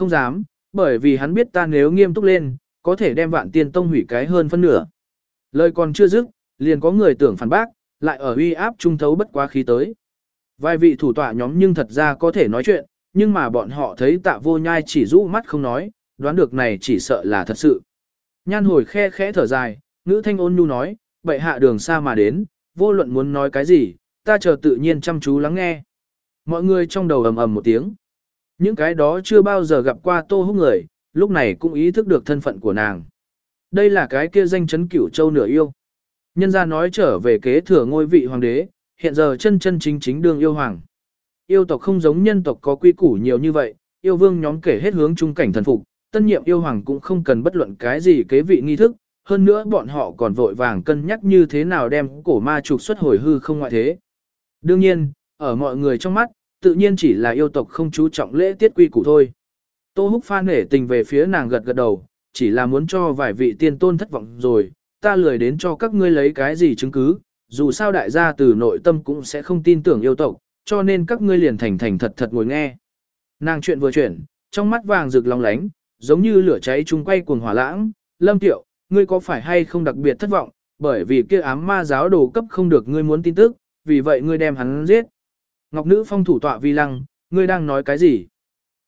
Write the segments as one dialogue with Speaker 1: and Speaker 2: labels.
Speaker 1: Không dám, bởi vì hắn biết ta nếu nghiêm túc lên, có thể đem vạn tiên tông hủy cái hơn phân nửa. Lời còn chưa dứt, liền có người tưởng phản bác, lại ở uy áp trung thấu bất quá khí tới. Vài vị thủ tọa nhóm nhưng thật ra có thể nói chuyện, nhưng mà bọn họ thấy tạ vô nhai chỉ rũ mắt không nói, đoán được này chỉ sợ là thật sự. Nhan hồi khe khẽ thở dài, ngữ thanh ôn nhu nói, bệ hạ đường xa mà đến, vô luận muốn nói cái gì, ta chờ tự nhiên chăm chú lắng nghe. Mọi người trong đầu ầm ầm một tiếng. Những cái đó chưa bao giờ gặp qua tô húc người, lúc này cũng ý thức được thân phận của nàng. Đây là cái kia danh chấn cửu châu nửa yêu. Nhân gia nói trở về kế thừa ngôi vị hoàng đế, hiện giờ chân chân chính chính đương yêu hoàng. Yêu tộc không giống nhân tộc có quy củ nhiều như vậy, yêu vương nhóm kể hết hướng trung cảnh thần phục, tân nhiệm yêu hoàng cũng không cần bất luận cái gì kế vị nghi thức, hơn nữa bọn họ còn vội vàng cân nhắc như thế nào đem cổ ma trục xuất hồi hư không ngoại thế. Đương nhiên, ở mọi người trong mắt, tự nhiên chỉ là yêu tộc không chú trọng lễ tiết quy củ thôi. Tô Húc Phan nể tình về phía nàng gật gật đầu, chỉ là muốn cho vài vị tiên tôn thất vọng rồi, ta lười đến cho các ngươi lấy cái gì chứng cứ, dù sao đại gia từ nội tâm cũng sẽ không tin tưởng yêu tộc, cho nên các ngươi liền thành thành thật thật ngồi nghe. Nàng chuyện vừa chuyển, trong mắt vàng rực long lánh, giống như lửa cháy chung quay cuồng hỏa lãng, lâm tiệu, ngươi có phải hay không đặc biệt thất vọng, bởi vì kia ám ma giáo đồ cấp không được ngươi muốn tin tức, vì vậy ngươi đem hắn giết. Ngọc nữ phong thủ tọa vi lăng, ngươi đang nói cái gì?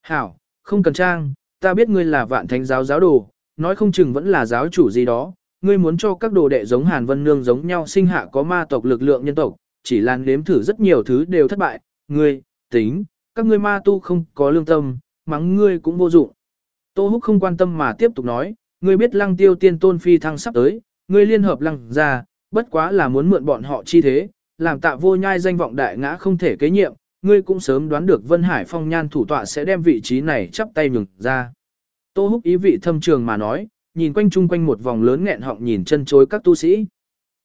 Speaker 1: Hảo, không cần trang, ta biết ngươi là vạn thánh giáo giáo đồ, nói không chừng vẫn là giáo chủ gì đó, ngươi muốn cho các đồ đệ giống Hàn Vân Nương giống nhau sinh hạ có ma tộc lực lượng nhân tộc, chỉ là nếm thử rất nhiều thứ đều thất bại, ngươi, tính, các ngươi ma tu không có lương tâm, mắng ngươi cũng vô dụng. Tô Húc không quan tâm mà tiếp tục nói, ngươi biết lăng tiêu tiên tôn phi thăng sắp tới, ngươi liên hợp lăng ra, bất quá là muốn mượn bọn họ chi thế, làm tạ vô nhai danh vọng đại ngã không thể kế nhiệm, ngươi cũng sớm đoán được Vân Hải phong nhan thủ tọa sẽ đem vị trí này chắp tay nhường ra. Tô Húc ý vị thâm trường mà nói, nhìn quanh chung quanh một vòng lớn nghẹn họng nhìn chân chối các tu sĩ.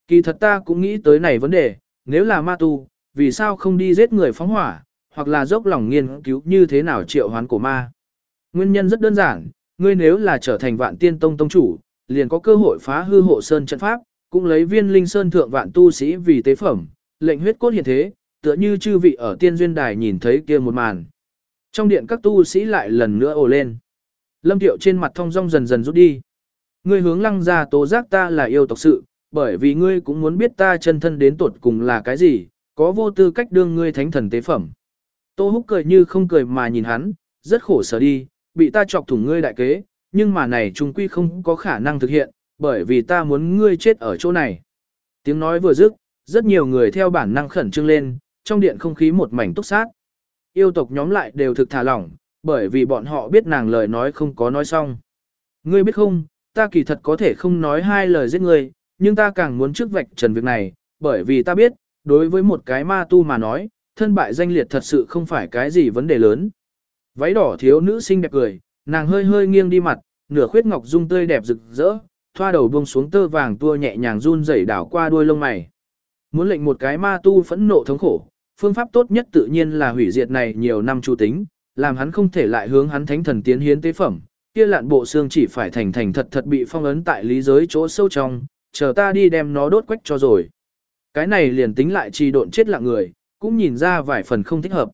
Speaker 1: Kỳ thật ta cũng nghĩ tới này vấn đề, nếu là ma tu, vì sao không đi giết người phóng hỏa, hoặc là dốc lòng nghiên cứu như thế nào triệu hoán của ma. Nguyên nhân rất đơn giản, ngươi nếu là trở thành vạn tiên tông tông chủ, liền có cơ hội phá hư hộ sơn trận pháp, cũng lấy viên linh sơn thượng vạn tu sĩ vì tế phẩm, lệnh huyết cốt hiện thế, tựa như chư vị ở tiên duyên đài nhìn thấy kia một màn. Trong điện các tu sĩ lại lần nữa ồ lên. Lâm Tiệu trên mặt thông dong dần dần rút đi. Ngươi hướng lăng ra tố giác ta là yêu tộc sự, bởi vì ngươi cũng muốn biết ta chân thân đến tuột cùng là cái gì, có vô tư cách đương ngươi thánh thần tế phẩm. Tô Húc cười như không cười mà nhìn hắn, rất khổ sở đi, bị ta chọc thủng ngươi đại kế, nhưng mà này trung quy không có khả năng thực hiện, bởi vì ta muốn ngươi chết ở chỗ này. Tiếng nói vừa dứt, rất nhiều người theo bản năng khẩn trương lên, trong điện không khí một mảnh túc sát. Yêu tộc nhóm lại đều thực thả lỏng, bởi vì bọn họ biết nàng lời nói không có nói xong. Ngươi biết không, ta kỳ thật có thể không nói hai lời giết ngươi, nhưng ta càng muốn trước vạch trần việc này, bởi vì ta biết, đối với một cái ma tu mà nói, thân bại danh liệt thật sự không phải cái gì vấn đề lớn. Váy đỏ thiếu nữ xinh đẹp cười, nàng hơi hơi nghiêng đi mặt, nửa khuyết ngọc dung tươi đẹp rực rỡ, thoa đầu buông xuống tơ vàng tua nhẹ nhàng run rẩy đảo qua đuôi lông mày. Muốn lệnh một cái ma tu phẫn nộ thống khổ, phương pháp tốt nhất tự nhiên là hủy diệt này nhiều năm chu tính, làm hắn không thể lại hướng hắn thánh thần tiến hiến tế phẩm, kia lạn bộ xương chỉ phải thành thành thật thật bị phong ấn tại lý giới chỗ sâu trong, chờ ta đi đem nó đốt quách cho rồi. Cái này liền tính lại trì độn chết lặng người, cũng nhìn ra vài phần không thích hợp.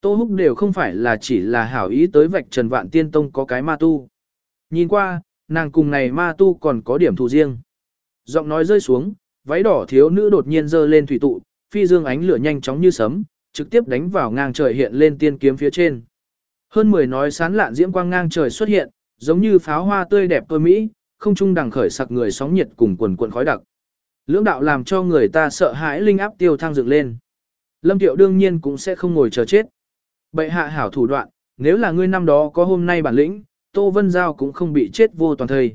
Speaker 1: Tô Húc đều không phải là chỉ là hảo ý tới vạch Trần Vạn Tiên Tông có cái ma tu. Nhìn qua, nàng cùng này ma tu còn có điểm thù riêng. Giọng nói rơi xuống, váy đỏ thiếu nữ đột nhiên giơ lên thủy tụ, phi dương ánh lửa nhanh chóng như sấm, trực tiếp đánh vào ngang trời hiện lên tiên kiếm phía trên. Hơn 10 nói sán lạn diễm quang ngang trời xuất hiện, giống như pháo hoa tươi đẹp tôi mỹ, không trung đằng khởi sặc người sóng nhiệt cùng quần quần khói đặc. Lưỡng đạo làm cho người ta sợ hãi linh áp tiêu thăng dựng lên. Lâm Tiệu đương nhiên cũng sẽ không ngồi chờ chết. Bệ hạ hảo thủ đoạn, nếu là ngươi năm đó có hôm nay bản lĩnh, Tô Vân Giao cũng không bị chết vô toàn thời.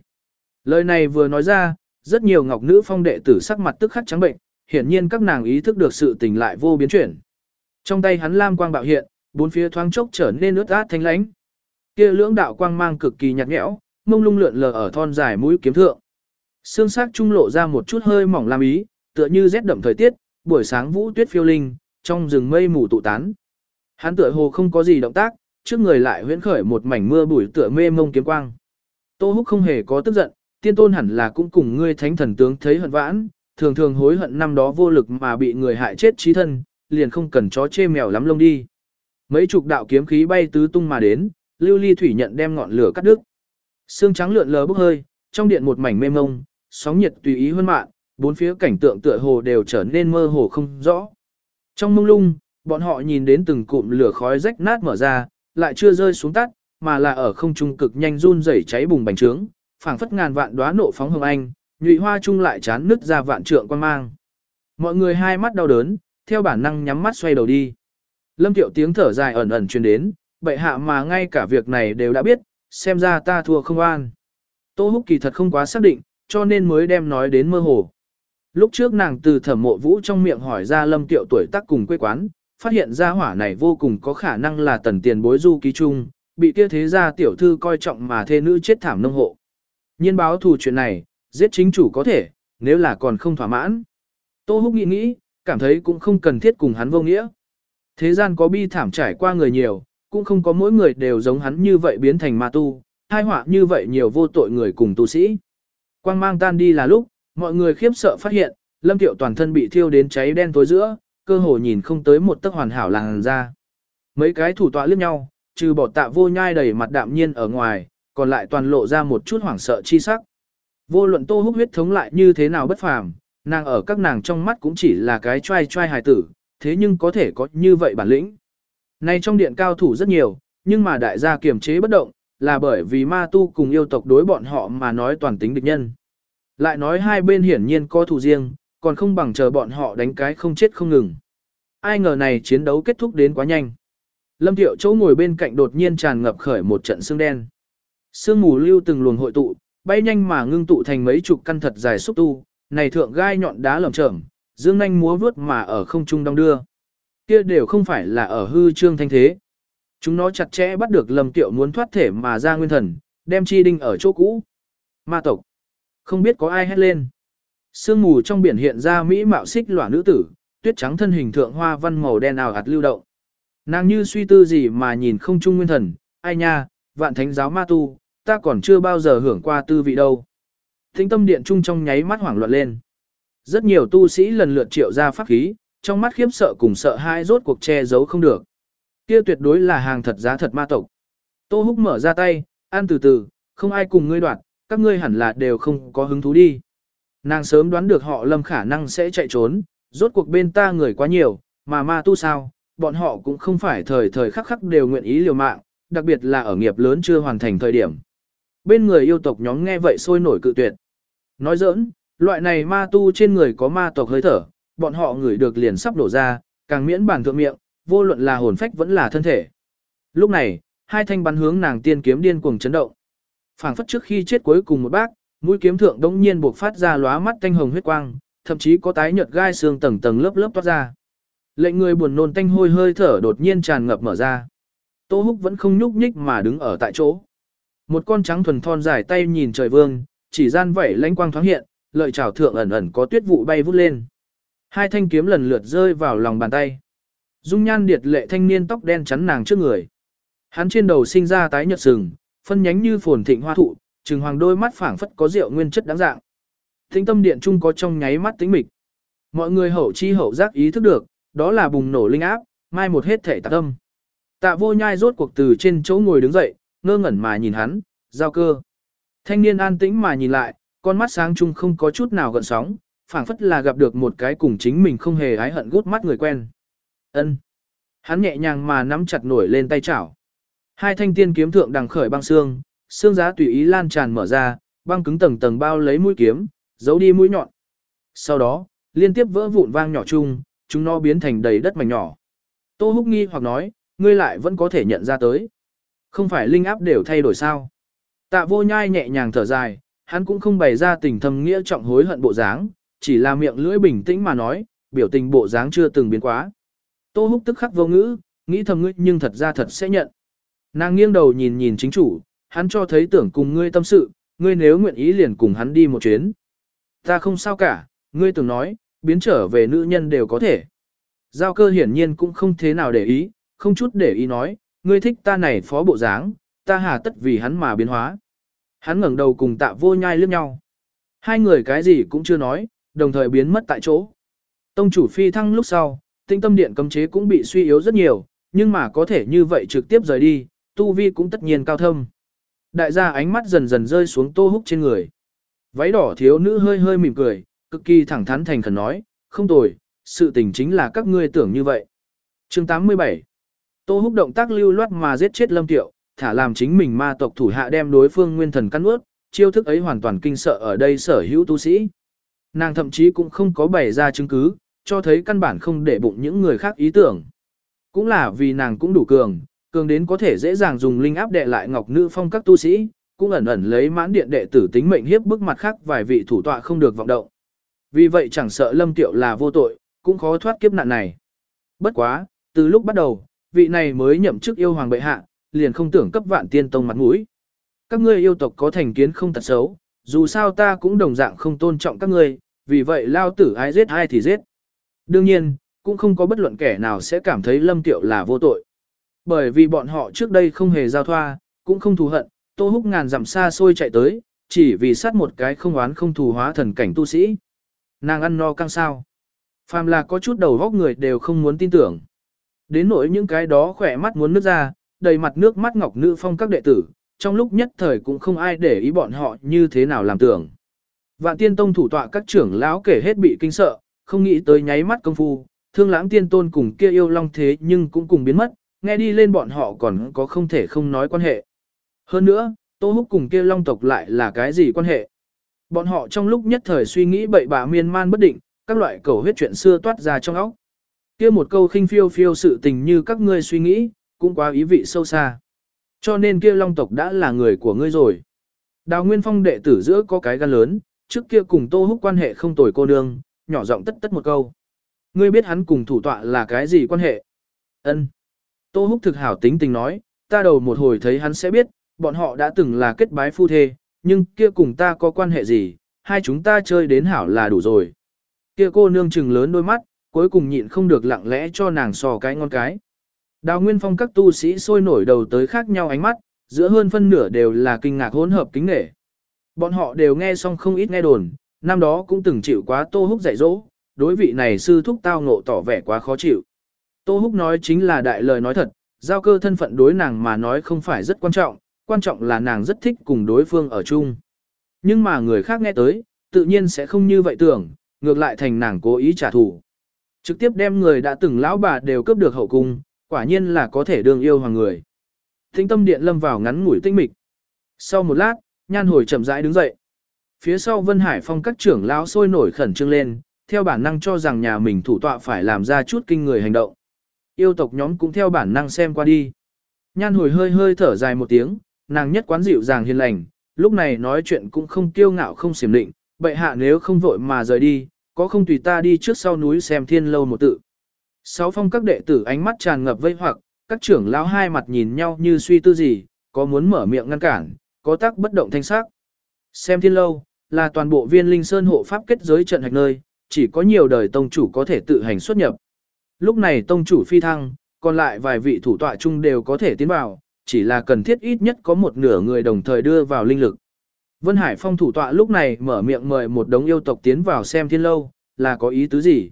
Speaker 1: Lời này vừa nói ra, rất nhiều ngọc nữ phong đệ tử sắc mặt tức khắc trắng bệnh, hiển nhiên các nàng ý thức được sự tình lại vô biến chuyển. Trong tay hắn lam quang bạo hiện, bốn phía thoáng chốc trở nên ướt át thanh lãnh. Kia lưỡng đạo quang mang cực kỳ nhạt nhẽo, mông lung lượn lờ ở thon dài mũi kiếm thượng. Xương sắc trung lộ ra một chút hơi mỏng lam ý, tựa như rét đậm thời tiết, buổi sáng vũ tuyết phiêu linh, trong rừng mây mù tụ tán. Hắn tựa hồ không có gì động tác, trước người lại huyễn khởi một mảnh mưa bụi tựa mê mông kiếm quang. Tô Húc không hề có tức giận, tiên tôn hẳn là cũng cùng ngươi thánh thần tướng thấy hận vãn, thường thường hối hận năm đó vô lực mà bị người hại chết trí thân, liền không cần chó chê mèo lắm lông đi. Mấy chục đạo kiếm khí bay tứ tung mà đến, lưu ly thủy nhận đem ngọn lửa cắt đứt. Sương trắng lượn lờ bốc hơi, trong điện một mảnh mê mông, sóng nhiệt tùy ý hơn mạn, bốn phía cảnh tượng tựa hồ đều trở nên mơ hồ không rõ. Trong mông lung, bọn họ nhìn đến từng cụm lửa khói rách nát mở ra, lại chưa rơi xuống tắt, mà là ở không trung cực nhanh run rẩy cháy bùng bành trướng, phảng phất ngàn vạn đóa nộ phóng hồng anh, nhụy hoa chung lại chán nứt ra vạn trượng quan mang. Mọi người hai mắt đau đớn, theo bản năng nhắm mắt xoay đầu đi. Lâm Tiệu tiếng thở dài ẩn ẩn truyền đến, bệ hạ mà ngay cả việc này đều đã biết, xem ra ta thua không an. Tô Húc kỳ thật không quá xác định, cho nên mới đem nói đến mơ hồ. Lúc trước nàng từ thẩm mộ vũ trong miệng hỏi ra Lâm Tiệu tuổi tác cùng quê quán, phát hiện ra hỏa này vô cùng có khả năng là tần tiền bối du ký chung, bị kia thế gia tiểu thư coi trọng mà thê nữ chết thảm nông hộ. Nhiên báo thù chuyện này, giết chính chủ có thể, nếu là còn không thỏa mãn. Tô Húc nghĩ nghĩ, cảm thấy cũng không cần thiết cùng hắn vô nghĩa. Thế gian có bi thảm trải qua người nhiều, cũng không có mỗi người đều giống hắn như vậy biến thành ma tu, hai họa như vậy nhiều vô tội người cùng tu sĩ. Quang mang tan đi là lúc, mọi người khiếp sợ phát hiện, Lâm Tiệu toàn thân bị thiêu đến cháy đen tối giữa, cơ hồ nhìn không tới một tấc hoàn hảo làn ra. Mấy cái thủ tọa liếc nhau, trừ bỏ tạ vô nhai đầy mặt đạm nhiên ở ngoài, còn lại toàn lộ ra một chút hoảng sợ chi sắc. Vô luận tô húc huyết thống lại như thế nào bất phàm, nàng ở các nàng trong mắt cũng chỉ là cái trai trai hài tử, thế nhưng có thể có như vậy bản lĩnh. Nay trong điện cao thủ rất nhiều, nhưng mà đại gia kiềm chế bất động, là bởi vì ma tu cùng yêu tộc đối bọn họ mà nói toàn tính địch nhân. Lại nói hai bên hiển nhiên có thù riêng, còn không bằng chờ bọn họ đánh cái không chết không ngừng. Ai ngờ này chiến đấu kết thúc đến quá nhanh. Lâm Thiệu chỗ ngồi bên cạnh đột nhiên tràn ngập khởi một trận xương đen. Sương mù lưu từng luồng hội tụ, bay nhanh mà ngưng tụ thành mấy chục căn thật dài xúc tu, này thượng gai nhọn đá lởm chởm, dương nhanh múa vướt mà ở không trung đong đưa. Kia đều không phải là ở hư trương thanh thế. Chúng nó chặt chẽ bắt được Lâm Tiệu muốn thoát thể mà ra nguyên thần, đem chi đinh ở chỗ cũ. Ma tộc. Không biết có ai hét lên. Sương mù trong biển hiện ra mỹ mạo xích lỏa nữ tử, tuyết trắng thân hình thượng hoa văn màu đen ảo hạt lưu động. Nàng như suy tư gì mà nhìn không trung nguyên thần, ai nha, vạn thánh giáo ma tu, ta còn chưa bao giờ hưởng qua tư vị đâu. Thính tâm điện trung trong nháy mắt hoảng loạn lên. Rất nhiều tu sĩ lần lượt triệu ra pháp khí, trong mắt khiếp sợ cùng sợ hãi rốt cuộc che giấu không được. Kia tuyệt đối là hàng thật giá thật ma tộc. Tô Húc mở ra tay, ăn từ từ, không ai cùng ngươi đoạt, các ngươi hẳn là đều không có hứng thú đi. Nàng sớm đoán được họ lâm khả năng sẽ chạy trốn, rốt cuộc bên ta người quá nhiều, mà ma tu sao, bọn họ cũng không phải thời thời khắc khắc đều nguyện ý liều mạng, đặc biệt là ở nghiệp lớn chưa hoàn thành thời điểm. Bên người yêu tộc nhóm nghe vậy sôi nổi cự tuyệt. Nói giỡn, loại này ma tu trên người có ma tộc hơi thở, bọn họ ngửi được liền sắp đổ ra, càng miễn bản thượng miệng, vô luận là hồn phách vẫn là thân thể. Lúc này, hai thanh bắn hướng nàng tiên kiếm điên cuồng chấn động. Phảng phất trước khi chết cuối cùng một bác, mũi kiếm thượng đống nhiên buộc phát ra lóa mắt thanh hồng huyết quang, thậm chí có tái nhợt gai xương tầng tầng lớp lớp toát ra. Lệnh người buồn nôn tanh hôi hơi thở đột nhiên tràn ngập mở ra. Tô Húc vẫn không nhúc nhích mà đứng ở tại chỗ. Một con trắng thuần thon dài tay nhìn trời vương, chỉ gian vẩy lãnh quang thoáng hiện, lợi trảo thượng ẩn ẩn có tuyết vụ bay vút lên. Hai thanh kiếm lần lượt rơi vào lòng bàn tay. Dung nhan điệt lệ thanh niên tóc đen chắn nàng trước người. Hắn trên đầu sinh ra tái nhợt sừng, phân nhánh như phồn thịnh hoa thụ, trừng hoàng đôi mắt phảng phất có rượu nguyên chất đáng dạng. Thính tâm điện trung có trong nháy mắt tính mịch. Mọi người hậu chi hậu giác ý thức được, đó là bùng nổ linh áp, mai một hết thể tạc tâm. Tạ vô nhai rốt cuộc từ trên chỗ ngồi đứng dậy, ngơ ngẩn mà nhìn hắn, giao cơ. Thanh niên an tĩnh mà nhìn lại, con mắt sáng chung không có chút nào gợn sóng, phảng phất là gặp được một cái cùng chính mình không hề ái hận gút mắt người quen. Ân. Hắn nhẹ nhàng mà nắm chặt nổi lên tay chảo. Hai thanh tiên kiếm thượng đằng khởi băng xương, xương giá tùy ý lan tràn mở ra, băng cứng tầng tầng bao lấy mũi kiếm, giấu đi mũi nhọn. Sau đó, liên tiếp vỡ vụn vang nhỏ chung, chúng nó biến thành đầy đất mảnh nhỏ. Tô Húc nghi hoặc nói, ngươi lại vẫn có thể nhận ra tới. Không phải linh áp đều thay đổi sao? Tạ vô nhai nhẹ nhàng thở dài, hắn cũng không bày ra tình thâm nghĩa trọng hối hận bộ dáng, chỉ là miệng lưỡi bình tĩnh mà nói, biểu tình bộ dáng chưa từng biến quá. Tô húc tức khắc vô ngữ, nghĩ thầm ngươi nhưng thật ra thật sẽ nhận. Nàng nghiêng đầu nhìn nhìn chính chủ, hắn cho thấy tưởng cùng ngươi tâm sự, ngươi nếu nguyện ý liền cùng hắn đi một chuyến. Ta không sao cả, ngươi từng nói, biến trở về nữ nhân đều có thể. Giao cơ hiển nhiên cũng không thế nào để ý, không chút để ý nói, ngươi thích ta này phó bộ dáng, ta hà tất vì hắn mà biến hóa. Hắn ngẩng đầu cùng tạ vô nhai liếc nhau. Hai người cái gì cũng chưa nói, đồng thời biến mất tại chỗ. Tông chủ phi thăng lúc sau, tinh tâm điện cấm chế cũng bị suy yếu rất nhiều, nhưng mà có thể như vậy trực tiếp rời đi, tu vi cũng tất nhiên cao thâm. Đại gia ánh mắt dần dần rơi xuống Tô Húc trên người. Váy đỏ thiếu nữ hơi hơi mỉm cười, cực kỳ thẳng thắn thành khẩn nói, không tồi, sự tình chính là các ngươi tưởng như vậy. chương 87 Tô Húc động tác lưu loát mà giết chết Lâm Tiệu, thả làm chính mình ma tộc thủ hạ đem đối phương nguyên thần căn nuốt, chiêu thức ấy hoàn toàn kinh sợ ở đây sở hữu tu sĩ. Nàng thậm chí cũng không có bày ra chứng cứ, cho thấy căn bản không để bụng những người khác ý tưởng. Cũng là vì nàng cũng đủ cường, cường đến có thể dễ dàng dùng linh áp đệ lại ngọc nữ phong các tu sĩ, cũng ẩn ẩn lấy mãn điện đệ tử tính mệnh hiếp bức mặt khác vài vị thủ tọa không được vọng động. Vì vậy chẳng sợ lâm tiệu là vô tội, cũng khó thoát kiếp nạn này. Bất quá, từ lúc bắt đầu, vị này mới nhậm chức yêu hoàng bệ hạ, liền không tưởng cấp vạn tiên tông mặt mũi. Các ngươi yêu tộc có thành kiến không tật xấu, dù sao ta cũng đồng dạng không tôn trọng các ngươi, vì vậy lao tử ai giết ai thì giết. Đương nhiên, cũng không có bất luận kẻ nào sẽ cảm thấy lâm tiệu là vô tội. Bởi vì bọn họ trước đây không hề giao thoa, cũng không thù hận, tô húc ngàn dặm xa xôi chạy tới, chỉ vì sát một cái không oán không thù hóa thần cảnh tu sĩ. Nàng ăn no căng sao. Phàm là có chút đầu góc người đều không muốn tin tưởng. Đến nỗi những cái đó khỏe mắt muốn nước ra, đầy mặt nước mắt ngọc nữ phong các đệ tử, trong lúc nhất thời cũng không ai để ý bọn họ như thế nào làm tưởng. Vạn tiên tông thủ tọa các trưởng lão kể hết bị kinh sợ, không nghĩ tới nháy mắt công phu, thương lãng tiên tôn cùng kia yêu long thế nhưng cũng cùng biến mất, nghe đi lên bọn họ còn có không thể không nói quan hệ. Hơn nữa, Tô Húc cùng kia long tộc lại là cái gì quan hệ? Bọn họ trong lúc nhất thời suy nghĩ bậy bạ miên man bất định, các loại cầu huyết chuyện xưa toát ra trong óc. Kia một câu khinh phiêu phiêu sự tình như các ngươi suy nghĩ, cũng quá ý vị sâu xa. Cho nên kia long tộc đã là người của ngươi rồi. Đào Nguyên Phong đệ tử giữa có cái gan lớn, trước kia cùng Tô Húc quan hệ không tồi cô nương, nhỏ giọng tất tất một câu. Ngươi biết hắn cùng thủ tọa là cái gì quan hệ? Ân. Tô Húc thực hảo tính tình nói, ta đầu một hồi thấy hắn sẽ biết, bọn họ đã từng là kết bái phu thê, nhưng kia cùng ta có quan hệ gì, hai chúng ta chơi đến hảo là đủ rồi. Kia cô nương trừng lớn đôi mắt, cuối cùng nhịn không được lặng lẽ cho nàng sò cái ngon cái. Đào Nguyên Phong các tu sĩ sôi nổi đầu tới khác nhau ánh mắt, giữa hơn phân nửa đều là kinh ngạc hỗn hợp kính nể. Bọn họ đều nghe xong không ít nghe đồn, năm đó cũng từng chịu quá Tô Húc dạy dỗ, đối vị này sư thúc tao ngộ tỏ vẻ quá khó chịu. Tô Húc nói chính là đại lời nói thật, giao cơ thân phận đối nàng mà nói không phải rất quan trọng, quan trọng là nàng rất thích cùng đối phương ở chung. Nhưng mà người khác nghe tới, tự nhiên sẽ không như vậy tưởng, ngược lại thành nàng cố ý trả thù. Trực tiếp đem người đã từng lão bà đều cướp được hậu cung, quả nhiên là có thể đương yêu hoàng người. Thính tâm điện lâm vào ngắn ngủi tinh mịch. Sau một lát, nhan hồi chậm rãi đứng dậy. Phía sau Vân Hải Phong các trưởng lão sôi nổi khẩn trương lên, theo bản năng cho rằng nhà mình thủ tọa phải làm ra chút kinh người hành động. Yêu tộc nhóm cũng theo bản năng xem qua đi. Nhan hồi hơi hơi thở dài một tiếng, nàng nhất quán dịu dàng hiền lành, lúc này nói chuyện cũng không kiêu ngạo không xiểm định, bệ hạ nếu không vội mà rời đi, có không tùy ta đi trước sau núi xem thiên lâu một tự. Sáu phong các đệ tử ánh mắt tràn ngập vây hoặc, các trưởng lão hai mặt nhìn nhau như suy tư gì, có muốn mở miệng ngăn cản, có tác bất động thanh sắc. Xem thiên lâu, là toàn bộ viên linh sơn hộ pháp kết giới trận hạch nơi, chỉ có nhiều đời tông chủ có thể tự hành xuất nhập. Lúc này tông chủ phi thăng, còn lại vài vị thủ tọa chung đều có thể tiến vào, chỉ là cần thiết ít nhất có một nửa người đồng thời đưa vào linh lực. Vân Hải Phong thủ tọa lúc này mở miệng mời một đống yêu tộc tiến vào xem thiên lâu, là có ý tứ gì?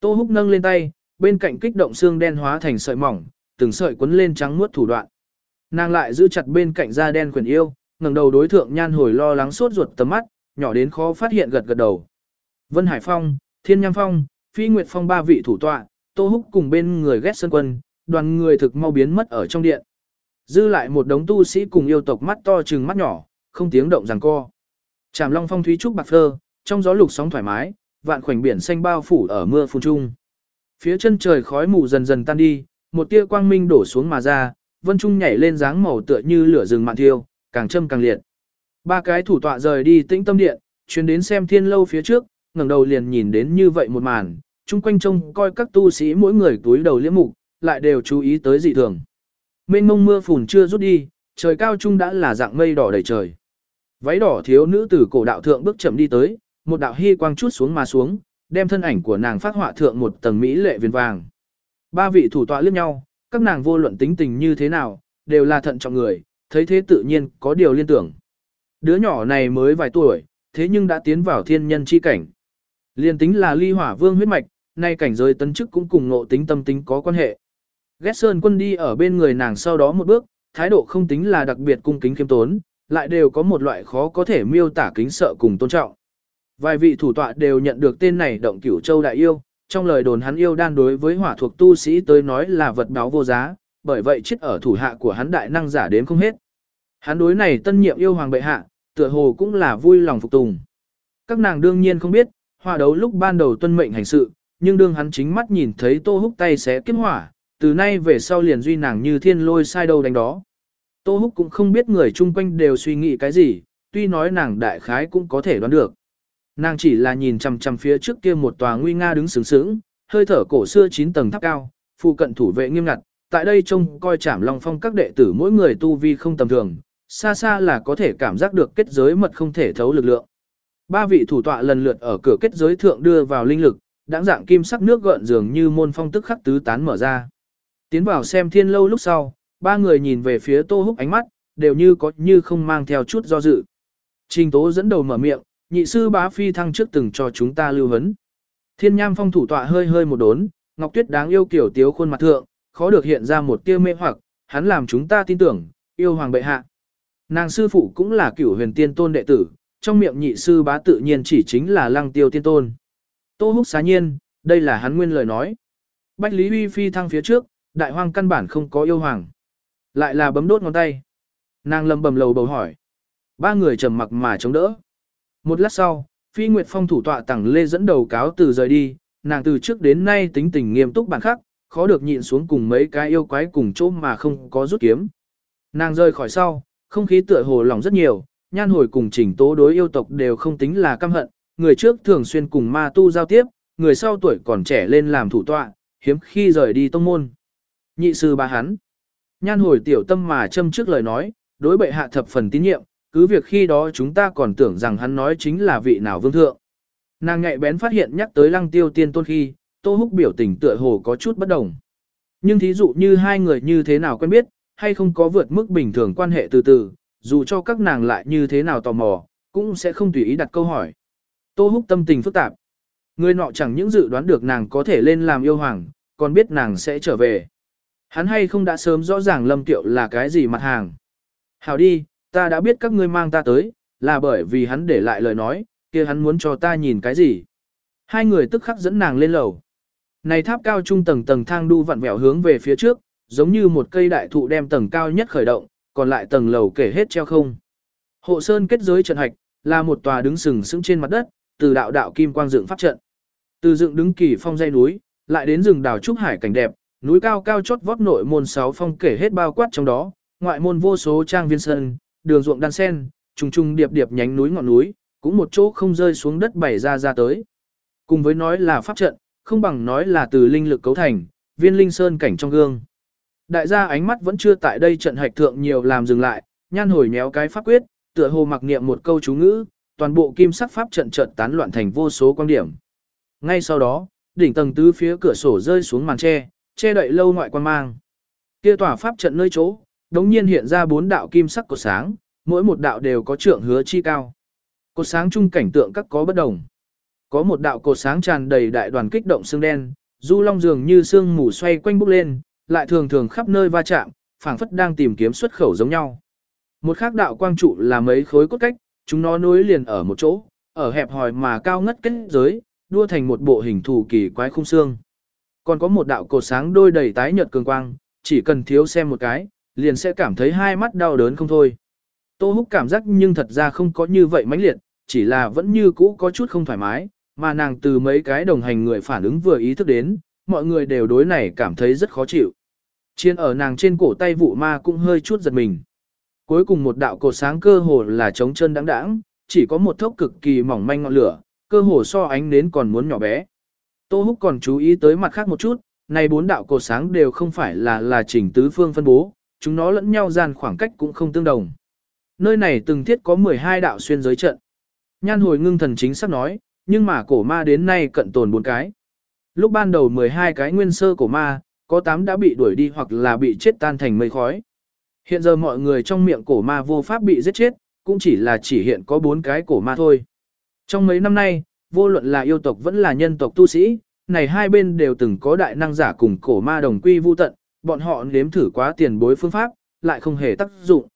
Speaker 1: Tô Húc nâng lên tay, bên cạnh kích động xương đen hóa thành sợi mỏng, từng sợi quấn lên trắng muốt thủ đoạn. Nàng lại giữ chặt bên cạnh da đen quyền yêu, ngẩng đầu đối thượng nhan hồi lo lắng suốt ruột tầm mắt, nhỏ đến khó phát hiện gật gật đầu. Vân Hải Phong, Thiên Nham Phong, Phi Nguyệt Phong ba vị thủ tọa, Tô Húc cùng bên người ghét sân quân, đoàn người thực mau biến mất ở trong điện. Dư lại một đống tu sĩ cùng yêu tộc mắt to trừng mắt nhỏ, không tiếng động rằng co. Trảm Long Phong thúy trúc bạc phơ, trong gió lục sóng thoải mái, vạn khoảnh biển xanh bao phủ ở mưa phun trung. Phía chân trời khói mù dần dần tan đi, một tia quang minh đổ xuống mà ra, vân trung nhảy lên dáng màu tựa như lửa rừng mạn thiêu, càng châm càng liệt. Ba cái thủ tọa rời đi tĩnh tâm điện, chuyến đến xem thiên lâu phía trước, ngẩng đầu liền nhìn đến như vậy một màn, chung quanh trông coi các tu sĩ mỗi người túi đầu liễm mục, lại đều chú ý tới dị thường. Mênh mông mưa phùn chưa rút đi, trời cao trung đã là dạng mây đỏ đầy trời. Váy đỏ thiếu nữ từ cổ đạo thượng bước chậm đi tới, một đạo hy quang chút xuống mà xuống, đem thân ảnh của nàng phát họa thượng một tầng mỹ lệ viền vàng. Ba vị thủ tọa liếc nhau, các nàng vô luận tính tình như thế nào, đều là thận trọng người, thấy thế tự nhiên có điều liên tưởng. Đứa nhỏ này mới vài tuổi, thế nhưng đã tiến vào thiên nhân chi cảnh. Liên tính là ly hỏa vương huyết mạch, nay cảnh giới tấn chức cũng cùng ngộ tính tâm tính có quan hệ. Ghét sơn quân đi ở bên người nàng sau đó một bước, thái độ không tính là đặc biệt cung kính khiêm tốn, lại đều có một loại khó có thể miêu tả kính sợ cùng tôn trọng. Vài vị thủ tọa đều nhận được tên này động cửu châu đại yêu, trong lời đồn hắn yêu đan đối với hỏa thuộc tu sĩ tới nói là vật báo vô giá, bởi vậy chết ở thủ hạ của hắn đại năng giả đến không hết. Hắn đối này tân nhiệm yêu hoàng bệ hạ, tựa hồ cũng là vui lòng phục tùng. Các nàng đương nhiên không biết, hòa đấu lúc ban đầu tuân mệnh hành sự, nhưng đương hắn chính mắt nhìn thấy tô húc tay xé kết hỏa, từ nay về sau liền duy nàng như thiên lôi sai đâu đánh đó. Tô húc cũng không biết người chung quanh đều suy nghĩ cái gì, tuy nói nàng đại khái cũng có thể đoán được. Nàng chỉ là nhìn chằm chằm phía trước kia một tòa nguy nga đứng sướng sướng, hơi thở cổ xưa chín tầng tháp cao, phụ cận thủ vệ nghiêm ngặt, tại đây trông coi chảm long phong các đệ tử mỗi người tu vi không tầm thường, xa xa là có thể cảm giác được kết giới mật không thể thấu lực lượng. Ba vị thủ tọa lần lượt ở cửa kết giới thượng đưa vào linh lực, đáng dạng kim sắc nước gợn dường như môn phong tức khắc tứ tán mở ra. Tiến vào xem thiên lâu lúc sau, ba người nhìn về phía tô húc ánh mắt, đều như có như không mang theo chút do dự. Trình tố dẫn đầu mở miệng, nhị sư bá phi thăng trước từng cho chúng ta lưu hấn. Thiên nham phong thủ tọa hơi hơi một đốn, ngọc tuyết đáng yêu kiểu tiếu khuôn mặt thượng, khó được hiện ra một tia mê hoặc, hắn làm chúng ta tin tưởng, yêu hoàng bệ hạ. Nàng sư phụ cũng là cửu huyền tiên tôn đệ tử, trong miệng nhị sư bá tự nhiên chỉ chính là lăng tiêu tiên tôn. Tô húc xá nhiên, đây là hắn nguyên lời nói. Bách Lý Huy phi thăng phía trước, đại hoang căn bản không có yêu hoàng. Lại là bấm đốt ngón tay. Nàng lầm bầm lầu bầu hỏi. Ba người trầm mặc mà chống đỡ. Một lát sau, Phi Nguyệt Phong thủ tọa tẳng lê dẫn đầu cáo từ rời đi, nàng từ trước đến nay tính tình nghiêm túc bản khắc, khó được nhịn xuống cùng mấy cái yêu quái cùng chỗ mà không có rút kiếm. Nàng rời khỏi sau, không khí tựa hồ lòng rất nhiều, nhan hồi cùng chỉnh tố đối yêu tộc đều không tính là căm hận, người trước thường xuyên cùng ma tu giao tiếp, người sau tuổi còn trẻ lên làm thủ tọa, hiếm khi rời đi tông môn. Nhị sư ba hắn. Nhan hồi tiểu tâm mà châm trước lời nói, đối bệ hạ thập phần tín nhiệm, cứ việc khi đó chúng ta còn tưởng rằng hắn nói chính là vị nào vương thượng. Nàng nhạy bén phát hiện nhắc tới lăng tiêu tiên tôn khi, tô húc biểu tình tựa hồ có chút bất đồng. Nhưng thí dụ như hai người như thế nào quen biết, hay không có vượt mức bình thường quan hệ từ từ, dù cho các nàng lại như thế nào tò mò, cũng sẽ không tùy ý đặt câu hỏi. Tô húc tâm tình phức tạp. Người nọ chẳng những dự đoán được nàng có thể lên làm yêu hoàng, còn biết nàng sẽ trở về. Hắn hay không đã sớm rõ ràng lâm tiệu là cái gì mặt hàng. Hảo đi, ta đã biết các ngươi mang ta tới, là bởi vì hắn để lại lời nói, kia hắn muốn cho ta nhìn cái gì. Hai người tức khắc dẫn nàng lên lầu. Này tháp cao trung tầng tầng thang đu vặn vẹo hướng về phía trước, giống như một cây đại thụ đem tầng cao nhất khởi động, còn lại tầng lầu kể hết treo không. Hộ sơn kết giới trận hạch, là một tòa đứng sừng sững trên mặt đất, từ đạo đạo kim quang dựng pháp trận. Từ dựng đứng kỳ phong dây núi, lại đến rừng đào trúc hải cảnh đẹp, núi cao cao chót vót nội môn sáu phong kể hết bao quát trong đó, ngoại môn vô số trang viên sơn, đường ruộng đan sen, trùng trùng điệp điệp nhánh núi ngọn núi, cũng một chỗ không rơi xuống đất bảy ra ra tới. Cùng với nói là pháp trận, không bằng nói là từ linh lực cấu thành, viên linh sơn cảnh trong gương. Đại gia ánh mắt vẫn chưa tại đây trận hạch thượng nhiều làm dừng lại, nhan hồi méo cái pháp quyết, tựa hồ mặc niệm một câu chú ngữ, toàn bộ kim sắc pháp trận trận tán loạn thành vô số quan điểm. Ngay sau đó, đỉnh tầng tứ phía cửa sổ rơi xuống màn tre, che đậy lâu ngoại quan mang. Kia tỏa pháp trận nơi chỗ, đống nhiên hiện ra bốn đạo kim sắc của sáng, mỗi một đạo đều có trượng hứa chi cao. Cột sáng chung cảnh tượng các có bất đồng. Có một đạo cột sáng tràn đầy đại đoàn kích động xương đen, du long dường như xương mù xoay quanh bốc lên, lại thường thường khắp nơi va chạm, phảng phất đang tìm kiếm xuất khẩu giống nhau. Một khác đạo quang trụ là mấy khối cốt cách, chúng nó nối liền ở một chỗ, ở hẹp hòi mà cao ngất kết giới, đua thành một bộ hình thù kỳ quái khung xương. Còn có một đạo cột sáng đôi đầy tái nhợt cường quang, chỉ cần thiếu xem một cái, liền sẽ cảm thấy hai mắt đau đớn không thôi. Tô Húc cảm giác nhưng thật ra không có như vậy mãnh liệt, chỉ là vẫn như cũ có chút không thoải mái, mà nàng từ mấy cái đồng hành người phản ứng vừa ý thức đến, mọi người đều đối này cảm thấy rất khó chịu. Chiên ở nàng trên cổ tay vụ ma cũng hơi chút giật mình. Cuối cùng một đạo cột sáng cơ hồ là trống chân đáng đáng, chỉ có một thốc cực kỳ mỏng manh ngọn lửa, cơ hồ so ánh nến còn muốn nhỏ bé. Tô Húc còn chú ý tới mặt khác một chút, này bốn đạo cột sáng đều không phải là là chỉnh tứ phương phân bố, chúng nó lẫn nhau gian khoảng cách cũng không tương đồng. Nơi này từng thiết có 12 đạo xuyên giới trận. Nhan hồi ngưng thần chính sắp nói, nhưng mà cổ ma đến nay cận tồn bốn cái. Lúc ban đầu 12 cái nguyên sơ cổ ma, có 8 đã bị đuổi đi hoặc là bị chết tan thành mây khói. Hiện giờ mọi người trong miệng cổ ma vô pháp bị giết chết, cũng chỉ là chỉ hiện có 4 cái cổ ma thôi. Trong mấy năm nay, vô luận là yêu tộc vẫn là nhân tộc tu sĩ, này hai bên đều từng có đại năng giả cùng cổ ma đồng quy vu tận, bọn họ nếm thử quá tiền bối phương pháp, lại không hề tác dụng.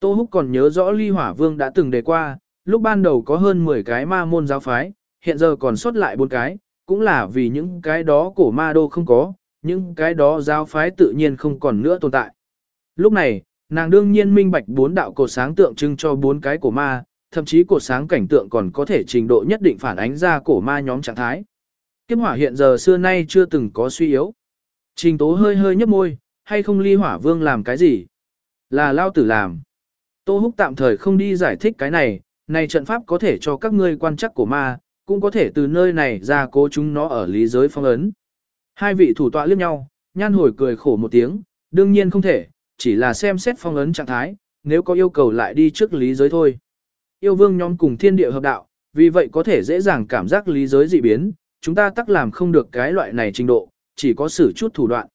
Speaker 1: Tô Húc còn nhớ rõ Ly Hỏa Vương đã từng đề qua, lúc ban đầu có hơn 10 cái ma môn giáo phái, hiện giờ còn sót lại 4 cái, cũng là vì những cái đó cổ ma đô không có, những cái đó giáo phái tự nhiên không còn nữa tồn tại. Lúc này, nàng đương nhiên minh bạch bốn đạo cổ sáng tượng trưng cho bốn cái cổ ma, thậm chí cột sáng cảnh tượng còn có thể trình độ nhất định phản ánh ra cổ ma nhóm trạng thái. Kiếp hỏa hiện giờ xưa nay chưa từng có suy yếu. Trình tố hơi hơi nhấp môi, hay không ly hỏa vương làm cái gì? Là lao tử làm. Tô húc tạm thời không đi giải thích cái này, này trận pháp có thể cho các ngươi quan chắc của ma, cũng có thể từ nơi này ra cố chúng nó ở lý giới phong ấn. Hai vị thủ tọa liếc nhau, nhan hồi cười khổ một tiếng, đương nhiên không thể, chỉ là xem xét phong ấn trạng thái, nếu có yêu cầu lại đi trước lý giới thôi. Yêu vương nhóm cùng thiên địa hợp đạo, vì vậy có thể dễ dàng cảm giác lý giới dị biến, chúng ta tắc làm không được cái loại này trình độ, chỉ có sử chút thủ đoạn.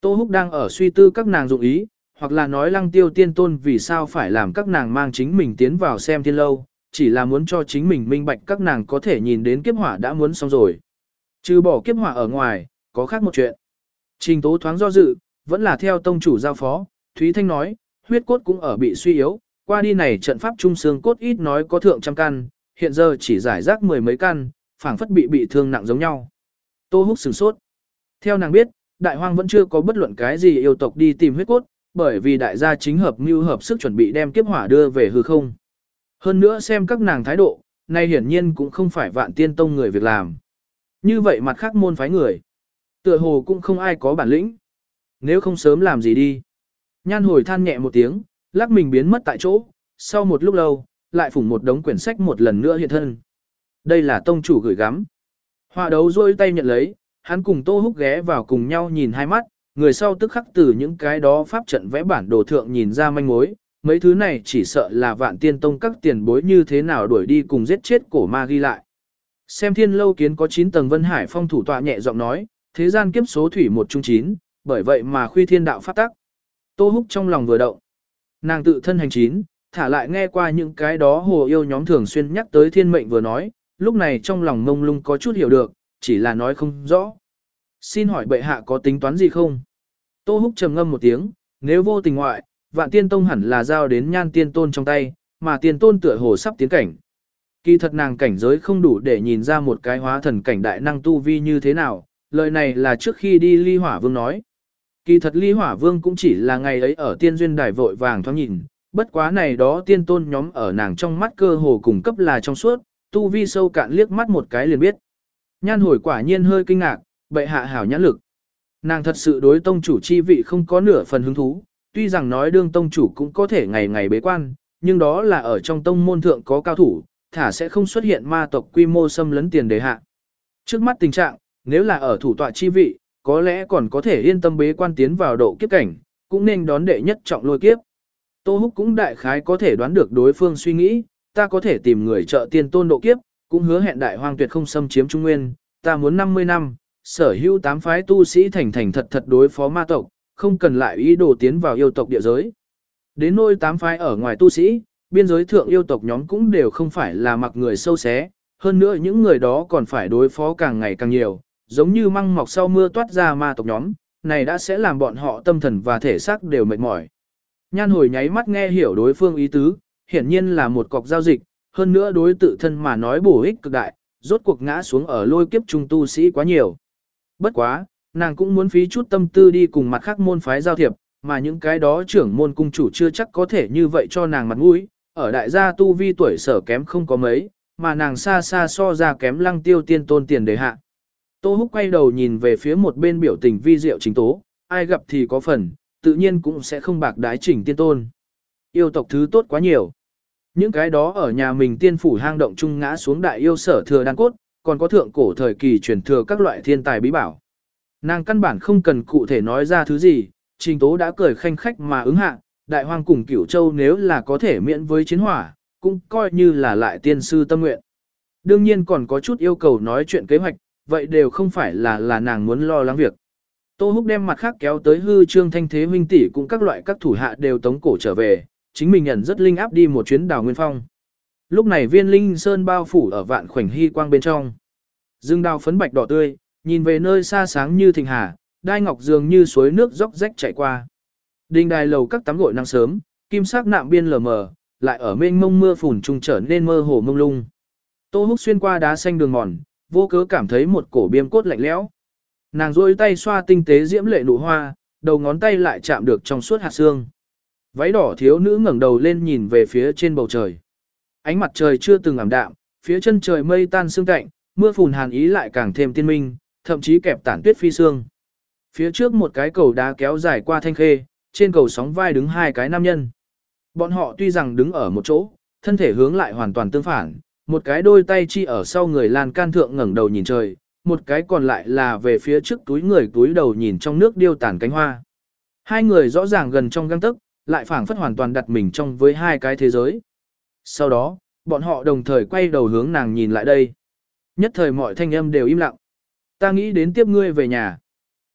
Speaker 1: Tô Húc đang ở suy tư các nàng dụng ý, hoặc là nói lăng tiêu tiên tôn vì sao phải làm các nàng mang chính mình tiến vào xem thiên lâu, chỉ là muốn cho chính mình minh bạch các nàng có thể nhìn đến kiếp hỏa đã muốn xong rồi. Trừ bỏ kiếp hỏa ở ngoài, có khác một chuyện. Trình tố thoáng do dự, vẫn là theo tông chủ giao phó, Thúy Thanh nói, huyết cốt cũng ở bị suy yếu, qua đi này trận pháp trung xương cốt ít nói có thượng trăm căn, hiện giờ chỉ giải rác mười mấy căn, phảng phất bị bị thương nặng giống nhau. Tô Húc sửng sốt. Theo nàng biết, đại hoang vẫn chưa có bất luận cái gì yêu tộc đi tìm huyết cốt, bởi vì đại gia chính hợp mưu hợp sức chuẩn bị đem kiếp hỏa đưa về hư không. Hơn nữa xem các nàng thái độ, nay hiển nhiên cũng không phải vạn tiên tông người việc làm. Như vậy mặt khác môn phái người. Tựa hồ cũng không ai có bản lĩnh. Nếu không sớm làm gì đi. Nhan hồi than nhẹ một tiếng, lắc mình biến mất tại chỗ, sau một lúc lâu, lại phủng một đống quyển sách một lần nữa hiện thân. Đây là tông chủ gửi gắm. Họa đấu rôi tay nhận lấy, hắn cùng Tô Húc ghé vào cùng nhau nhìn hai mắt, người sau tức khắc từ những cái đó pháp trận vẽ bản đồ thượng nhìn ra manh mối, mấy thứ này chỉ sợ là vạn tiên tông các tiền bối như thế nào đuổi đi cùng giết chết cổ ma ghi lại. Xem thiên lâu kiến có 9 tầng vân hải phong thủ tọa nhẹ giọng nói, thế gian kiếp số thủy một trung chín, bởi vậy mà khuy thiên đạo phát tắc. Tô húc trong lòng vừa động. Nàng tự thân hành chín, thả lại nghe qua những cái đó hồ yêu nhóm thường xuyên nhắc tới thiên mệnh vừa nói, lúc này trong lòng mông lung có chút hiểu được, chỉ là nói không rõ. Xin hỏi bệ hạ có tính toán gì không? Tô húc trầm ngâm một tiếng, nếu vô tình ngoại, vạn tiên tông hẳn là giao đến nhan tiên tôn trong tay, mà tiên tôn tựa hồ sắp tiến cảnh. Kỳ thật nàng cảnh giới không đủ để nhìn ra một cái hóa thần cảnh đại năng tu vi như thế nào, lời này là trước khi đi ly hỏa vương nói. Kỳ thật ly hỏa vương cũng chỉ là ngày ấy ở tiên duyên đài vội vàng thoáng nhìn, bất quá này đó tiên tôn nhóm ở nàng trong mắt cơ hồ cùng cấp là trong suốt, tu vi sâu cạn liếc mắt một cái liền biết. Nhan hồi quả nhiên hơi kinh ngạc, bệ hạ hảo nhãn lực. Nàng thật sự đối tông chủ chi vị không có nửa phần hứng thú, tuy rằng nói đương tông chủ cũng có thể ngày ngày bế quan, nhưng đó là ở trong tông môn thượng có cao thủ, thả sẽ không xuất hiện ma tộc quy mô xâm lấn tiền đề hạ. Trước mắt tình trạng, nếu là ở thủ tọa chi vị, có lẽ còn có thể yên tâm bế quan tiến vào độ kiếp cảnh, cũng nên đón đệ nhất trọng lôi kiếp. Tô Húc cũng đại khái có thể đoán được đối phương suy nghĩ, ta có thể tìm người trợ tiên tôn độ kiếp, cũng hứa hẹn đại hoang tuyệt không xâm chiếm Trung Nguyên, ta muốn 50 năm, sở hữu tám phái tu sĩ thành thành thật thật đối phó ma tộc, không cần lại ý đồ tiến vào yêu tộc địa giới. Đến nôi tám phái ở ngoài tu sĩ, biên giới thượng yêu tộc nhóm cũng đều không phải là mặc người sâu xé, hơn nữa những người đó còn phải đối phó càng ngày càng nhiều, giống như măng mọc sau mưa toát ra ma tộc nhóm, này đã sẽ làm bọn họ tâm thần và thể xác đều mệt mỏi. Nhan hồi nháy mắt nghe hiểu đối phương ý tứ, hiển nhiên là một cọc giao dịch, hơn nữa đối tự thân mà nói bổ ích cực đại, rốt cuộc ngã xuống ở lôi kiếp trung tu sĩ quá nhiều. Bất quá, nàng cũng muốn phí chút tâm tư đi cùng mặt khác môn phái giao thiệp, mà những cái đó trưởng môn cung chủ chưa chắc có thể như vậy cho nàng mặt mũi, ở đại gia tu vi tuổi sở kém không có mấy, mà nàng xa xa so ra kém lăng tiêu tiên tôn tiền đề hạ. Tô Húc quay đầu nhìn về phía một bên biểu tình vi diệu chính tố, ai gặp thì có phần, tự nhiên cũng sẽ không bạc đái chỉnh tiên tôn. Yêu tộc thứ tốt quá nhiều. Những cái đó ở nhà mình tiên phủ hang động trung ngã xuống đại yêu sở thừa đan cốt, còn có thượng cổ thời kỳ truyền thừa các loại thiên tài bí bảo. Nàng căn bản không cần cụ thể nói ra thứ gì, trình tố đã cười khanh khách mà ứng hạ, đại hoang cùng cửu châu nếu là có thể miễn với chiến hỏa, cũng coi như là lại tiên sư tâm nguyện. Đương nhiên còn có chút yêu cầu nói chuyện kế hoạch, vậy đều không phải là là nàng muốn lo lắng việc. Tô Húc đem mặt khác kéo tới hư trương thanh thế huynh tỷ cùng các loại các thủ hạ đều tống cổ trở về, chính mình nhận rất linh áp đi một chuyến đào nguyên phong. Lúc này viên linh sơn bao phủ ở vạn khoảnh hy quang bên trong. Dương đào phấn bạch đỏ tươi, nhìn về nơi xa sáng như thịnh hà, đai ngọc dường như suối nước róc rách chảy qua. Đình đài lầu các tắm gội nắng sớm, kim sắc nạm biên lờ mờ, lại ở mênh mông mưa phùn trùng trở nên mơ hồ mông lung. Tô Húc xuyên qua đá xanh đường mòn, vô cớ cảm thấy một cổ biêm cốt lạnh lẽo. Nàng duỗi tay xoa tinh tế diễm lệ nụ hoa, đầu ngón tay lại chạm được trong suốt hạt xương. Váy đỏ thiếu nữ ngẩng đầu lên nhìn về phía trên bầu trời. Ánh mặt trời chưa từng ảm đạm, phía chân trời mây tan sương cạnh, mưa phùn hàn ý lại càng thêm tiên minh, thậm chí kẹp tản tuyết phi sương. Phía trước một cái cầu đá kéo dài qua thanh khê, trên cầu sóng vai đứng hai cái nam nhân. Bọn họ tuy rằng đứng ở một chỗ, thân thể hướng lại hoàn toàn tương phản, một cái đôi tay chi ở sau người lan can thượng ngẩng đầu nhìn trời, một cái còn lại là về phía trước túi người túi đầu nhìn trong nước điêu tàn cánh hoa. Hai người rõ ràng gần trong găng tức, lại phảng phất hoàn toàn đặt mình trong với hai cái thế giới. Sau đó, bọn họ đồng thời quay đầu hướng nàng nhìn lại đây. Nhất thời mọi thanh âm đều im lặng. Ta nghĩ đến tiếp ngươi về nhà.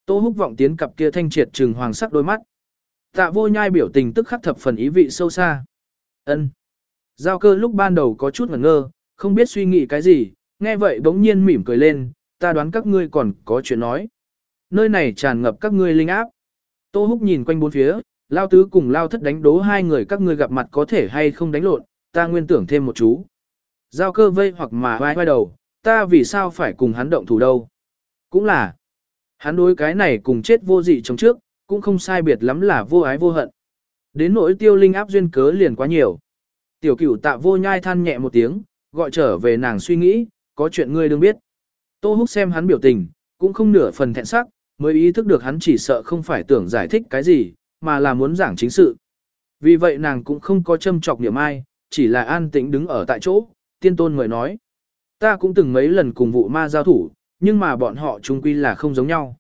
Speaker 1: Tô húc vọng tiến cặp kia thanh triệt trừng hoàng sắc đôi mắt. Tạ vô nhai biểu tình tức khắc thập phần ý vị sâu xa. ân Giao cơ lúc ban đầu có chút ngẩn ngơ, không biết suy nghĩ cái gì, nghe vậy bỗng nhiên mỉm cười lên, ta đoán các ngươi còn có chuyện nói. Nơi này tràn ngập các ngươi linh áp. Tô húc nhìn quanh bốn phía, lao tứ cùng lao thất đánh đố hai người các ngươi gặp mặt có thể hay không đánh lộn, ta nguyên tưởng thêm một chú. Giao cơ vây hoặc mà vai vai đầu, ta vì sao phải cùng hắn động thủ đâu. Cũng là, hắn đối cái này cùng chết vô dị trong trước, cũng không sai biệt lắm là vô ái vô hận. Đến nỗi tiêu linh áp duyên cớ liền quá nhiều. Tiểu cửu tạ vô nhai than nhẹ một tiếng, gọi trở về nàng suy nghĩ, có chuyện ngươi đừng biết. Tô húc xem hắn biểu tình, cũng không nửa phần thẹn sắc, mới ý thức được hắn chỉ sợ không phải tưởng giải thích cái gì, mà là muốn giảng chính sự. Vì vậy nàng cũng không có châm chọc niệm ai, chỉ là an tĩnh đứng ở tại chỗ, tiên tôn người nói. Ta cũng từng mấy lần cùng vụ ma giao thủ, nhưng mà bọn họ chung quy là không giống nhau.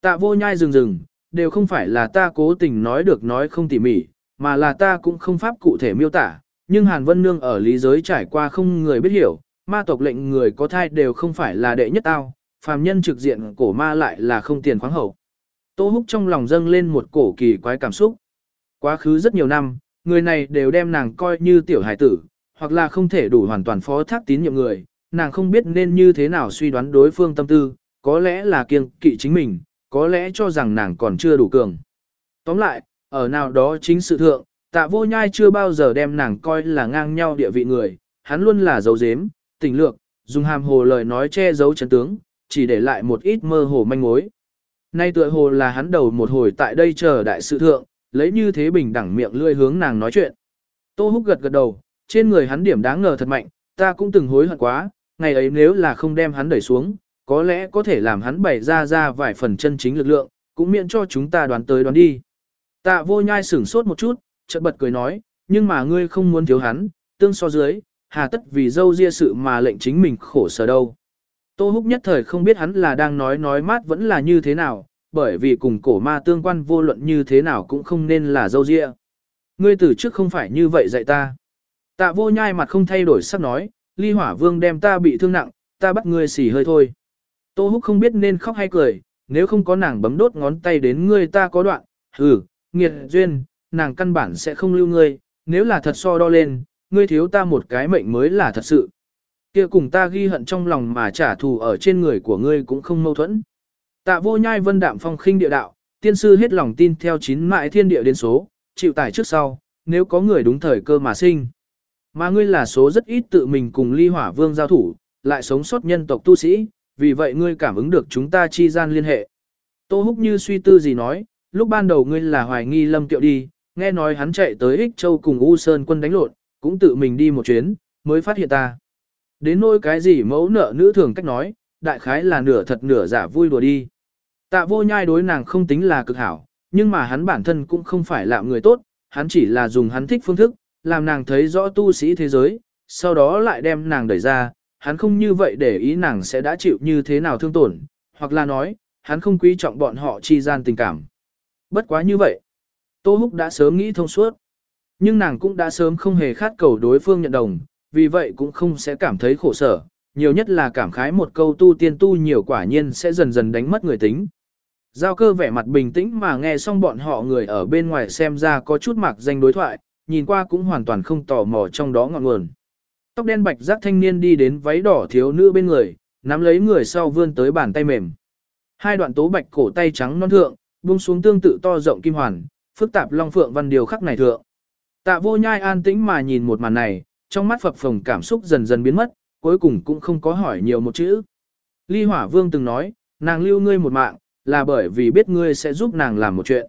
Speaker 1: Tạ vô nhai rừng rừng, đều không phải là ta cố tình nói được nói không tỉ mỉ, mà là ta cũng không pháp cụ thể miêu tả, nhưng Hàn Vân Nương ở lý giới trải qua không người biết hiểu, ma tộc lệnh người có thai đều không phải là đệ nhất tao, phàm nhân trực diện cổ ma lại là không tiền khoáng hậu. Tô Húc trong lòng dâng lên một cổ kỳ quái cảm xúc. Quá khứ rất nhiều năm, người này đều đem nàng coi như tiểu hải tử, hoặc là không thể đủ hoàn toàn phó thác tín nhiệm người, nàng không biết nên như thế nào suy đoán đối phương tâm tư, có lẽ là kiêng kỵ chính mình, có lẽ cho rằng nàng còn chưa đủ cường. Tóm lại, ở nào đó chính sự thượng, tạ vô nhai chưa bao giờ đem nàng coi là ngang nhau địa vị người, hắn luôn là dấu dếm, tình lược, dùng hàm hồ lời nói che giấu chấn tướng, chỉ để lại một ít mơ hồ manh mối. Nay tựa hồ là hắn đầu một hồi tại đây chờ đại sự thượng, lấy như thế bình đẳng miệng lươi hướng nàng nói chuyện. Tô húc gật gật đầu, trên người hắn điểm đáng ngờ thật mạnh, ta cũng từng hối hận quá, ngày ấy nếu là không đem hắn đẩy xuống, có lẽ có thể làm hắn bày ra ra vài phần chân chính lực lượng, cũng miễn cho chúng ta đoán tới đoán đi. Tạ vô nhai sửng sốt một chút, chợt bật cười nói, nhưng mà ngươi không muốn thiếu hắn, tương so dưới, hà tất vì dâu ria sự mà lệnh chính mình khổ sở đâu. Tô Húc nhất thời không biết hắn là đang nói nói mát vẫn là như thế nào, bởi vì cùng cổ ma tương quan vô luận như thế nào cũng không nên là dâu ria. Ngươi từ trước không phải như vậy dạy ta. Tạ vô nhai mặt không thay đổi sắc nói, ly hỏa vương đem ta bị thương nặng, ta bắt ngươi xỉ hơi thôi. Tô Húc không biết nên khóc hay cười, nếu không có nàng bấm đốt ngón tay đến ngươi ta có đoạn, hừ, nghiệt duyên, nàng căn bản sẽ không lưu ngươi, nếu là thật so đo lên, ngươi thiếu ta một cái mệnh mới là thật sự. Kia cùng ta ghi hận trong lòng mà trả thù ở trên người của ngươi cũng không mâu thuẫn. Tạ vô nhai vân đạm phong khinh địa đạo, tiên sư hết lòng tin theo chín mại thiên địa đến số, chịu tải trước sau, nếu có người đúng thời cơ mà sinh. Mà ngươi là số rất ít tự mình cùng ly hỏa vương giao thủ, lại sống sót nhân tộc tu sĩ, vì vậy ngươi cảm ứng được chúng ta chi gian liên hệ. Tô Húc như suy tư gì nói, lúc ban đầu ngươi là hoài nghi lâm tiệu đi, nghe nói hắn chạy tới Ích Châu cùng U Sơn quân đánh lộn, cũng tự mình đi một chuyến, mới phát hiện ta. Đến nỗi cái gì mẫu nợ nữ thường cách nói, đại khái là nửa thật nửa giả vui đùa đi. Tạ vô nhai đối nàng không tính là cực hảo, nhưng mà hắn bản thân cũng không phải là người tốt, hắn chỉ là dùng hắn thích phương thức, làm nàng thấy rõ tu sĩ thế giới, sau đó lại đem nàng đẩy ra, hắn không như vậy để ý nàng sẽ đã chịu như thế nào thương tổn, hoặc là nói, hắn không quý trọng bọn họ chi gian tình cảm. Bất quá như vậy, Tô Húc đã sớm nghĩ thông suốt, nhưng nàng cũng đã sớm không hề khát cầu đối phương nhận đồng, vì vậy cũng không sẽ cảm thấy khổ sở, nhiều nhất là cảm khái một câu tu tiên tu nhiều quả nhiên sẽ dần dần đánh mất người tính. Giao cơ vẻ mặt bình tĩnh mà nghe xong bọn họ người ở bên ngoài xem ra có chút mạc danh đối thoại, nhìn qua cũng hoàn toàn không tò mò trong đó ngọn nguồn. Tóc đen bạch giác thanh niên đi đến váy đỏ thiếu nữ bên người, nắm lấy người sau vươn tới bàn tay mềm. Hai đoạn tố bạch cổ tay trắng non thượng, buông xuống tương tự to rộng kim hoàn, phức tạp long phượng văn điều khắc này thượng. Tạ vô nhai an tĩnh mà nhìn một màn này, trong mắt phập phồng cảm xúc dần dần biến mất, cuối cùng cũng không có hỏi nhiều một chữ. Ly Hỏa Vương từng nói, nàng lưu ngươi một mạng, là bởi vì biết ngươi sẽ giúp nàng làm một chuyện.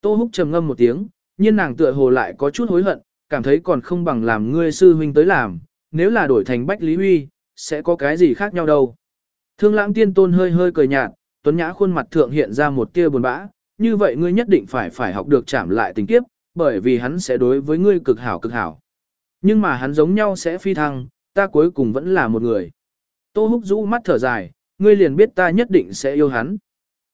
Speaker 1: Tô Húc trầm ngâm một tiếng, nhưng nàng tựa hồ lại có chút hối hận, cảm thấy còn không bằng làm ngươi sư huynh tới làm, nếu là đổi thành Bách Lý Huy, sẽ có cái gì khác nhau đâu. Thương lãng tiên tôn hơi hơi cười nhạt, tuấn nhã khuôn mặt thượng hiện ra một tia buồn bã, như vậy ngươi nhất định phải phải học được chạm lại tình kiếp, bởi vì hắn sẽ đối với ngươi cực hảo cực hảo. Nhưng mà hắn giống nhau sẽ phi thăng, ta cuối cùng vẫn là một người. Tô húc rũ mắt thở dài, ngươi liền biết ta nhất định sẽ yêu hắn.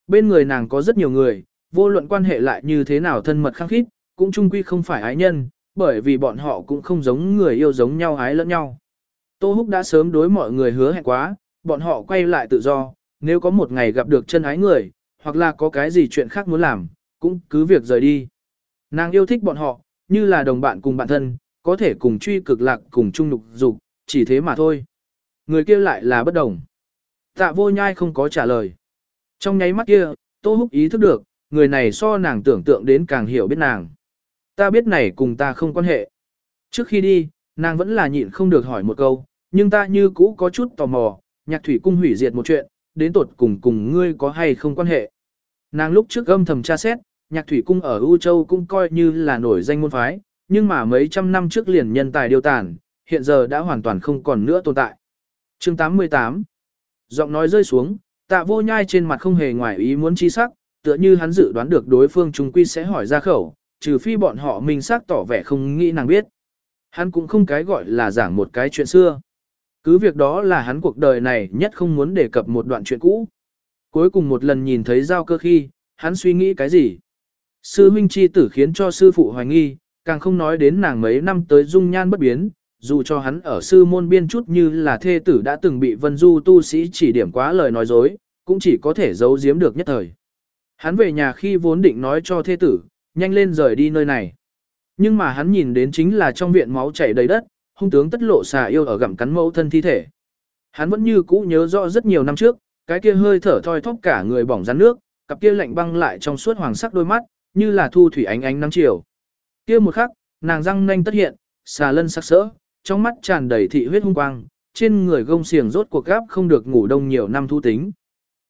Speaker 1: Bên người nàng có rất nhiều người, vô luận quan hệ lại như thế nào thân mật khăng khít, cũng chung quy không phải ái nhân, bởi vì bọn họ cũng không giống người yêu giống nhau ái lẫn nhau. Tô Húc đã sớm đối mọi người hứa hẹn quá, bọn họ quay lại tự do, nếu có một ngày gặp được chân ái người, hoặc là có cái gì chuyện khác muốn làm, cũng cứ việc rời đi. Nàng yêu thích bọn họ, như là đồng bạn cùng bạn thân, có thể cùng truy cực lạc cùng chung nục dục, chỉ thế mà thôi. Người kia lại là bất đồng. Tạ vô nhai không có trả lời. Trong nháy mắt kia, Tô Húc ý thức được, người này so nàng tưởng tượng đến càng hiểu biết nàng. Ta biết này cùng ta không quan hệ. Trước khi đi, nàng vẫn là nhịn không được hỏi một câu, nhưng ta như cũ có chút tò mò, nhạc thủy cung hủy diệt một chuyện, đến tột cùng cùng ngươi có hay không quan hệ. Nàng lúc trước âm thầm tra xét, nhạc thủy cung ở U Châu cũng coi như là nổi danh môn phái, nhưng mà mấy trăm năm trước liền nhân tài điều tàn, hiện giờ đã hoàn toàn không còn nữa tồn tại. Chương 88 Giọng nói rơi xuống, tạ vô nhai trên mặt không hề ngoài ý muốn chi sắc, tựa như hắn dự đoán được đối phương trung quy sẽ hỏi ra khẩu, trừ phi bọn họ mình xác tỏ vẻ không nghĩ nàng biết. Hắn cũng không cái gọi là giảng một cái chuyện xưa. Cứ việc đó là hắn cuộc đời này nhất không muốn đề cập một đoạn chuyện cũ. Cuối cùng một lần nhìn thấy giao cơ khi, hắn suy nghĩ cái gì? Sư huynh chi tử khiến cho sư phụ hoài nghi, càng không nói đến nàng mấy năm tới dung nhan bất biến, dù cho hắn ở sư môn biên chút như là thê tử đã từng bị vân du tu sĩ chỉ điểm quá lời nói dối, cũng chỉ có thể giấu giếm được nhất thời. Hắn về nhà khi vốn định nói cho thê tử, nhanh lên rời đi nơi này. Nhưng mà hắn nhìn đến chính là trong viện máu chảy đầy đất, hung tướng tất lộ xà yêu ở gặm cắn mẫu thân thi thể. Hắn vẫn như cũ nhớ rõ rất nhiều năm trước, cái kia hơi thở thoi thóp cả người bỏng rắn nước, cặp kia lạnh băng lại trong suốt hoàng sắc đôi mắt, như là thu thủy ánh ánh nắng chiều. Kia một khắc, nàng răng nanh tất hiện, xà lân sắc sỡ, trong mắt tràn đầy thị huyết hung quang, trên người gông xiềng rốt cuộc gáp không được ngủ đông nhiều năm thu tính.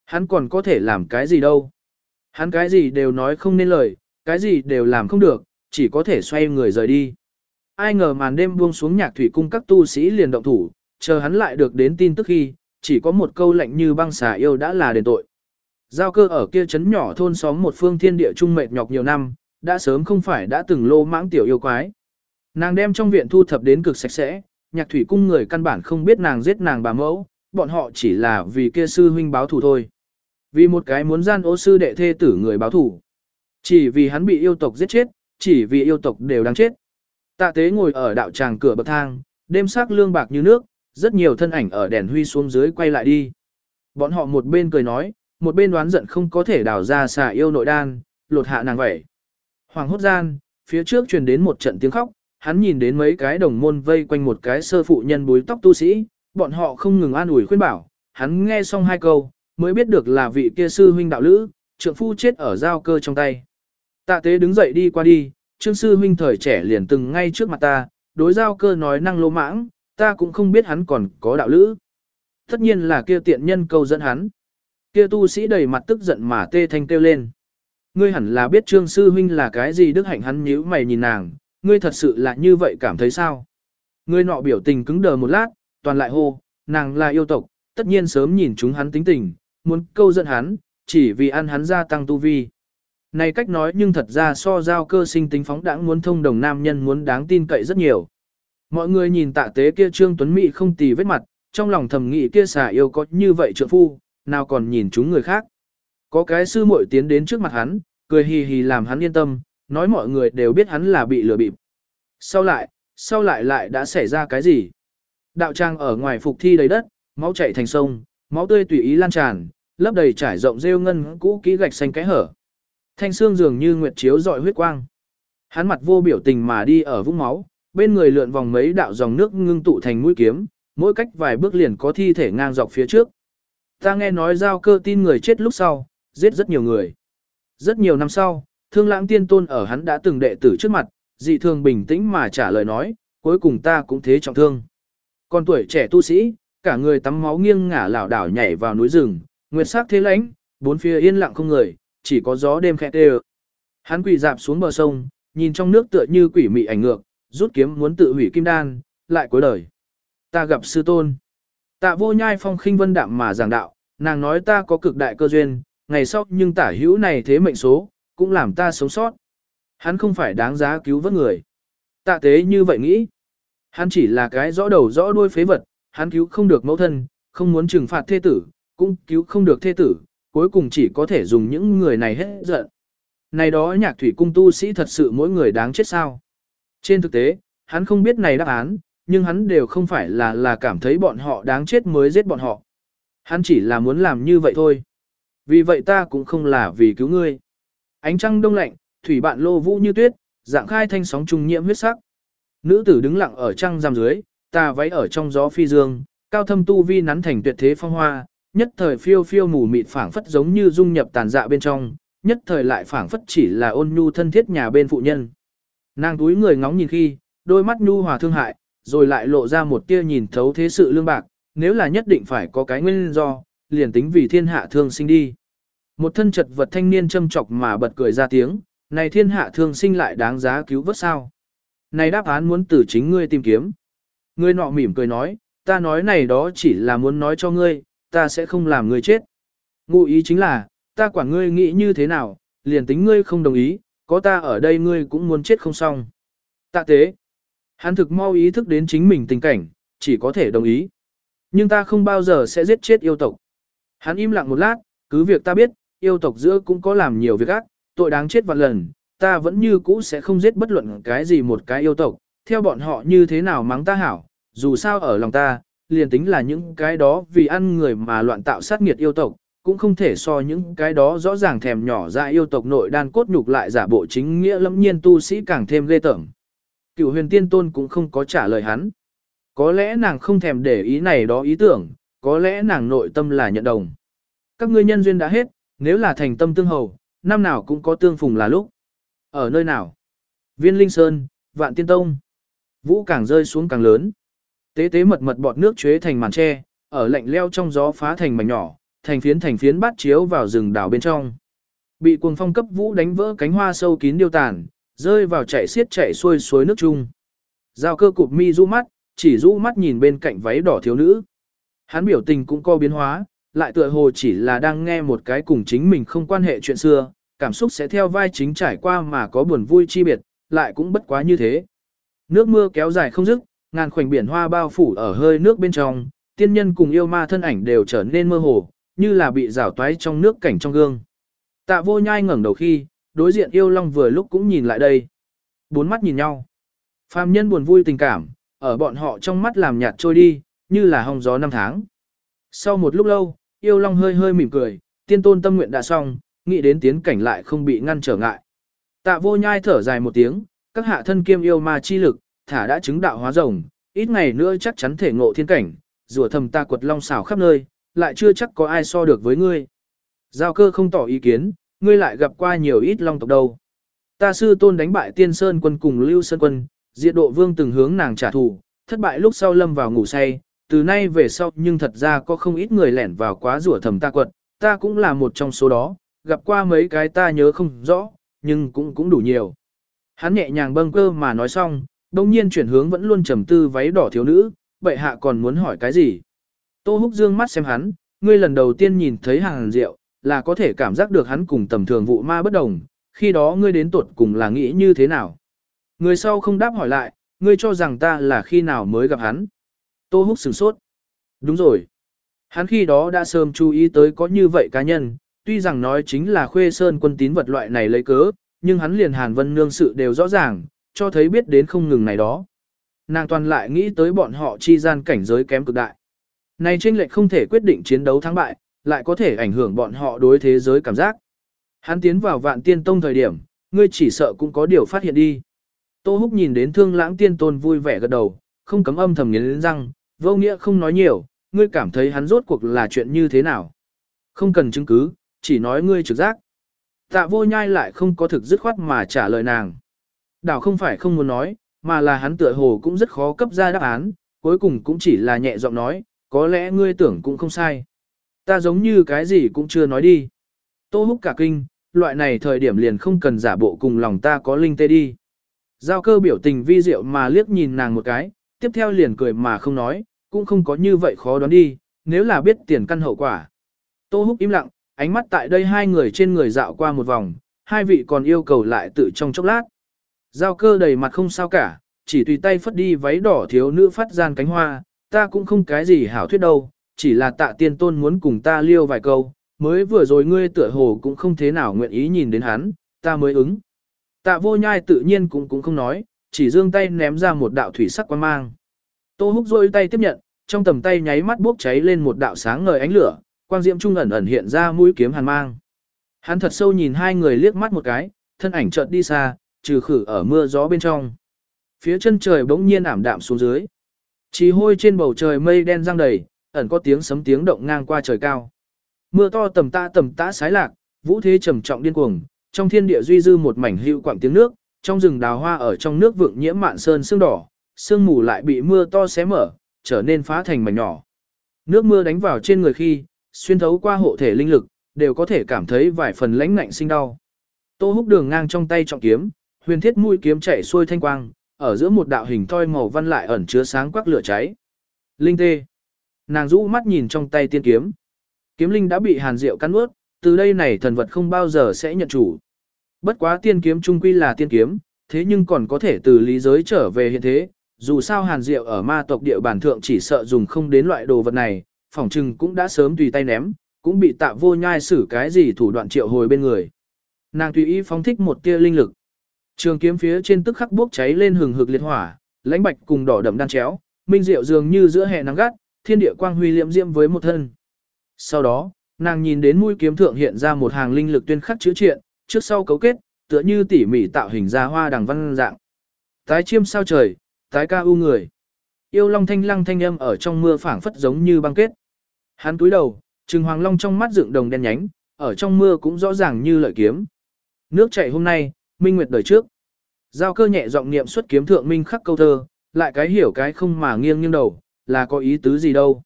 Speaker 1: Hắn còn có thể làm cái gì đâu. Hắn cái gì đều nói không nên lời, cái gì đều làm không được, chỉ có thể xoay người rời đi. Ai ngờ màn đêm buông xuống nhạc thủy cung các tu sĩ liền động thủ, chờ hắn lại được đến tin tức khi, chỉ có một câu lệnh như băng xà yêu đã là đền tội. Giao cơ ở kia chấn nhỏ thôn xóm một phương thiên địa trung mệt nhọc nhiều năm, đã sớm không phải đã từng lô mãng tiểu yêu quái. Nàng đem trong viện thu thập đến cực sạch sẽ, nhạc thủy cung người căn bản không biết nàng giết nàng bà mẫu, bọn họ chỉ là vì kia sư huynh báo thù thôi. Vì một cái muốn gian ô sư đệ thê tử người báo thù. Chỉ vì hắn bị yêu tộc giết chết, chỉ vì yêu tộc đều đang chết. Tạ tế ngồi ở đạo tràng cửa bậc thang, đêm sắc lương bạc như nước, rất nhiều thân ảnh ở đèn huy xuống dưới quay lại đi. Bọn họ một bên cười nói, một bên đoán giận không có thể đào ra xà yêu nội đan, lột hạ nàng vậy. Hoàng hốt gian, phía trước truyền đến một trận tiếng khóc, hắn nhìn đến mấy cái đồng môn vây quanh một cái sơ phụ nhân búi tóc tu sĩ, bọn họ không ngừng an ủi khuyên bảo, hắn nghe xong hai câu, mới biết được là vị kia sư huynh đạo lữ, trượng phu chết ở giao cơ trong tay. Tạ tế đứng dậy đi qua đi, trương sư huynh thời trẻ liền từng ngay trước mặt ta, đối giao cơ nói năng lô mãng, ta cũng không biết hắn còn có đạo lữ. Tất nhiên là kia tiện nhân câu dẫn hắn. Kia tu sĩ đầy mặt tức giận mà tê thanh kêu lên. Ngươi hẳn là biết trương sư huynh là cái gì đức hạnh hắn nhíu mày nhìn nàng, ngươi thật sự là như vậy cảm thấy sao? Ngươi nọ biểu tình cứng đờ một lát, toàn lại hô, nàng là yêu tộc, tất nhiên sớm nhìn chúng hắn tính tình, muốn câu dẫn hắn, chỉ vì ăn hắn gia tăng tu vi. Này cách nói nhưng thật ra so giao cơ sinh tính phóng đãng muốn thông đồng nam nhân muốn đáng tin cậy rất nhiều. Mọi người nhìn tạ tế kia Trương Tuấn Mỹ không tì vết mặt, trong lòng thầm nghĩ kia xà yêu có như vậy trượng phu, nào còn nhìn chúng người khác. Có cái sư muội tiến đến trước mặt hắn, cười hì hì làm hắn yên tâm, nói mọi người đều biết hắn là bị lừa bịp. Sau lại, sau lại lại đã xảy ra cái gì? Đạo trang ở ngoài phục thi đầy đất, máu chảy thành sông, máu tươi tùy ý lan tràn, lấp đầy trải rộng rêu ngân cũ kỹ gạch xanh cái hở. Thanh xương dường như nguyệt chiếu dọi huyết quang. Hắn mặt vô biểu tình mà đi ở vũng máu, bên người lượn vòng mấy đạo dòng nước ngưng tụ thành mũi kiếm, mỗi cách vài bước liền có thi thể ngang dọc phía trước. Ta nghe nói giao cơ tin người chết lúc sau, giết rất nhiều người. Rất nhiều năm sau, thương lãng tiên tôn ở hắn đã từng đệ tử trước mặt, dị thường bình tĩnh mà trả lời nói, cuối cùng ta cũng thế trọng thương. Còn tuổi trẻ tu sĩ, cả người tắm máu nghiêng ngả lảo đảo nhảy vào núi rừng, nguyệt sắc thế lãnh, bốn phía yên lặng không người, chỉ có gió đêm khẽ tê Hắn quỳ dạp xuống bờ sông, nhìn trong nước tựa như quỷ mị ảnh ngược, rút kiếm muốn tự hủy kim đan, lại cuối đời. Ta gặp sư tôn. Tạ vô nhai phong khinh vân đạm mà giảng đạo, nàng nói ta có cực đại cơ duyên, ngày sau nhưng tả hữu này thế mệnh số, cũng làm ta sống sót. Hắn không phải đáng giá cứu vớt người. Tạ tế như vậy nghĩ. Hắn chỉ là cái rõ đầu rõ đuôi phế vật, hắn cứu không được mẫu thân, không muốn trừng phạt thê tử, cũng cứu không được thê tử, cuối cùng chỉ có thể dùng những người này hết giận. Này đó nhạc thủy cung tu sĩ thật sự mỗi người đáng chết sao. Trên thực tế, hắn không biết này đáp án, nhưng hắn đều không phải là là cảm thấy bọn họ đáng chết mới giết bọn họ. Hắn chỉ là muốn làm như vậy thôi. Vì vậy ta cũng không là vì cứu ngươi. Ánh trăng đông lạnh, thủy bạn lô vũ như tuyết, dạng khai thanh sóng trung nhiễm huyết sắc. Nữ tử đứng lặng ở trăng giam dưới, ta váy ở trong gió phi dương, cao thâm tu vi nắn thành tuyệt thế phong hoa, nhất thời phiêu phiêu mù mịt phảng phất giống như dung nhập tàn dạ bên trong, nhất thời lại phảng phất chỉ là ôn nhu thân thiết nhà bên phụ nhân. Nàng túi người ngóng nhìn khi, đôi mắt nhu hòa thương hại, rồi lại lộ ra một tia nhìn thấu thế sự lương bạc, nếu là nhất định phải có cái nguyên do, liền tính vì thiên hạ thương sinh đi. Một thân chật vật thanh niên châm chọc mà bật cười ra tiếng, này thiên hạ thương sinh lại đáng giá cứu vớt sao. Này đáp án muốn từ chính ngươi tìm kiếm. Ngươi nọ mỉm cười nói, ta nói này đó chỉ là muốn nói cho ngươi, ta sẽ không làm ngươi chết. Ngụ ý chính là, ta quản ngươi nghĩ như thế nào, liền tính ngươi không đồng ý, có ta ở đây ngươi cũng muốn chết không xong. Tạ tế. Hắn thực mau ý thức đến chính mình tình cảnh, chỉ có thể đồng ý. Nhưng ta không bao giờ sẽ giết chết yêu tộc. Hắn im lặng một lát, cứ việc ta biết, yêu tộc giữa cũng có làm nhiều việc ác, tội đáng chết vạn lần, ta vẫn như cũ sẽ không giết bất luận cái gì một cái yêu tộc, theo bọn họ như thế nào mắng ta hảo, dù sao ở lòng ta, liền tính là những cái đó vì ăn người mà loạn tạo sát nghiệt yêu tộc, cũng không thể so những cái đó rõ ràng thèm nhỏ ra yêu tộc nội đan cốt nhục lại giả bộ chính nghĩa lẫm nhiên tu sĩ càng thêm ghê tởm. Cựu huyền tiên tôn cũng không có trả lời hắn. Có lẽ nàng không thèm để ý này đó ý tưởng, có lẽ nàng nội tâm là nhận đồng. Các ngươi nhân duyên đã hết, nếu là thành tâm tương hầu, năm nào cũng có tương phùng là lúc. Ở nơi nào? Viên Linh Sơn, Vạn Tiên Tông. Vũ càng rơi xuống càng lớn. Tế tế mật mật bọt nước chế thành màn tre, ở lạnh leo trong gió phá thành mảnh nhỏ, thành phiến thành phiến bát chiếu vào rừng đảo bên trong. Bị cuồng phong cấp vũ đánh vỡ cánh hoa sâu kín điêu tàn, rơi vào chạy xiết chạy xuôi suối nước chung. Giao cơ cụp mi du mắt, chỉ du mắt nhìn bên cạnh váy đỏ thiếu nữ. Hắn biểu tình cũng co biến hóa, lại tựa hồ chỉ là đang nghe một cái cùng chính mình không quan hệ chuyện xưa, cảm xúc sẽ theo vai chính trải qua mà có buồn vui chi biệt, lại cũng bất quá như thế. Nước mưa kéo dài không dứt, ngàn khoảnh biển hoa bao phủ ở hơi nước bên trong, tiên nhân cùng yêu ma thân ảnh đều trở nên mơ hồ, như là bị rảo toái trong nước cảnh trong gương. Tạ vô nhai ngẩng đầu khi, đối diện yêu long vừa lúc cũng nhìn lại đây. Bốn mắt nhìn nhau. Phàm nhân buồn vui tình cảm, ở bọn họ trong mắt làm nhạt trôi đi, như là hong gió năm tháng. Sau một lúc lâu, yêu long hơi hơi mỉm cười, tiên tôn tâm nguyện đã xong, nghĩ đến tiến cảnh lại không bị ngăn trở ngại. Tạ vô nhai thở dài một tiếng, các hạ thân kiêm yêu ma chi lực, thả đã chứng đạo hóa rồng, ít ngày nữa chắc chắn thể ngộ thiên cảnh, rùa thầm ta quật long xảo khắp nơi, lại chưa chắc có ai so được với ngươi. Giao cơ không tỏ ý kiến, ngươi lại gặp qua nhiều ít long tộc đâu. Ta sư tôn đánh bại tiên sơn quân cùng lưu sơn quân, diệt độ vương từng hướng nàng trả thù, thất bại lúc sau lâm vào ngủ say, từ nay về sau nhưng thật ra có không ít người lẻn vào quá rủa thầm ta quật, ta cũng là một trong số đó, gặp qua mấy cái ta nhớ không rõ, nhưng cũng cũng đủ nhiều. Hắn nhẹ nhàng bâng cơ mà nói xong, đồng nhiên chuyển hướng vẫn luôn trầm tư váy đỏ thiếu nữ, bệ hạ còn muốn hỏi cái gì. Tô húc dương mắt xem hắn, ngươi lần đầu tiên nhìn thấy hàng rượu, là có thể cảm giác được hắn cùng tầm thường vụ ma bất đồng, khi đó ngươi đến tuột cùng là nghĩ như thế nào. Người sau không đáp hỏi lại, ngươi cho rằng ta là khi nào mới gặp hắn. Tô húc sửng sốt. Đúng rồi. Hắn khi đó đã sớm chú ý tới có như vậy cá nhân, tuy rằng nói chính là khuê sơn quân tín vật loại này lấy cớ, nhưng hắn liền Hàn Vân Nương sự đều rõ ràng, cho thấy biết đến không ngừng này đó. Nàng toàn lại nghĩ tới bọn họ chi gian cảnh giới kém cực đại. Này tranh lệch không thể quyết định chiến đấu thắng bại, lại có thể ảnh hưởng bọn họ đối thế giới cảm giác. Hắn tiến vào vạn tiên tông thời điểm, ngươi chỉ sợ cũng có điều phát hiện đi. Tô Húc nhìn đến thương lãng tiên tôn vui vẻ gật đầu, không cấm âm thầm nghiến răng, vô nghĩa không nói nhiều, ngươi cảm thấy hắn rốt cuộc là chuyện như thế nào. Không cần chứng cứ, chỉ nói ngươi trực giác. Tạ vô nhai lại không có thực dứt khoát mà trả lời nàng. Đảo không phải không muốn nói, mà là hắn tựa hồ cũng rất khó cấp ra đáp án, cuối cùng cũng chỉ là nhẹ giọng nói, có lẽ ngươi tưởng cũng không sai. Ta giống như cái gì cũng chưa nói đi. Tô húc cả kinh, loại này thời điểm liền không cần giả bộ cùng lòng ta có linh tê đi. Giao cơ biểu tình vi diệu mà liếc nhìn nàng một cái, tiếp theo liền cười mà không nói, cũng không có như vậy khó đoán đi, nếu là biết tiền căn hậu quả. Tô húc im lặng, ánh mắt tại đây hai người trên người dạo qua một vòng, hai vị còn yêu cầu lại tự trong chốc lát. Giao cơ đầy mặt không sao cả, chỉ tùy tay phất đi váy đỏ thiếu nữ phát gian cánh hoa, ta cũng không cái gì hảo thuyết đâu, chỉ là tạ tiên tôn muốn cùng ta liêu vài câu, mới vừa rồi ngươi tựa hồ cũng không thế nào nguyện ý nhìn đến hắn, ta mới ứng. Tạ vô nhai tự nhiên cũng cũng không nói, chỉ dương tay ném ra một đạo thủy sắc quan mang. Tô húc rôi tay tiếp nhận, trong tầm tay nháy mắt bốc cháy lên một đạo sáng ngời ánh lửa, quang diễm trung ẩn ẩn hiện ra mũi kiếm hàn mang. Hắn thật sâu nhìn hai người liếc mắt một cái, thân ảnh chợt đi xa, trừ khử ở mưa gió bên trong. Phía chân trời bỗng nhiên ảm đạm xuống dưới. Chỉ hôi trên bầu trời mây đen răng đầy, ẩn có tiếng sấm tiếng động ngang qua trời cao. Mưa to tầm ta tầm tã sái lạc, vũ thế trầm trọng điên cuồng, trong thiên địa duy dư một mảnh hữu quảng tiếng nước, trong rừng đào hoa ở trong nước vượng nhiễm mạn sơn sương đỏ, sương mù lại bị mưa to xé mở, trở nên phá thành mảnh nhỏ. Nước mưa đánh vào trên người khi, xuyên thấu qua hộ thể linh lực, đều có thể cảm thấy vài phần lãnh ngạnh sinh đau. Tô húc đường ngang trong tay trọng kiếm, huyền thiết mũi kiếm chạy xuôi thanh quang, ở giữa một đạo hình thoi màu văn lại ẩn chứa sáng quắc lửa cháy. Linh tê. Nàng rũ mắt nhìn trong tay tiên kiếm. Kiếm linh đã bị hàn diệu cắn ướt, từ đây này thần vật không bao giờ sẽ nhận chủ. Bất quá tiên kiếm trung quy là tiên kiếm, thế nhưng còn có thể từ lý giới trở về hiện thế, dù sao hàn diệu ở ma tộc địa bản thượng chỉ sợ dùng không đến loại đồ vật này, phỏng trừng cũng đã sớm tùy tay ném, cũng bị tạ vô nhai xử cái gì thủ đoạn triệu hồi bên người. Nàng tùy ý phóng thích một tia linh lực. Trường kiếm phía trên tức khắc bốc cháy lên hừng hực liệt hỏa, lãnh bạch cùng đỏ đậm đan chéo, minh diệu dường như giữa hè nắng gắt, thiên địa quang huy liệm diễm với một thân. Sau đó, nàng nhìn đến mũi kiếm thượng hiện ra một hàng linh lực tuyên khắc chữ triện, trước sau cấu kết, tựa như tỉ mỉ tạo hình ra hoa đằng văn dạng. Tái chiêm sao trời, tái ca u người. Yêu long thanh lăng thanh âm ở trong mưa phảng phất giống như băng kết. Hắn túi đầu, trừng hoàng long trong mắt dựng đồng đen nhánh, ở trong mưa cũng rõ ràng như lợi kiếm. Nước chảy hôm nay, minh nguyệt đời trước. Giao cơ nhẹ giọng niệm xuất kiếm thượng minh khắc câu thơ, lại cái hiểu cái không mà nghiêng nghiêng đầu, là có ý tứ gì đâu.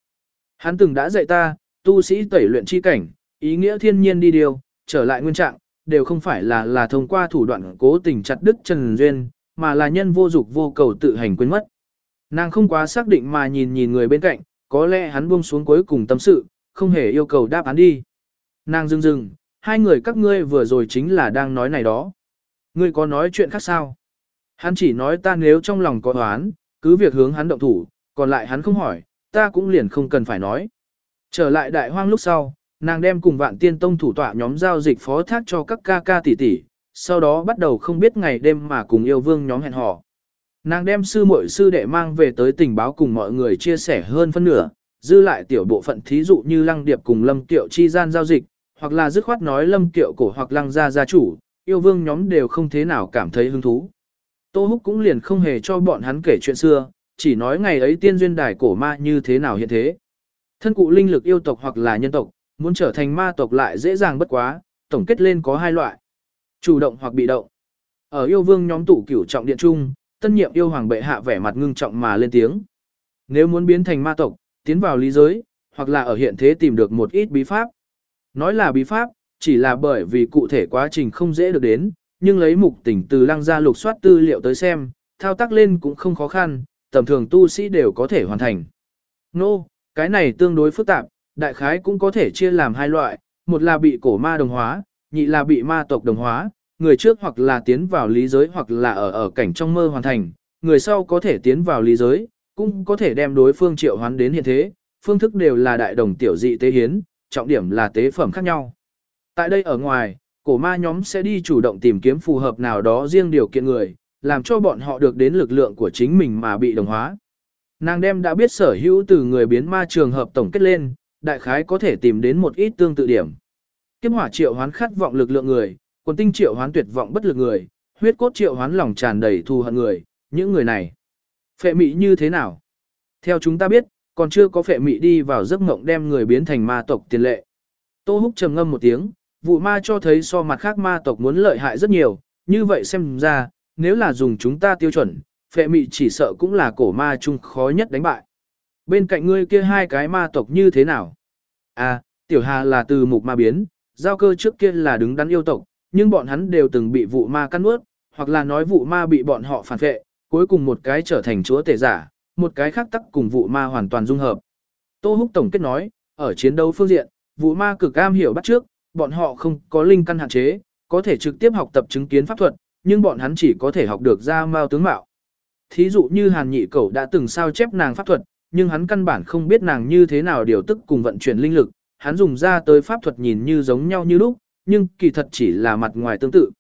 Speaker 1: Hắn từng đã dạy ta, tu sĩ tẩy luyện chi cảnh, ý nghĩa thiên nhiên đi điều, trở lại nguyên trạng, đều không phải là là thông qua thủ đoạn cố tình chặt đứt trần duyên, mà là nhân vô dục vô cầu tự hành quên mất. Nàng không quá xác định mà nhìn nhìn người bên cạnh, có lẽ hắn buông xuống cuối cùng tâm sự, không hề yêu cầu đáp án đi. Nàng dừng dừng, hai người các ngươi vừa rồi chính là đang nói này đó. Ngươi có nói chuyện khác sao? Hắn chỉ nói ta nếu trong lòng có oán, cứ việc hướng hắn động thủ, còn lại hắn không hỏi, ta cũng liền không cần phải nói. Trở lại đại hoang lúc sau, nàng đem cùng vạn tiên tông thủ tọa nhóm giao dịch phó thác cho các ca ca tỷ tỷ, sau đó bắt đầu không biết ngày đêm mà cùng yêu vương nhóm hẹn hò. Nàng đem sư muội sư đệ mang về tới tình báo cùng mọi người chia sẻ hơn phân nửa, dư lại tiểu bộ phận thí dụ như lăng điệp cùng lâm kiệu chi gian giao dịch, hoặc là dứt khoát nói lâm kiệu cổ hoặc lăng gia gia chủ, yêu vương nhóm đều không thế nào cảm thấy hứng thú. Tô Húc cũng liền không hề cho bọn hắn kể chuyện xưa, chỉ nói ngày ấy tiên duyên đài cổ ma như thế nào hiện thế. Thân cụ linh lực yêu tộc hoặc là nhân tộc, muốn trở thành ma tộc lại dễ dàng bất quá, tổng kết lên có hai loại. Chủ động hoặc bị động. Ở yêu vương nhóm tụ cửu trọng điện trung, tân nhiệm yêu hoàng bệ hạ vẻ mặt ngưng trọng mà lên tiếng. Nếu muốn biến thành ma tộc, tiến vào lý giới, hoặc là ở hiện thế tìm được một ít bí pháp. Nói là bí pháp, chỉ là bởi vì cụ thể quá trình không dễ được đến, nhưng lấy mục tỉnh từ lăng ra lục soát tư liệu tới xem, thao tác lên cũng không khó khăn, tầm thường tu sĩ đều có thể hoàn thành. Nô, no, cái này tương đối phức tạp, đại khái cũng có thể chia làm hai loại, một là bị cổ ma đồng hóa, nhị là bị ma tộc đồng hóa, người trước hoặc là tiến vào lý giới hoặc là ở ở cảnh trong mơ hoàn thành, người sau có thể tiến vào lý giới, cũng có thể đem đối phương triệu hoán đến hiện thế, phương thức đều là đại đồng tiểu dị tế hiến, trọng điểm là tế phẩm khác nhau. Tại đây ở ngoài, cổ ma nhóm sẽ đi chủ động tìm kiếm phù hợp nào đó riêng điều kiện người, làm cho bọn họ được đến lực lượng của chính mình mà bị đồng hóa. Nàng đem đã biết sở hữu từ người biến ma trường hợp tổng kết lên, đại khái có thể tìm đến một ít tương tự điểm. Kiếp hỏa triệu hoán khát vọng lực lượng người, quần tinh triệu hoán tuyệt vọng bất lực người, huyết cốt triệu hoán lòng tràn đầy thù hận người, những người này. Phệ mị như thế nào? Theo chúng ta biết, còn chưa có phệ mị đi vào giấc mộng đem người biến thành ma tộc tiền lệ. Tô Húc trầm ngâm một tiếng, vụ ma cho thấy so mặt khác ma tộc muốn lợi hại rất nhiều, như vậy xem ra, nếu là dùng chúng ta tiêu chuẩn, phệ mị chỉ sợ cũng là cổ ma chung khó nhất đánh bại. Bên cạnh ngươi kia hai cái ma tộc như thế nào? À, tiểu hà là từ mục ma biến, giao cơ trước kia là đứng đắn yêu tộc, nhưng bọn hắn đều từng bị vụ ma cắn nuốt, hoặc là nói vụ ma bị bọn họ phản phệ, cuối cùng một cái trở thành chúa tể giả, một cái khác tắc cùng vụ ma hoàn toàn dung hợp. Tô Húc tổng kết nói, ở chiến đấu phương diện, vụ ma cực am hiểu bắt trước, bọn họ không có linh căn hạn chế, có thể trực tiếp học tập chứng kiến pháp thuật, nhưng bọn hắn chỉ có thể học được ra mao tướng mạo. Thí dụ như Hàn Nhị Cẩu đã từng sao chép nàng pháp thuật, nhưng hắn căn bản không biết nàng như thế nào điều tức cùng vận chuyển linh lực, hắn dùng ra tới pháp thuật nhìn như giống nhau như lúc, nhưng kỳ thật chỉ là mặt ngoài tương tự.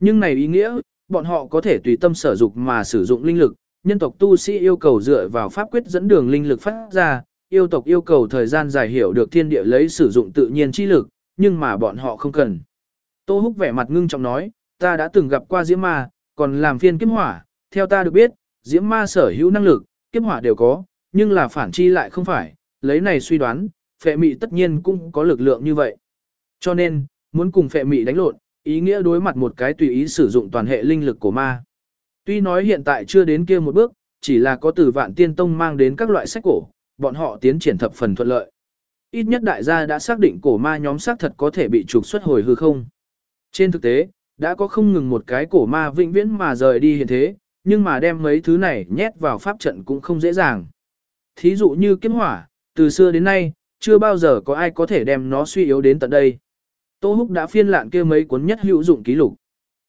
Speaker 1: Nhưng này ý nghĩa, bọn họ có thể tùy tâm sở dục mà sử dụng linh lực, nhân tộc tu sĩ yêu cầu dựa vào pháp quyết dẫn đường linh lực phát ra, yêu tộc yêu cầu thời gian dài hiểu được thiên địa lấy sử dụng tự nhiên chi lực, nhưng mà bọn họ không cần. Tô Húc vẻ mặt ngưng trọng nói, ta đã từng gặp qua diễm ma, còn làm phiên kiếp hỏa, theo ta được biết, diễm ma sở hữu năng lực, kiếp hỏa đều có, nhưng là phản chi lại không phải, lấy này suy đoán, phệ mị tất nhiên cũng có lực lượng như vậy. Cho nên, muốn cùng phệ mị đánh lộn, ý nghĩa đối mặt một cái tùy ý sử dụng toàn hệ linh lực của ma. Tuy nói hiện tại chưa đến kia một bước, chỉ là có từ vạn tiên tông mang đến các loại sách cổ, bọn họ tiến triển thập phần thuận lợi. Ít nhất đại gia đã xác định cổ ma nhóm xác thật có thể bị trục xuất hồi hư không. Trên thực tế, đã có không ngừng một cái cổ ma vĩnh viễn mà rời đi hiện thế, nhưng mà đem mấy thứ này nhét vào pháp trận cũng không dễ dàng. Thí dụ như kiếm hỏa, từ xưa đến nay, chưa bao giờ có ai có thể đem nó suy yếu đến tận đây. Tô Húc đã phiên lạn kia mấy cuốn nhất hữu dụng ký lục.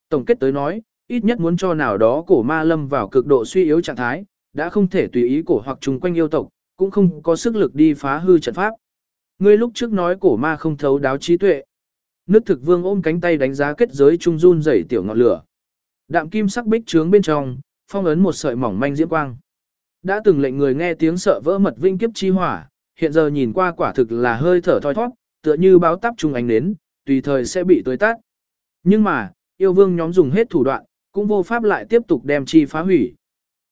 Speaker 1: Tổng kết tới nói, ít nhất muốn cho nào đó cổ ma lâm vào cực độ suy yếu trạng thái, đã không thể tùy ý cổ hoặc chung quanh yêu tộc, cũng không có sức lực đi phá hư trận pháp. Ngươi lúc trước nói cổ ma không thấu đáo trí tuệ. Nước thực vương ôm cánh tay đánh giá kết giới trung run rẩy tiểu ngọn lửa. Đạm kim sắc bích trướng bên trong, phong ấn một sợi mỏng manh diễm quang. Đã từng lệnh người nghe tiếng sợ vỡ mật vinh kiếp chi hỏa, hiện giờ nhìn qua quả thực là hơi thở thoi thoát, tựa như báo táp trung ánh nến, tùy thời sẽ bị tươi tát. Nhưng mà, yêu vương nhóm dùng hết thủ đoạn, cũng vô pháp lại tiếp tục đem chi phá hủy.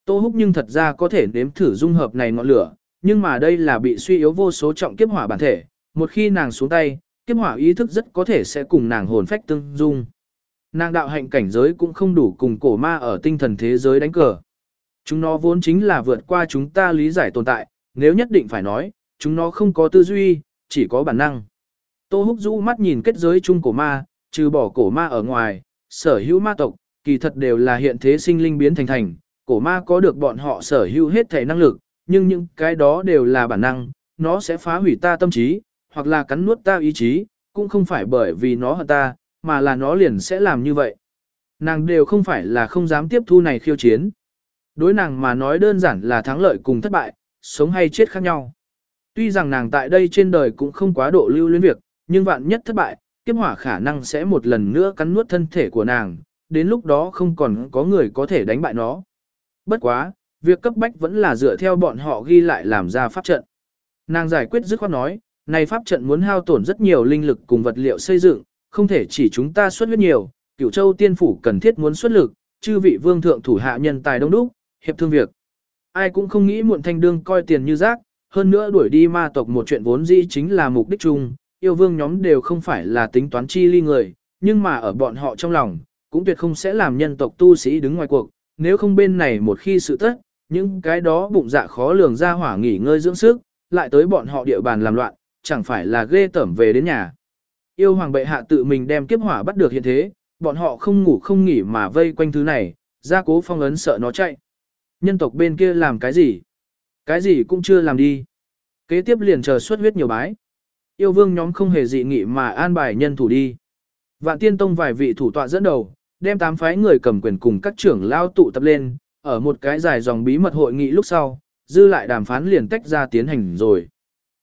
Speaker 1: Tô Húc nhưng thật ra có thể nếm thử dung hợp này ngọn lửa, nhưng mà đây là bị suy yếu vô số trọng kiếp hỏa bản thể, một khi nàng xuống tay, kiếp hỏa ý thức rất có thể sẽ cùng nàng hồn phách tương dung. Nàng đạo hạnh cảnh giới cũng không đủ cùng cổ ma ở tinh thần thế giới đánh cờ. Chúng nó vốn chính là vượt qua chúng ta lý giải tồn tại, nếu nhất định phải nói, chúng nó không có tư duy, chỉ có bản năng. Tô Húc rũ mắt nhìn kết giới chung cổ ma, trừ bỏ cổ ma ở ngoài, sở hữu ma tộc, kỳ thật đều là hiện thế sinh linh biến thành thành, cổ ma có được bọn họ sở hữu hết thể năng lực, nhưng những cái đó đều là bản năng, nó sẽ phá hủy ta tâm trí, hoặc là cắn nuốt ta ý chí, cũng không phải bởi vì nó hận ta, mà là nó liền sẽ làm như vậy. Nàng đều không phải là không dám tiếp thu này khiêu chiến. Đối nàng mà nói đơn giản là thắng lợi cùng thất bại, sống hay chết khác nhau. Tuy rằng nàng tại đây trên đời cũng không quá độ lưu luyến việc, nhưng vạn nhất thất bại, kiếp hỏa khả năng sẽ một lần nữa cắn nuốt thân thể của nàng, đến lúc đó không còn có người có thể đánh bại nó. Bất quá, việc cấp bách vẫn là dựa theo bọn họ ghi lại làm ra pháp trận. Nàng giải quyết dứt khoát nói, này pháp trận muốn hao tổn rất nhiều linh lực cùng vật liệu xây dựng, không thể chỉ chúng ta xuất huyết nhiều, cửu châu tiên phủ cần thiết muốn xuất lực, chư vị vương thượng thủ hạ nhân tài đông đúc, hiệp thương việc. Ai cũng không nghĩ muộn thanh đương coi tiền như rác, hơn nữa đuổi đi ma tộc một chuyện vốn dĩ chính là mục đích chung, yêu vương nhóm đều không phải là tính toán chi ly người, nhưng mà ở bọn họ trong lòng, cũng tuyệt không sẽ làm nhân tộc tu sĩ đứng ngoài cuộc, nếu không bên này một khi sự tất, những cái đó bụng dạ khó lường ra hỏa nghỉ ngơi dưỡng sức, lại tới bọn họ địa bàn làm loạn, chẳng phải là ghê tẩm về đến nhà. Yêu hoàng bệ hạ tự mình đem kiếp hỏa bắt được hiện thế, bọn họ không ngủ không nghỉ mà vây quanh thứ này, ra cố phong ấn sợ nó chạy. Nhân tộc bên kia làm cái gì? Cái gì cũng chưa làm đi. Kế tiếp liền chờ xuất huyết nhiều bái. Yêu vương nhóm không hề dị nghị mà an bài nhân thủ đi. Vạn tiên tông vài vị thủ tọa dẫn đầu, đem tám phái người cầm quyền cùng các trưởng lao tụ tập lên, ở một cái dài dòng bí mật hội nghị lúc sau, dư lại đàm phán liền tách ra tiến hành rồi.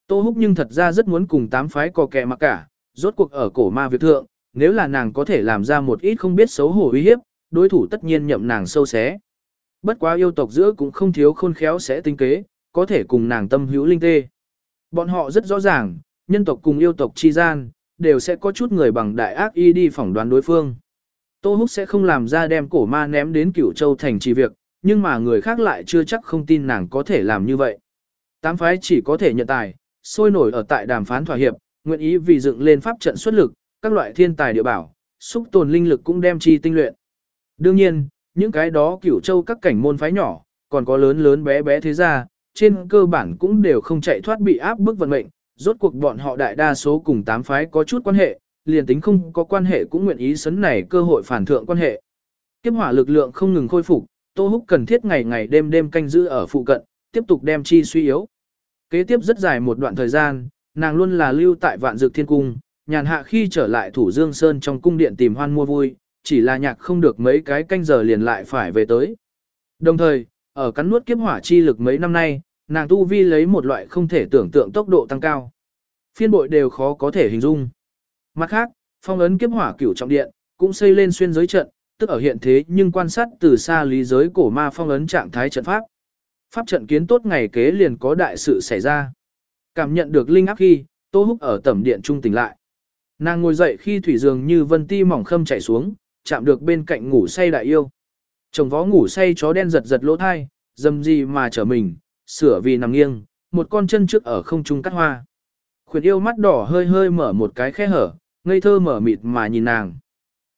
Speaker 1: Tô Húc nhưng thật ra rất muốn cùng tám phái có kẹ mà cả, rốt cuộc ở cổ ma việt thượng, nếu là nàng có thể làm ra một ít không biết xấu hổ uy hiếp, đối thủ tất nhiên nhậm nàng sâu xé. Bất quá yêu tộc giữa cũng không thiếu khôn khéo sẽ tinh kế, có thể cùng nàng tâm hữu linh tê. Bọn họ rất rõ ràng, nhân tộc cùng yêu tộc chi gian, đều sẽ có chút người bằng đại ác y đi phỏng đoán đối phương. Tô Húc sẽ không làm ra đem cổ ma ném đến cửu châu thành trì việc, nhưng mà người khác lại chưa chắc không tin nàng có thể làm như vậy. Tám phái chỉ có thể nhận tài, sôi nổi ở tại đàm phán thỏa hiệp, nguyện ý vì dựng lên pháp trận xuất lực, các loại thiên tài địa bảo, xúc tồn linh lực cũng đem chi tinh luyện. Đương nhiên, những cái đó cửu châu các cảnh môn phái nhỏ, còn có lớn lớn bé bé thế gia, trên cơ bản cũng đều không chạy thoát bị áp bức vận mệnh, rốt cuộc bọn họ đại đa số cùng tám phái có chút quan hệ, liền tính không có quan hệ cũng nguyện ý sấn này cơ hội phản thượng quan hệ. Kiếp hỏa lực lượng không ngừng khôi phục, Tô Húc cần thiết ngày ngày đêm đêm canh giữ ở phụ cận, tiếp tục đem chi suy yếu. Kế tiếp rất dài một đoạn thời gian, nàng luôn là lưu tại vạn dược thiên cung, nhàn hạ khi trở lại thủ dương sơn trong cung điện tìm hoan mua vui, chỉ là nhạc không được mấy cái canh giờ liền lại phải về tới. Đồng thời, ở cắn nuốt kiếp hỏa chi lực mấy năm nay, nàng tu vi lấy một loại không thể tưởng tượng tốc độ tăng cao. Phiên bội đều khó có thể hình dung. Mặt khác, phong ấn kiếp hỏa cửu trọng điện, cũng xây lên xuyên giới trận, tức ở hiện thế nhưng quan sát từ xa lý giới cổ ma phong ấn trạng thái trận pháp. Pháp trận kiến tốt ngày kế liền có đại sự xảy ra. Cảm nhận được linh áp khi, Tô Húc ở tẩm điện trung tỉnh lại. Nàng ngồi dậy khi thủy dường như vân ti mỏng khâm chảy xuống, chạm được bên cạnh ngủ say đại yêu. Chồng vó ngủ say chó đen giật giật lỗ thai, dầm gì mà trở mình, sửa vì nằm nghiêng, một con chân trước ở không trung cắt hoa. Khuyển yêu mắt đỏ hơi hơi mở một cái khe hở, ngây thơ mở mịt mà nhìn nàng.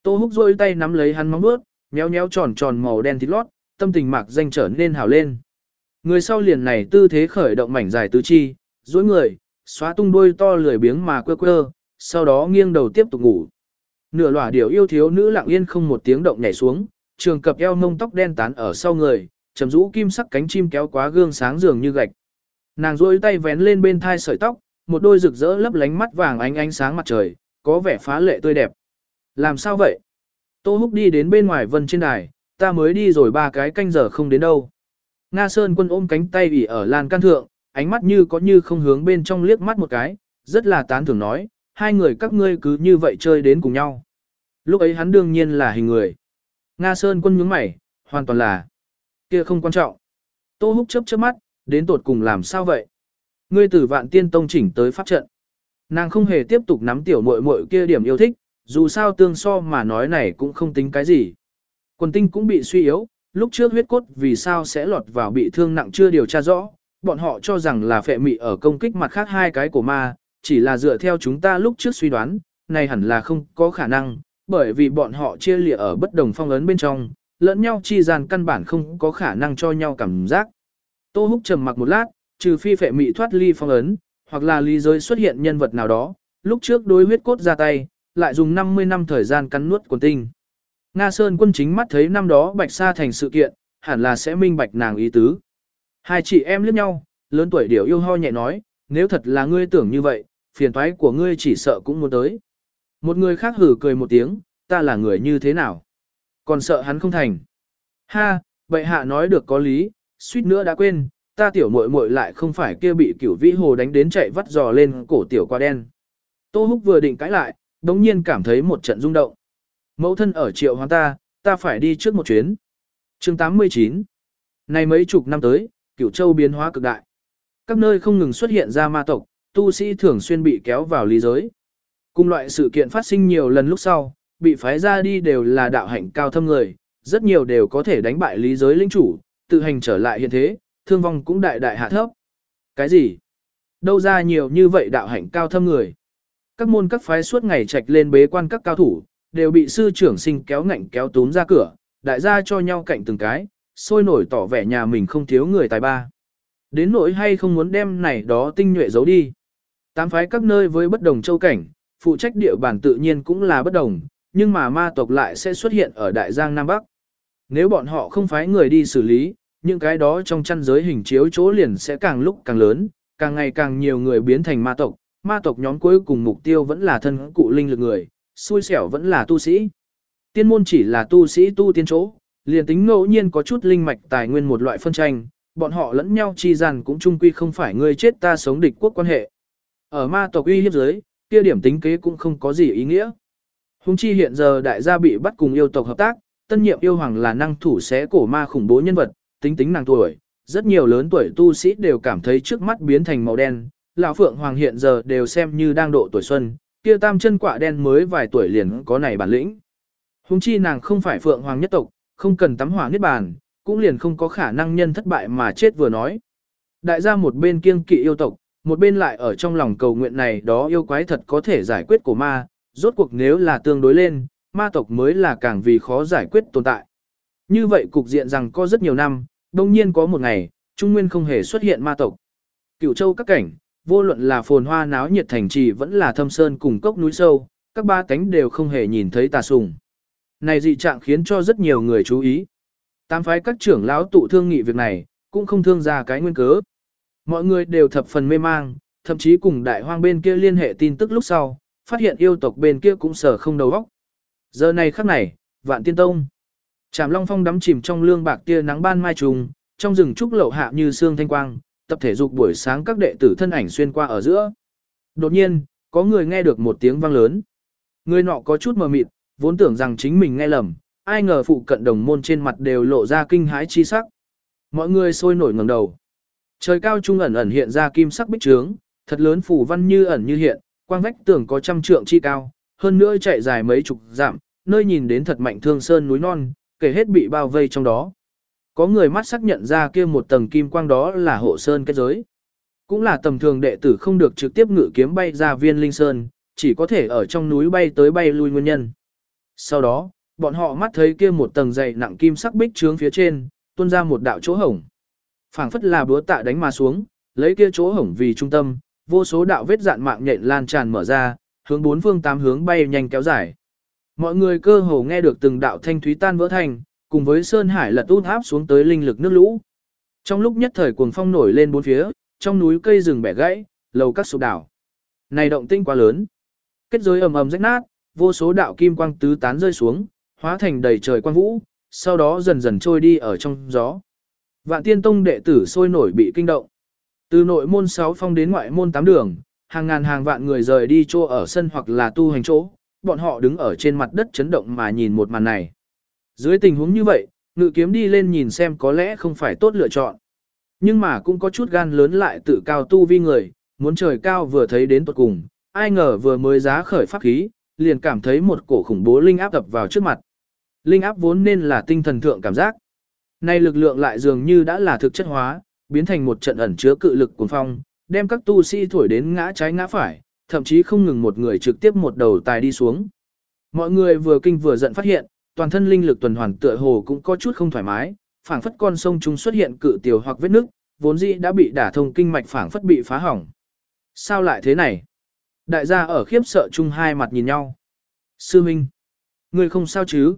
Speaker 1: Tô húc rôi tay nắm lấy hắn móng bước, méo méo tròn tròn màu đen thịt lót, tâm tình mạc danh trở nên hào lên. Người sau liền này tư thế khởi động mảnh dài tứ chi, duỗi người, xóa tung đuôi to lười biếng mà quơ quơ, sau đó nghiêng đầu tiếp tục ngủ. Nửa lỏa điểu yêu thiếu nữ lặng yên không một tiếng động nhảy xuống, trường cập eo mông tóc đen tán ở sau người, trầm rũ kim sắc cánh chim kéo quá gương sáng dường như gạch. Nàng duỗi tay vén lên bên thai sợi tóc, một đôi rực rỡ lấp lánh mắt vàng ánh ánh sáng mặt trời, có vẻ phá lệ tươi đẹp. Làm sao vậy? Tô Húc đi đến bên ngoài vân trên đài, ta mới đi rồi ba cái canh giờ không đến đâu. Nga Sơn quân ôm cánh tay ủy ở lan can thượng, ánh mắt như có như không hướng bên trong liếc mắt một cái, rất là tán thưởng nói, hai người các ngươi cứ như vậy chơi đến cùng nhau. Lúc ấy hắn đương nhiên là hình người. Nga Sơn quân nhướng mày, hoàn toàn là, kia không quan trọng. Tô Húc chớp chớp mắt, đến tột cùng làm sao vậy? Ngươi tử vạn tiên tông chỉnh tới pháp trận. Nàng không hề tiếp tục nắm tiểu muội muội kia điểm yêu thích, dù sao tương so mà nói này cũng không tính cái gì. Quần tinh cũng bị suy yếu, lúc trước huyết cốt vì sao sẽ lọt vào bị thương nặng chưa điều tra rõ, bọn họ cho rằng là phệ mị ở công kích mặt khác hai cái của ma, chỉ là dựa theo chúng ta lúc trước suy đoán, này hẳn là không có khả năng, bởi vì bọn họ chia lìa ở bất đồng phong ấn bên trong, lẫn nhau chi gian căn bản không có khả năng cho nhau cảm giác. Tô Húc trầm mặc một lát, trừ phi phệ mị thoát ly phong ấn, hoặc là lý giới xuất hiện nhân vật nào đó, lúc trước đối huyết cốt ra tay, lại dùng 50 năm thời gian cắn nuốt quần tinh. Nga Sơn quân chính mắt thấy năm đó Bạch Sa thành sự kiện, hẳn là sẽ minh bạch nàng ý tứ. Hai chị em liếc nhau, lớn tuổi điều yêu ho nhẹ nói, nếu thật là ngươi tưởng như vậy, phiền toái của ngươi chỉ sợ cũng muốn tới. Một người khác hử cười một tiếng, ta là người như thế nào? Còn sợ hắn không thành. Ha, bệ hạ nói được có lý, suýt nữa đã quên, ta tiểu muội muội lại không phải kia bị cửu vĩ hồ đánh đến chạy vắt giò lên cổ tiểu qua đen. Tô Húc vừa định cãi lại, đống nhiên cảm thấy một trận rung động. Mẫu thân ở triệu hoàng ta, ta phải đi trước một chuyến. chương 89 Này mấy chục năm tới, cửu châu biến hóa cực đại. Các nơi không ngừng xuất hiện ra ma tộc, tu sĩ thường xuyên bị kéo vào lý giới. Cùng loại sự kiện phát sinh nhiều lần lúc sau, bị phái ra đi đều là đạo hạnh cao thâm người, rất nhiều đều có thể đánh bại lý giới linh chủ, tự hành trở lại hiện thế, thương vong cũng đại đại hạ thấp. Cái gì? Đâu ra nhiều như vậy đạo hạnh cao thâm người? Các môn các phái suốt ngày trạch lên bế quan các cao thủ, đều bị sư trưởng sinh kéo ngạnh kéo túm ra cửa, đại gia cho nhau cạnh từng cái, sôi nổi tỏ vẻ nhà mình không thiếu người tài ba. Đến nỗi hay không muốn đem này đó tinh nhuệ giấu đi. Tám phái các nơi với bất đồng châu cảnh, phụ trách địa bàn tự nhiên cũng là bất đồng, nhưng mà ma tộc lại sẽ xuất hiện ở Đại Giang Nam Bắc. Nếu bọn họ không phái người đi xử lý, những cái đó trong chăn giới hình chiếu chỗ liền sẽ càng lúc càng lớn, càng ngày càng nhiều người biến thành ma tộc, ma tộc nhóm cuối cùng mục tiêu vẫn là thân cụ linh lực người, xui xẻo vẫn là tu sĩ. Tiên môn chỉ là tu sĩ tu tiên chỗ, liền tính ngẫu nhiên có chút linh mạch tài nguyên một loại phân tranh, bọn họ lẫn nhau chi rằng cũng chung quy không phải người chết ta sống địch quốc quan hệ. Ở ma tộc uy hiếp giới, kia điểm tính kế cũng không có gì ý nghĩa. Hùng chi hiện giờ đại gia bị bắt cùng yêu tộc hợp tác, tân nhiệm yêu hoàng là năng thủ xé cổ ma khủng bố nhân vật, tính tính nàng tuổi, rất nhiều lớn tuổi tu sĩ đều cảm thấy trước mắt biến thành màu đen, lão phượng hoàng hiện giờ đều xem như đang độ tuổi xuân, kia tam chân quạ đen mới vài tuổi liền có này bản lĩnh. Hùng chi nàng không phải phượng hoàng nhất tộc, không cần tắm hỏa niết bàn, cũng liền không có khả năng nhân thất bại mà chết vừa nói. Đại gia một bên kiêng kỵ yêu tộc, một bên lại ở trong lòng cầu nguyện này đó yêu quái thật có thể giải quyết của ma, rốt cuộc nếu là tương đối lên, ma tộc mới là càng vì khó giải quyết tồn tại. Như vậy cục diện rằng có rất nhiều năm, đông nhiên có một ngày, Trung Nguyên không hề xuất hiện ma tộc. Cửu châu các cảnh, vô luận là phồn hoa náo nhiệt thành trì vẫn là thâm sơn cùng cốc núi sâu, các ba cánh đều không hề nhìn thấy tà sùng. Này dị trạng khiến cho rất nhiều người chú ý. Tám phái các trưởng lão tụ thương nghị việc này, cũng không thương ra cái nguyên cớ. Mọi người đều thập phần mê mang, thậm chí cùng đại hoang bên kia liên hệ tin tức lúc sau, phát hiện yêu tộc bên kia cũng sở không đầu óc. Giờ này khắc này, vạn tiên tông. Trảm Long Phong đắm chìm trong lương bạc tia nắng ban mai trùng, trong rừng trúc lậu hạ như xương thanh quang, tập thể dục buổi sáng các đệ tử thân ảnh xuyên qua ở giữa. Đột nhiên, có người nghe được một tiếng vang lớn. Người nọ có chút mờ mịt, vốn tưởng rằng chính mình nghe lầm, ai ngờ phụ cận đồng môn trên mặt đều lộ ra kinh hãi chi sắc. Mọi người sôi nổi ngẩng đầu. Trời cao trung ẩn ẩn hiện ra kim sắc bích trướng, thật lớn phủ văn như ẩn như hiện, quang vách tường có trăm trượng chi cao, hơn nữa chạy dài mấy chục dặm, nơi nhìn đến thật mạnh thương sơn núi non, kể hết bị bao vây trong đó. Có người mắt xác nhận ra kia một tầng kim quang đó là hộ sơn kết giới. Cũng là tầm thường đệ tử không được trực tiếp ngự kiếm bay ra viên linh sơn, chỉ có thể ở trong núi bay tới bay lui nguyên nhân. Sau đó, bọn họ mắt thấy kia một tầng dày nặng kim sắc bích trướng phía trên, tuôn ra một đạo chỗ hổng. phảng phất là búa tạ đánh mà xuống, lấy kia chỗ hổng vì trung tâm, vô số đạo vết dạn mạng nhện lan tràn mở ra, hướng bốn phương tám hướng bay nhanh kéo dài. Mọi người cơ hồ nghe được từng đạo thanh thúy tan vỡ thành, cùng với sơn hải lật út áp xuống tới linh lực nước lũ. Trong lúc nhất thời cuồng phong nổi lên bốn phía, trong núi cây rừng bẻ gãy, lầu các sụp đảo. Này động tinh quá lớn. Kết giới ầm ầm rách nát, vô số đạo kim quang tứ tán rơi xuống, hóa thành đầy trời quang vũ, sau đó dần dần trôi đi ở trong gió. Vạn tiên tông đệ tử sôi nổi bị kinh động. Từ nội môn 6 phong đến ngoại môn 8 đường, hàng ngàn hàng vạn người rời đi chỗ ở sân hoặc là tu hành chỗ, bọn họ đứng ở trên mặt đất chấn động mà nhìn một màn này. Dưới tình huống như vậy, ngự kiếm đi lên nhìn xem có lẽ không phải tốt lựa chọn. Nhưng mà cũng có chút gan lớn lại tự cao tu vi người, muốn trời cao vừa thấy đến tuột cùng, ai ngờ vừa mới giá khởi pháp khí, liền cảm thấy một cổ khủng bố linh áp tập vào trước mặt. Linh áp vốn nên là tinh thần thượng cảm giác. Nay lực lượng lại dường như đã là thực chất hóa, biến thành một trận ẩn chứa cự lực cuồng phong, đem các tu sĩ thổi đến ngã trái ngã phải, thậm chí không ngừng một người trực tiếp một đầu tài đi xuống. Mọi người vừa kinh vừa giận phát hiện, toàn thân linh lực tuần hoàn tựa hồ cũng có chút không thoải mái, phảng phất con sông chúng xuất hiện cự tiểu hoặc vết nước, vốn dĩ đã bị đả thông kinh mạch phảng phất bị phá hỏng. Sao lại thế này? Đại gia ở khiếp sợ chung hai mặt nhìn nhau. Sư Minh, người không sao chứ?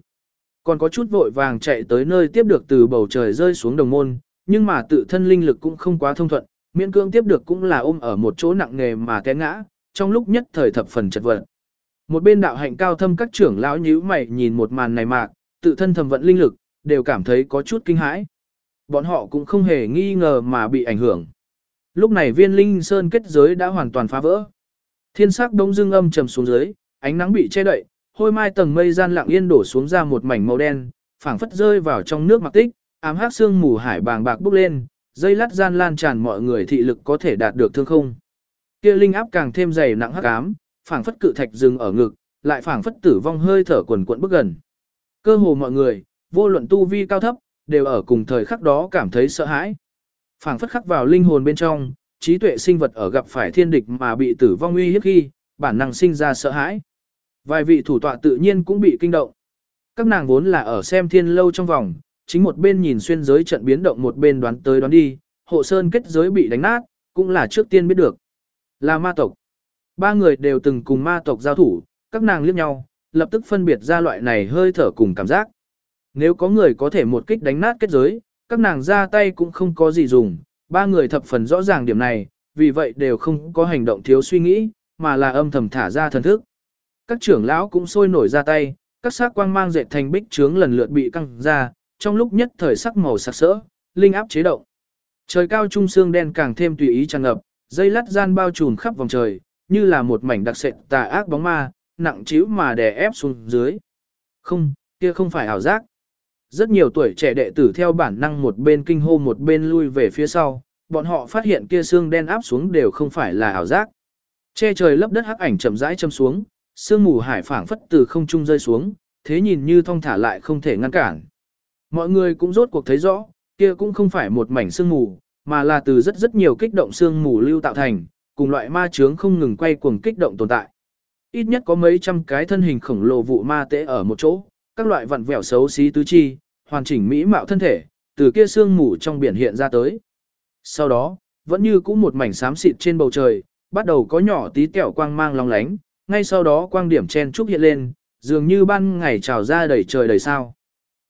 Speaker 1: Còn có chút vội vàng chạy tới nơi tiếp được từ bầu trời rơi xuống đồng môn, nhưng mà tự thân linh lực cũng không quá thông thuận, miễn cương tiếp được cũng là ôm ở một chỗ nặng nghề mà té ngã, trong lúc nhất thời thập phần chật vật. Một bên đạo hạnh cao thâm các trưởng lão nhíu mày nhìn một màn này mạc, tự thân thầm vận linh lực, đều cảm thấy có chút kinh hãi. Bọn họ cũng không hề nghi ngờ mà bị ảnh hưởng. Lúc này viên linh sơn kết giới đã hoàn toàn phá vỡ. Thiên sắc đông dương âm trầm xuống dưới, ánh nắng bị che đậy, hôi mai tầng mây gian lặng yên đổ xuống ra một mảnh màu đen, phảng phất rơi vào trong nước mặc tích, ám hắc xương mù hải bàng bạc bốc lên, dây lát gian lan tràn mọi người thị lực có thể đạt được thương không. Kia linh áp càng thêm dày nặng hắc ám, phảng phất cự thạch dừng ở ngực, lại phảng phất tử vong hơi thở quần cuộn bước gần. Cơ hồ mọi người, vô luận tu vi cao thấp, đều ở cùng thời khắc đó cảm thấy sợ hãi. Phảng phất khắc vào linh hồn bên trong, trí tuệ sinh vật ở gặp phải thiên địch mà bị tử vong uy hiếp khi, bản năng sinh ra sợ hãi. Vài vị thủ tọa tự nhiên cũng bị kinh động. Các nàng vốn là ở xem thiên lâu trong vòng, chính một bên nhìn xuyên giới trận biến động một bên đoán tới đoán đi, hộ sơn kết giới bị đánh nát, cũng là trước tiên biết được. Là ma tộc. Ba người đều từng cùng ma tộc giao thủ, các nàng liếc nhau, lập tức phân biệt ra loại này hơi thở cùng cảm giác. Nếu có người có thể một kích đánh nát kết giới, các nàng ra tay cũng không có gì dùng, ba người thập phần rõ ràng điểm này, vì vậy đều không có hành động thiếu suy nghĩ, mà là âm thầm thả ra thần thức. Các trưởng lão cũng sôi nổi ra tay, các sắc quang mang dệt thành bích trướng lần lượt bị căng ra, trong lúc nhất thời sắc màu sặc sỡ, linh áp chế động. Trời cao trung xương đen càng thêm tùy ý tràn ngập, dây lát gian bao trùm khắp vòng trời, như là một mảnh đặc sệt tà ác bóng ma, nặng chiếu mà đè ép xuống dưới. Không, kia không phải ảo giác. Rất nhiều tuổi trẻ đệ tử theo bản năng một bên kinh hô một bên lui về phía sau, bọn họ phát hiện kia xương đen áp xuống đều không phải là ảo giác. Che trời lấp đất hắc ảnh chậm rãi châm xuống, sương mù hải phảng phất từ không trung rơi xuống, thế nhìn như thong thả lại không thể ngăn cản. Mọi người cũng rốt cuộc thấy rõ, kia cũng không phải một mảnh sương mù, mà là từ rất rất nhiều kích động sương mù lưu tạo thành, cùng loại ma chướng không ngừng quay cuồng kích động tồn tại. ít nhất có mấy trăm cái thân hình khổng lồ vụ ma tế ở một chỗ, các loại vặn vẹo xấu xí tứ chi, hoàn chỉnh mỹ mạo thân thể, từ kia sương mù trong biển hiện ra tới. Sau đó, vẫn như cũ một mảnh xám xịt trên bầu trời, bắt đầu có nhỏ tí tẹo quang mang long lánh, ngay sau đó quang điểm chen trúc hiện lên, dường như ban ngày trào ra đầy trời đầy sao.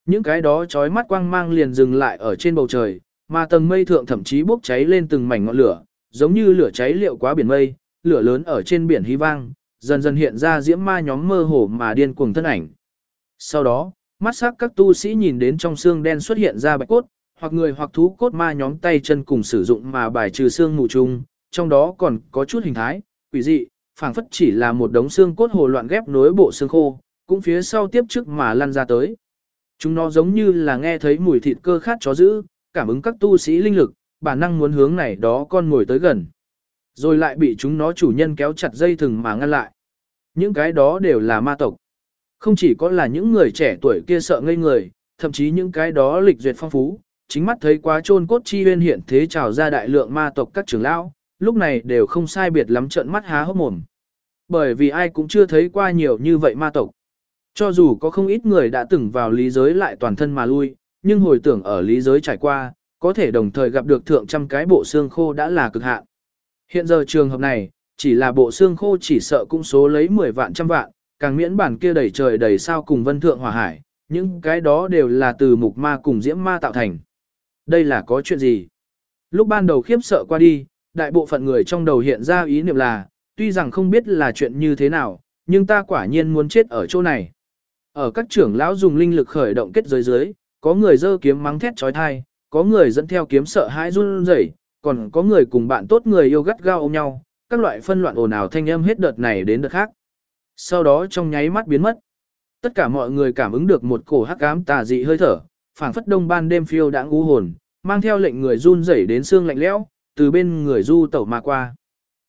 Speaker 1: Những cái đó chói mắt quang mang liền dừng lại ở trên bầu trời, mà tầng mây thượng thậm chí bốc cháy lên từng mảnh ngọn lửa, giống như lửa cháy liệu quá biển mây, lửa lớn ở trên biển hy vang, dần dần hiện ra diễm ma nhóm mơ hồ mà điên cuồng thân ảnh. Sau đó, mắt sắc các tu sĩ nhìn đến trong xương đen xuất hiện ra bạch cốt, hoặc người hoặc thú cốt ma nhóm tay chân cùng sử dụng mà bài trừ xương mù chung, trong đó còn có chút hình thái, quỷ dị, phảng phất chỉ là một đống xương cốt hồ loạn ghép nối bộ xương khô, cũng phía sau tiếp trước mà lăn ra tới. Chúng nó giống như là nghe thấy mùi thịt cơ khát chó dữ, cảm ứng các tu sĩ linh lực, bản năng muốn hướng này đó con ngồi tới gần. Rồi lại bị chúng nó chủ nhân kéo chặt dây thừng mà ngăn lại. Những cái đó đều là ma tộc. Không chỉ có là những người trẻ tuổi kia sợ ngây người, thậm chí những cái đó lịch duyệt phong phú, chính mắt thấy quá trôn cốt chi huyên hiện thế trào ra đại lượng ma tộc các trưởng lão, lúc này đều không sai biệt lắm trợn mắt há hốc mồm. Bởi vì ai cũng chưa thấy qua nhiều như vậy ma tộc. Cho dù có không ít người đã từng vào lý giới lại toàn thân mà lui, nhưng hồi tưởng ở lý giới trải qua, có thể đồng thời gặp được thượng trăm cái bộ xương khô đã là cực hạn. Hiện giờ trường hợp này, chỉ là bộ xương khô chỉ sợ cũng số lấy 10 vạn trăm vạn, càng miễn bản kia đầy trời đầy sao cùng vân thượng hỏa hải, những cái đó đều là từ mục ma cùng diễm ma tạo thành. Đây là có chuyện gì? Lúc ban đầu khiếp sợ qua đi, đại bộ phận người trong đầu hiện ra ý niệm là, tuy rằng không biết là chuyện như thế nào, nhưng ta quả nhiên muốn chết ở chỗ này. Ở các trưởng lão dùng linh lực khởi động kết giới dưới, có người dơ kiếm mắng thét trói thai, có người dẫn theo kiếm sợ hãi run rẩy, còn có người cùng bạn tốt người yêu gắt gao ôm nhau, các loại phân loạn ồn ào thanh âm hết đợt này đến đợt khác. Sau đó trong nháy mắt biến mất. Tất cả mọi người cảm ứng được một cổ hắc ám tà dị hơi thở, phảng phất đông ban đêm phiêu đã ngũ hồn, mang theo lệnh người run rẩy đến xương lạnh lẽo, từ bên người du tẩu mà qua.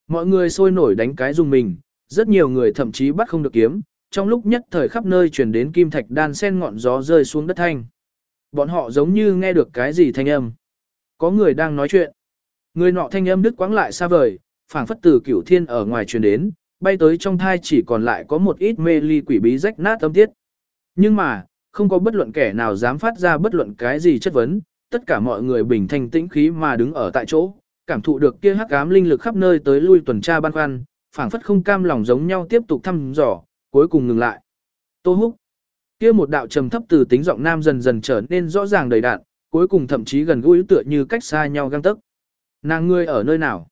Speaker 1: Mọi người sôi nổi đánh cái dùng mình, rất nhiều người thậm chí bắt không được kiếm, trong lúc nhất thời khắp nơi truyền đến kim thạch đan sen ngọn gió rơi xuống đất thanh. Bọn họ giống như nghe được cái gì thanh âm. Có người đang nói chuyện. Người nọ thanh âm đứt quãng lại xa vời, phảng phất từ cửu thiên ở ngoài truyền đến, bay tới trong thai chỉ còn lại có một ít mê ly quỷ bí rách nát âm tiết. Nhưng mà, không có bất luận kẻ nào dám phát ra bất luận cái gì chất vấn, tất cả mọi người bình thanh tĩnh khí mà đứng ở tại chỗ, cảm thụ được kia hắc ám linh lực khắp nơi tới lui tuần tra ban khoăn, phảng phất không cam lòng giống nhau tiếp tục thăm dò, cuối cùng ngừng lại. Tô Húc. Kia một đạo trầm thấp từ tính giọng nam dần dần trở nên rõ ràng đầy đạn, cuối cùng thậm chí gần gũi tựa như cách xa nhau găng tấc. Nàng ngươi ở nơi nào?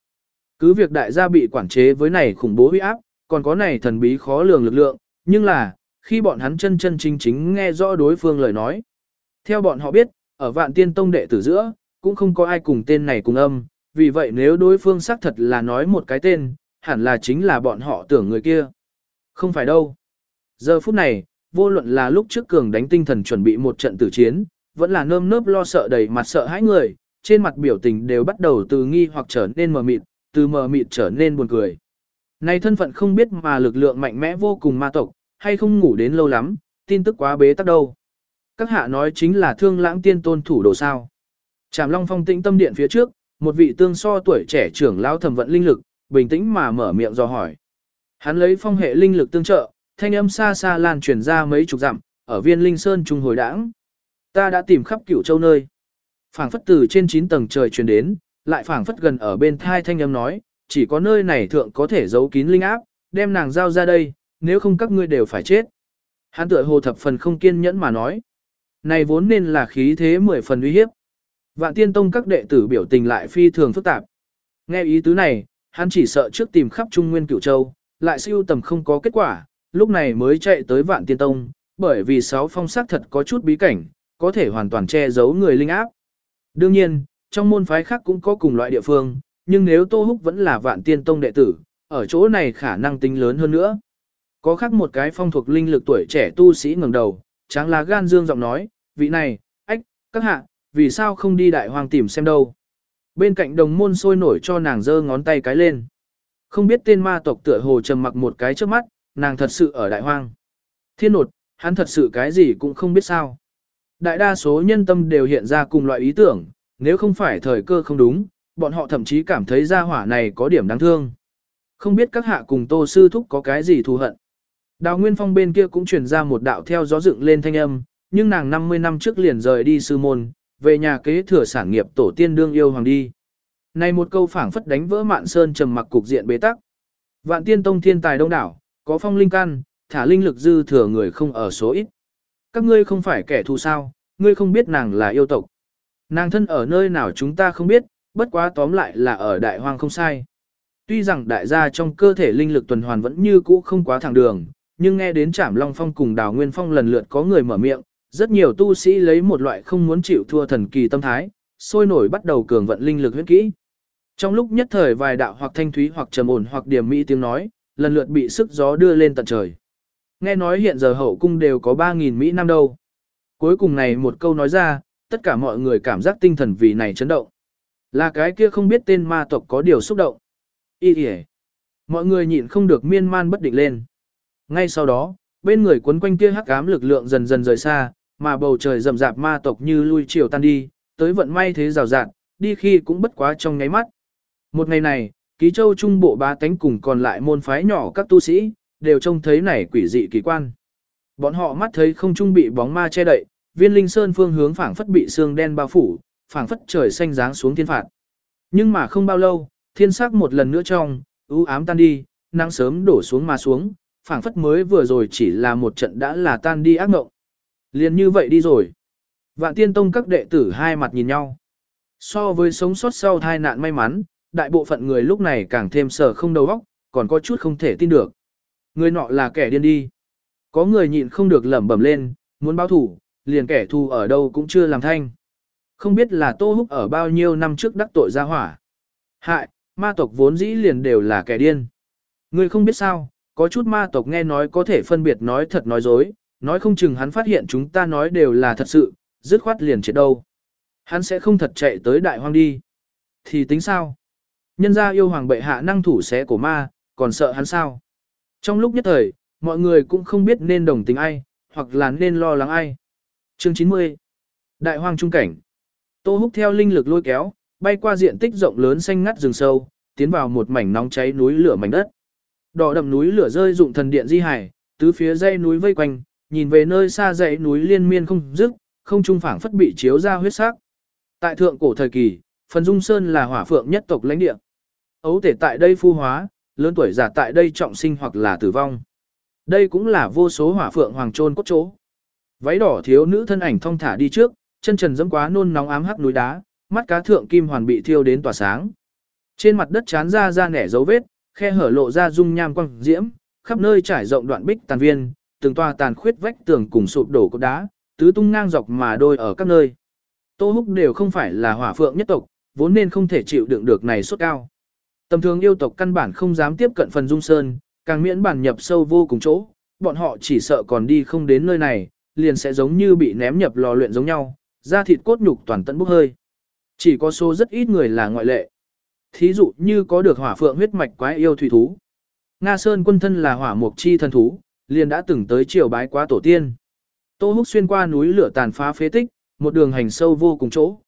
Speaker 1: Cứ việc đại gia bị quản chế với này khủng bố uy áp, còn có này thần bí khó lường lực lượng, nhưng là, khi bọn hắn chân chân chính chính nghe rõ đối phương lời nói. Theo bọn họ biết, ở vạn tiên tông đệ tử giữa, cũng không có ai cùng tên này cùng âm, vì vậy nếu đối phương xác thật là nói một cái tên, hẳn là chính là bọn họ tưởng người kia. Không phải đâu. Giờ phút này, vô luận là lúc trước cường đánh tinh thần chuẩn bị một trận tử chiến, vẫn là nơm nớp lo sợ đầy mặt sợ hãi người, trên mặt biểu tình đều bắt đầu từ nghi hoặc trở nên mờ mịt, từ mờ mịt trở nên buồn cười. Này thân phận không biết mà lực lượng mạnh mẽ vô cùng ma tộc, hay không ngủ đến lâu lắm, tin tức quá bế tắc đâu. Các hạ nói chính là thương lãng tiên tôn thủ đồ sao. Trảm Long phong tĩnh tâm điện phía trước, một vị tương so tuổi trẻ trưởng lão thẩm vận linh lực, bình tĩnh mà mở miệng do hỏi. Hắn lấy phong hệ linh lực tương trợ, thanh âm xa xa lan truyền ra mấy chục dặm, ở viên linh sơn trung hồi đảng. Ta đã tìm khắp cửu châu nơi. Phảng phất từ trên 9 tầng trời truyền đến, lại phảng phất gần ở bên thai thanh âm nói, chỉ có nơi này thượng có thể giấu kín linh áp, đem nàng giao ra đây, nếu không các ngươi đều phải chết. Hắn tựa hồ thập phần không kiên nhẫn mà nói. Này vốn nên là khí thế mười phần uy hiếp. Vạn tiên tông các đệ tử biểu tình lại phi thường phức tạp. Nghe ý tứ này, hắn chỉ sợ trước tìm khắp Trung Nguyên Cửu Châu, lại siêu tầm không có kết quả, lúc này mới chạy tới Vạn Tiên Tông, bởi vì sáu phong sắc thật có chút bí cảnh, có thể hoàn toàn che giấu người linh áp. Đương nhiên, trong môn phái khác cũng có cùng loại địa phương, nhưng nếu Tô Húc vẫn là Vạn Tiên Tông đệ tử, ở chỗ này khả năng tính lớn hơn nữa. Có khác một cái phong thuộc linh lực tuổi trẻ tu sĩ ngẩng đầu, tráng lá gan dương giọng nói, vị này, ách, các hạ, vì sao không đi đại hoàng tìm xem đâu. Bên cạnh đồng môn sôi nổi cho nàng giơ ngón tay cái lên. Không biết tên ma tộc tựa hồ trầm mặc một cái trước mắt, nàng thật sự ở đại hoang. Thiên nột, hắn thật sự cái gì cũng không biết sao. Đại đa số nhân tâm đều hiện ra cùng loại ý tưởng, nếu không phải thời cơ không đúng, bọn họ thậm chí cảm thấy gia hỏa này có điểm đáng thương. Không biết các hạ cùng tô sư thúc có cái gì thù hận. Đào Nguyên Phong bên kia cũng truyền ra một đạo theo gió dựng lên thanh âm, nhưng nàng 50 năm trước liền rời đi sư môn, về nhà kế thừa sản nghiệp tổ tiên đương yêu hoàng đi. Này một câu phảng phất đánh vỡ mạn sơn trầm mặc cục diện bế tắc. Vạn tiên tông thiên tài đông đảo, có phong linh căn, thả linh lực dư thừa người không ở số ít. Các ngươi không phải kẻ thù sao, ngươi không biết nàng là yêu tộc. Nàng thân ở nơi nào chúng ta không biết, bất quá tóm lại là ở đại hoang không sai. Tuy rằng đại gia trong cơ thể linh lực tuần hoàn vẫn như cũ không quá thẳng đường, nhưng nghe đến Trảm Long Phong cùng Đào Nguyên Phong lần lượt có người mở miệng, rất nhiều tu sĩ lấy một loại không muốn chịu thua thần kỳ tâm thái, sôi nổi bắt đầu cường vận linh lực huyết kỹ. Trong lúc nhất thời vài đạo hoặc thanh thúy hoặc trầm ổn hoặc điểm mỹ tiếng nói, lần lượt bị sức gió đưa lên tận trời. Nghe nói hiện giờ hậu cung đều có 3.000 Mỹ Nam đâu. Cuối cùng này một câu nói ra, tất cả mọi người cảm giác tinh thần vì này chấn động. Là cái kia không biết tên ma tộc có điều xúc động. Ý kìa. Mọi người nhịn không được miên man bất định lên. Ngay sau đó, bên người quấn quanh kia hắc ám lực lượng dần dần rời xa, mà bầu trời rậm rạp ma tộc như lui chiều tan đi, tới vận may thế rào rạt, đi khi cũng bất quá trong nháy mắt. Một ngày này, ký châu trung bộ ba tánh cùng còn lại môn phái nhỏ các tu sĩ, đều trông thấy này quỷ dị kỳ quan. Bọn họ mắt thấy không trung bị bóng ma che đậy, viên linh sơn phương hướng phảng phất bị xương đen bao phủ, phảng phất trời xanh dáng xuống thiên phạt. Nhưng mà không bao lâu, thiên sắc một lần nữa trong, u ám tan đi, nắng sớm đổ xuống mà xuống, phảng phất mới vừa rồi chỉ là một trận đã là tan đi ác ngộng. Liền như vậy đi rồi. Vạn tiên tông các đệ tử hai mặt nhìn nhau. So với sống sót sau tai nạn may mắn, đại bộ phận người lúc này càng thêm sờ không đầu óc, còn có chút không thể tin được. Người nọ là kẻ điên đi. Có người nhịn không được lẩm bẩm lên, muốn báo thủ, liền kẻ thù ở đâu cũng chưa làm thanh. Không biết là Tô Húc ở bao nhiêu năm trước đắc tội ra hỏa. Hại, ma tộc vốn dĩ liền đều là kẻ điên. Người không biết sao, có chút ma tộc nghe nói có thể phân biệt nói thật nói dối, nói không chừng hắn phát hiện chúng ta nói đều là thật sự, dứt khoát liền chết đâu. Hắn sẽ không thật chạy tới đại hoang đi. Thì tính sao? Nhân gia yêu hoàng bệ hạ năng thủ xé của ma, còn sợ hắn sao? Trong lúc nhất thời, mọi người cũng không biết nên đồng tình ai, hoặc là nên lo lắng ai. Chương 90 Đại hoang trung cảnh Tô húc theo linh lực lôi kéo, bay qua diện tích rộng lớn xanh ngắt rừng sâu, tiến vào một mảnh nóng cháy núi lửa mảnh đất. Đỏ đậm núi lửa rơi dụng thần điện di hải, tứ phía dãy núi vây quanh, nhìn về nơi xa dãy núi liên miên không dứt, không trung phảng phất bị chiếu ra huyết sắc. Tại thượng cổ thời kỳ, phần Dung Sơn là hỏa phượng nhất tộc lãnh địa. Ấu thể tại đây phu hóa, lớn tuổi giả tại đây trọng sinh hoặc là tử vong. Đây cũng là vô số hỏa phượng hoàng trôn cốt chỗ. Váy đỏ thiếu nữ thân ảnh thong thả đi trước, chân trần dẫm quá nôn nóng ám hắc núi đá, mắt cá thượng kim hoàn bị thiêu đến tỏa sáng. Trên mặt đất chán ra ra nẻ dấu vết, khe hở lộ ra dung nham quang diễm, khắp nơi trải rộng đoạn bích tàn viên, từng toa tàn khuyết vách tường cùng sụp đổ cột đá, tứ tung ngang dọc mà đôi ở các nơi. Tô Húc đều không phải là hỏa phượng nhất tộc, vốn nên không thể chịu đựng được này suốt cao. Tầm thường yêu tộc căn bản không dám tiếp cận phần dung sơn, càng miễn bản nhập sâu vô cùng chỗ, bọn họ chỉ sợ còn đi không đến nơi này, liền sẽ giống như bị ném nhập lò luyện giống nhau, da thịt cốt nhục toàn tận bốc hơi. Chỉ có số rất ít người là ngoại lệ. Thí dụ như có được hỏa phượng huyết mạch quái yêu thủy thú. Nga Sơn quân thân là hỏa mục chi thần thú, liền đã từng tới triều bái quá tổ tiên. Tô Húc xuyên qua núi lửa tàn phá phế tích, một đường hành sâu vô cùng chỗ.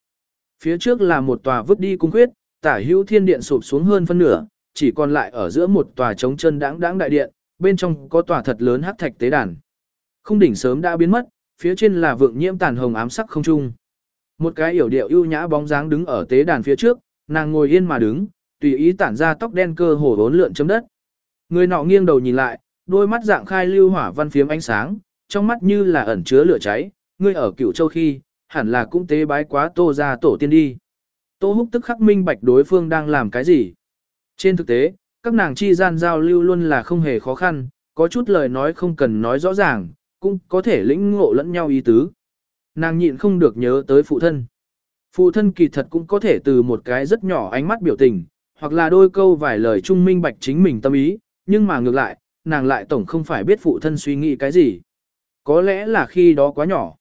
Speaker 1: Phía trước là một tòa vứt đi cung khuyết, tả hữu thiên điện sụp xuống hơn phân nửa, chỉ còn lại ở giữa một tòa trống chân đáng đáng đại điện, bên trong có tòa thật lớn hắc thạch tế đàn. Không đỉnh sớm đã biến mất, phía trên là vượng nhiễm tàn hồng ám sắc không trung. Một cái yểu điệu ưu nhã bóng dáng đứng ở tế đàn phía trước, nàng ngồi yên mà đứng, tùy ý tản ra tóc đen cơ hồ vốn lượn chấm đất. Người nọ nghiêng đầu nhìn lại, đôi mắt dạng khai lưu hỏa văn phiếm ánh sáng, trong mắt như là ẩn chứa lửa cháy, ngươi ở cửu châu khi, hẳn là cũng tế bái quá tô ra tổ tiên đi. Tô húc tức khắc minh bạch đối phương đang làm cái gì. Trên thực tế, các nàng chi gian giao lưu luôn là không hề khó khăn, có chút lời nói không cần nói rõ ràng, cũng có thể lĩnh ngộ lẫn nhau ý tứ. Nàng nhịn không được nhớ tới phụ thân. Phụ thân kỳ thật cũng có thể từ một cái rất nhỏ ánh mắt biểu tình, hoặc là đôi câu vài lời trung minh bạch chính mình tâm ý, nhưng mà ngược lại, nàng lại tổng không phải biết phụ thân suy nghĩ cái gì. Có lẽ là khi đó quá nhỏ.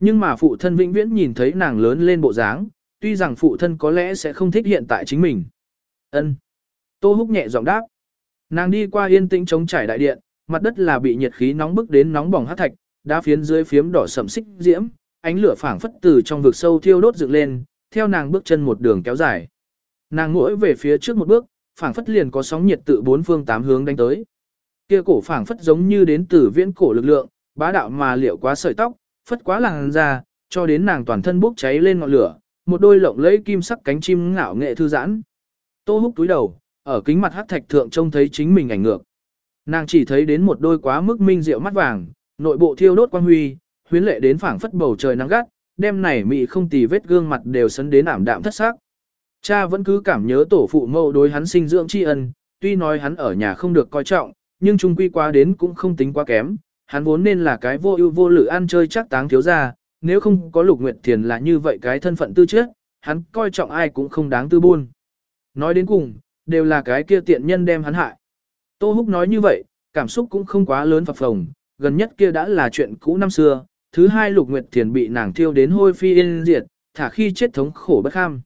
Speaker 1: Nhưng mà phụ thân vĩnh viễn nhìn thấy nàng lớn lên bộ dáng, tuy rằng phụ thân có lẽ sẽ không thích hiện tại chính mình. Ân. Tô Húc nhẹ giọng đáp. Nàng đi qua yên tĩnh chống trải đại điện, mặt đất là bị nhiệt khí nóng bức đến nóng bỏng hắc thạch, đá phiến dưới phiếm đỏ sẫm xích diễm, ánh lửa phảng phất từ trong vực sâu thiêu đốt dựng lên, theo nàng bước chân một đường kéo dài. Nàng mỗi về phía trước một bước, phảng phất liền có sóng nhiệt tự bốn phương tám hướng đánh tới. Kia cổ phảng phất giống như đến từ viễn cổ lực lượng, bá đạo mà liệu quá sợi tóc, phất quá làn da, cho đến nàng toàn thân bốc cháy lên ngọn lửa, một đôi lộng lẫy kim sắc cánh chim ngạo nghệ thư giãn. Tô húc túi đầu, ở kính mặt hắc thạch thượng trông thấy chính mình ảnh ngược. Nàng chỉ thấy đến một đôi quá mức minh diệu mắt vàng, nội bộ thiêu đốt quang huy, huyến lệ đến phảng phất bầu trời nắng gắt, đêm này mị không tì vết gương mặt đều sấn đến ảm đạm thất sắc. Cha vẫn cứ cảm nhớ tổ phụ mẫu đối hắn sinh dưỡng tri ân, tuy nói hắn ở nhà không được coi trọng, nhưng trung quy quá đến cũng không tính quá kém, hắn vốn nên là cái vô ưu vô lự ăn chơi chắc táng thiếu gia, nếu không có Lục Nguyệt Thiền là như vậy cái thân phận tư trước, hắn coi trọng ai cũng không đáng tư buôn. Nói đến cùng, đều là cái kia tiện nhân đem hắn hại. Tô Húc nói như vậy, cảm xúc cũng không quá lớn phập phồng, gần nhất kia đã là chuyện cũ năm xưa, thứ hai Lục Nguyệt Thiền bị nàng thiêu đến hôi phi yên diệt, thả khi chết thống khổ bất kham.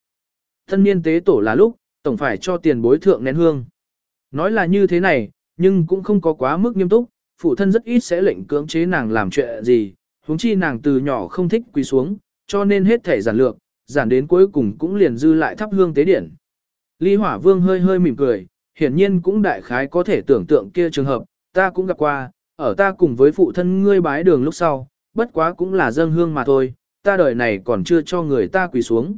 Speaker 1: Thân niên tế tổ là lúc, tổng phải cho tiền bối thượng nén hương. Nói là như thế này, nhưng cũng không có quá mức nghiêm túc, phụ thân rất ít sẽ lệnh cưỡng chế nàng làm chuyện gì, huống chi nàng từ nhỏ không thích quỳ xuống, cho nên hết thể giản lược, giản đến cuối cùng cũng liền dư lại thắp hương tế điển. Ly Hỏa Vương hơi hơi mỉm cười, hiển nhiên cũng đại khái có thể tưởng tượng kia trường hợp, ta cũng gặp qua, ở ta cùng với phụ thân ngươi bái đường lúc sau, bất quá cũng là dâng hương mà thôi, ta đời này còn chưa cho người ta quỳ xuống.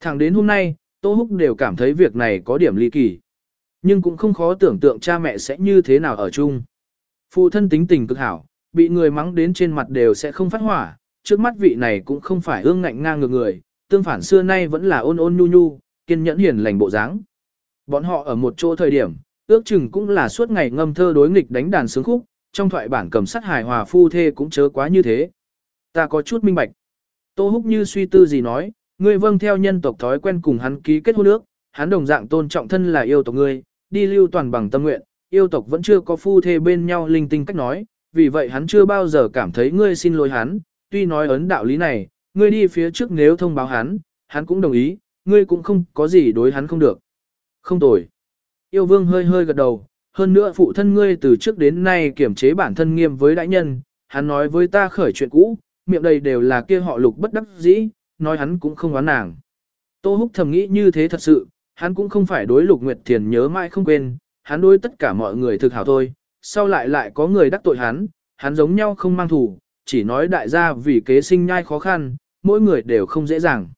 Speaker 1: Thẳng đến hôm nay, Tô Húc đều cảm thấy việc này có điểm ly kỳ. Nhưng cũng không khó tưởng tượng cha mẹ sẽ như thế nào ở chung. Phụ thân tính tình cực hảo, bị người mắng đến trên mặt đều sẽ không phát hỏa, trước mắt vị này cũng không phải ương ngạnh ngang ngược người, tương phản xưa nay vẫn là ôn ôn nhu nhu, kiên nhẫn hiền lành bộ dáng. Bọn họ ở một chỗ thời điểm, ước chừng cũng là suốt ngày ngâm thơ đối nghịch đánh đàn sướng khúc, trong thoại bản cầm sắt hài hòa phu thê cũng chớ quá như thế. Ta có chút minh bạch. Tô Húc như suy tư gì nói, ngươi vâng theo nhân tộc thói quen cùng hắn ký kết hôn ước, hắn đồng dạng tôn trọng thân là yêu tộc ngươi, đi lưu toàn bằng tâm nguyện, yêu tộc vẫn chưa có phu thê bên nhau linh tinh cách nói, vì vậy hắn chưa bao giờ cảm thấy ngươi xin lỗi hắn, tuy nói ấn đạo lý này, ngươi đi phía trước nếu thông báo hắn, hắn cũng đồng ý, ngươi cũng không có gì đối hắn không được. Không tồi. Yêu vương hơi hơi gật đầu, hơn nữa phụ thân ngươi từ trước đến nay kiểm chế bản thân nghiêm với đại nhân, hắn nói với ta khởi chuyện cũ, miệng đầy đều là kia họ lục bất đắc dĩ, nói hắn cũng không oán nàng. Tô Húc thầm nghĩ như thế thật sự, hắn cũng không phải đối lục nguyệt thiền nhớ mãi không quên, hắn đối tất cả mọi người thực hảo thôi, sau lại lại có người đắc tội hắn, hắn giống nhau không mang thủ, chỉ nói đại gia vì kế sinh nhai khó khăn, mỗi người đều không dễ dàng.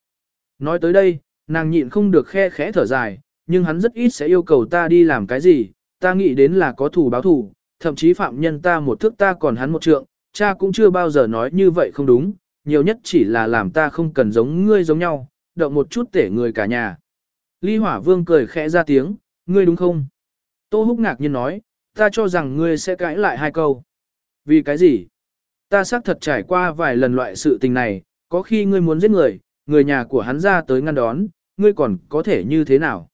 Speaker 1: Nói tới đây, nàng nhịn không được khe khẽ thở dài, nhưng hắn rất ít sẽ yêu cầu ta đi làm cái gì, ta nghĩ đến là có thủ báo thủ, thậm chí phạm nhân ta một thước ta còn hắn một trượng, cha cũng chưa bao giờ nói như vậy không đúng, nhiều nhất chỉ là làm ta không cần giống ngươi giống nhau, động một chút tể người cả nhà. Ly Hỏa Vương cười khẽ ra tiếng, ngươi đúng không? Tô Húc ngạc nhiên nói, ta cho rằng ngươi sẽ cãi lại hai câu. Vì cái gì? Ta xác thật trải qua vài lần loại sự tình này, có khi ngươi muốn giết người, người nhà của hắn ra tới ngăn đón, ngươi còn có thể như thế nào?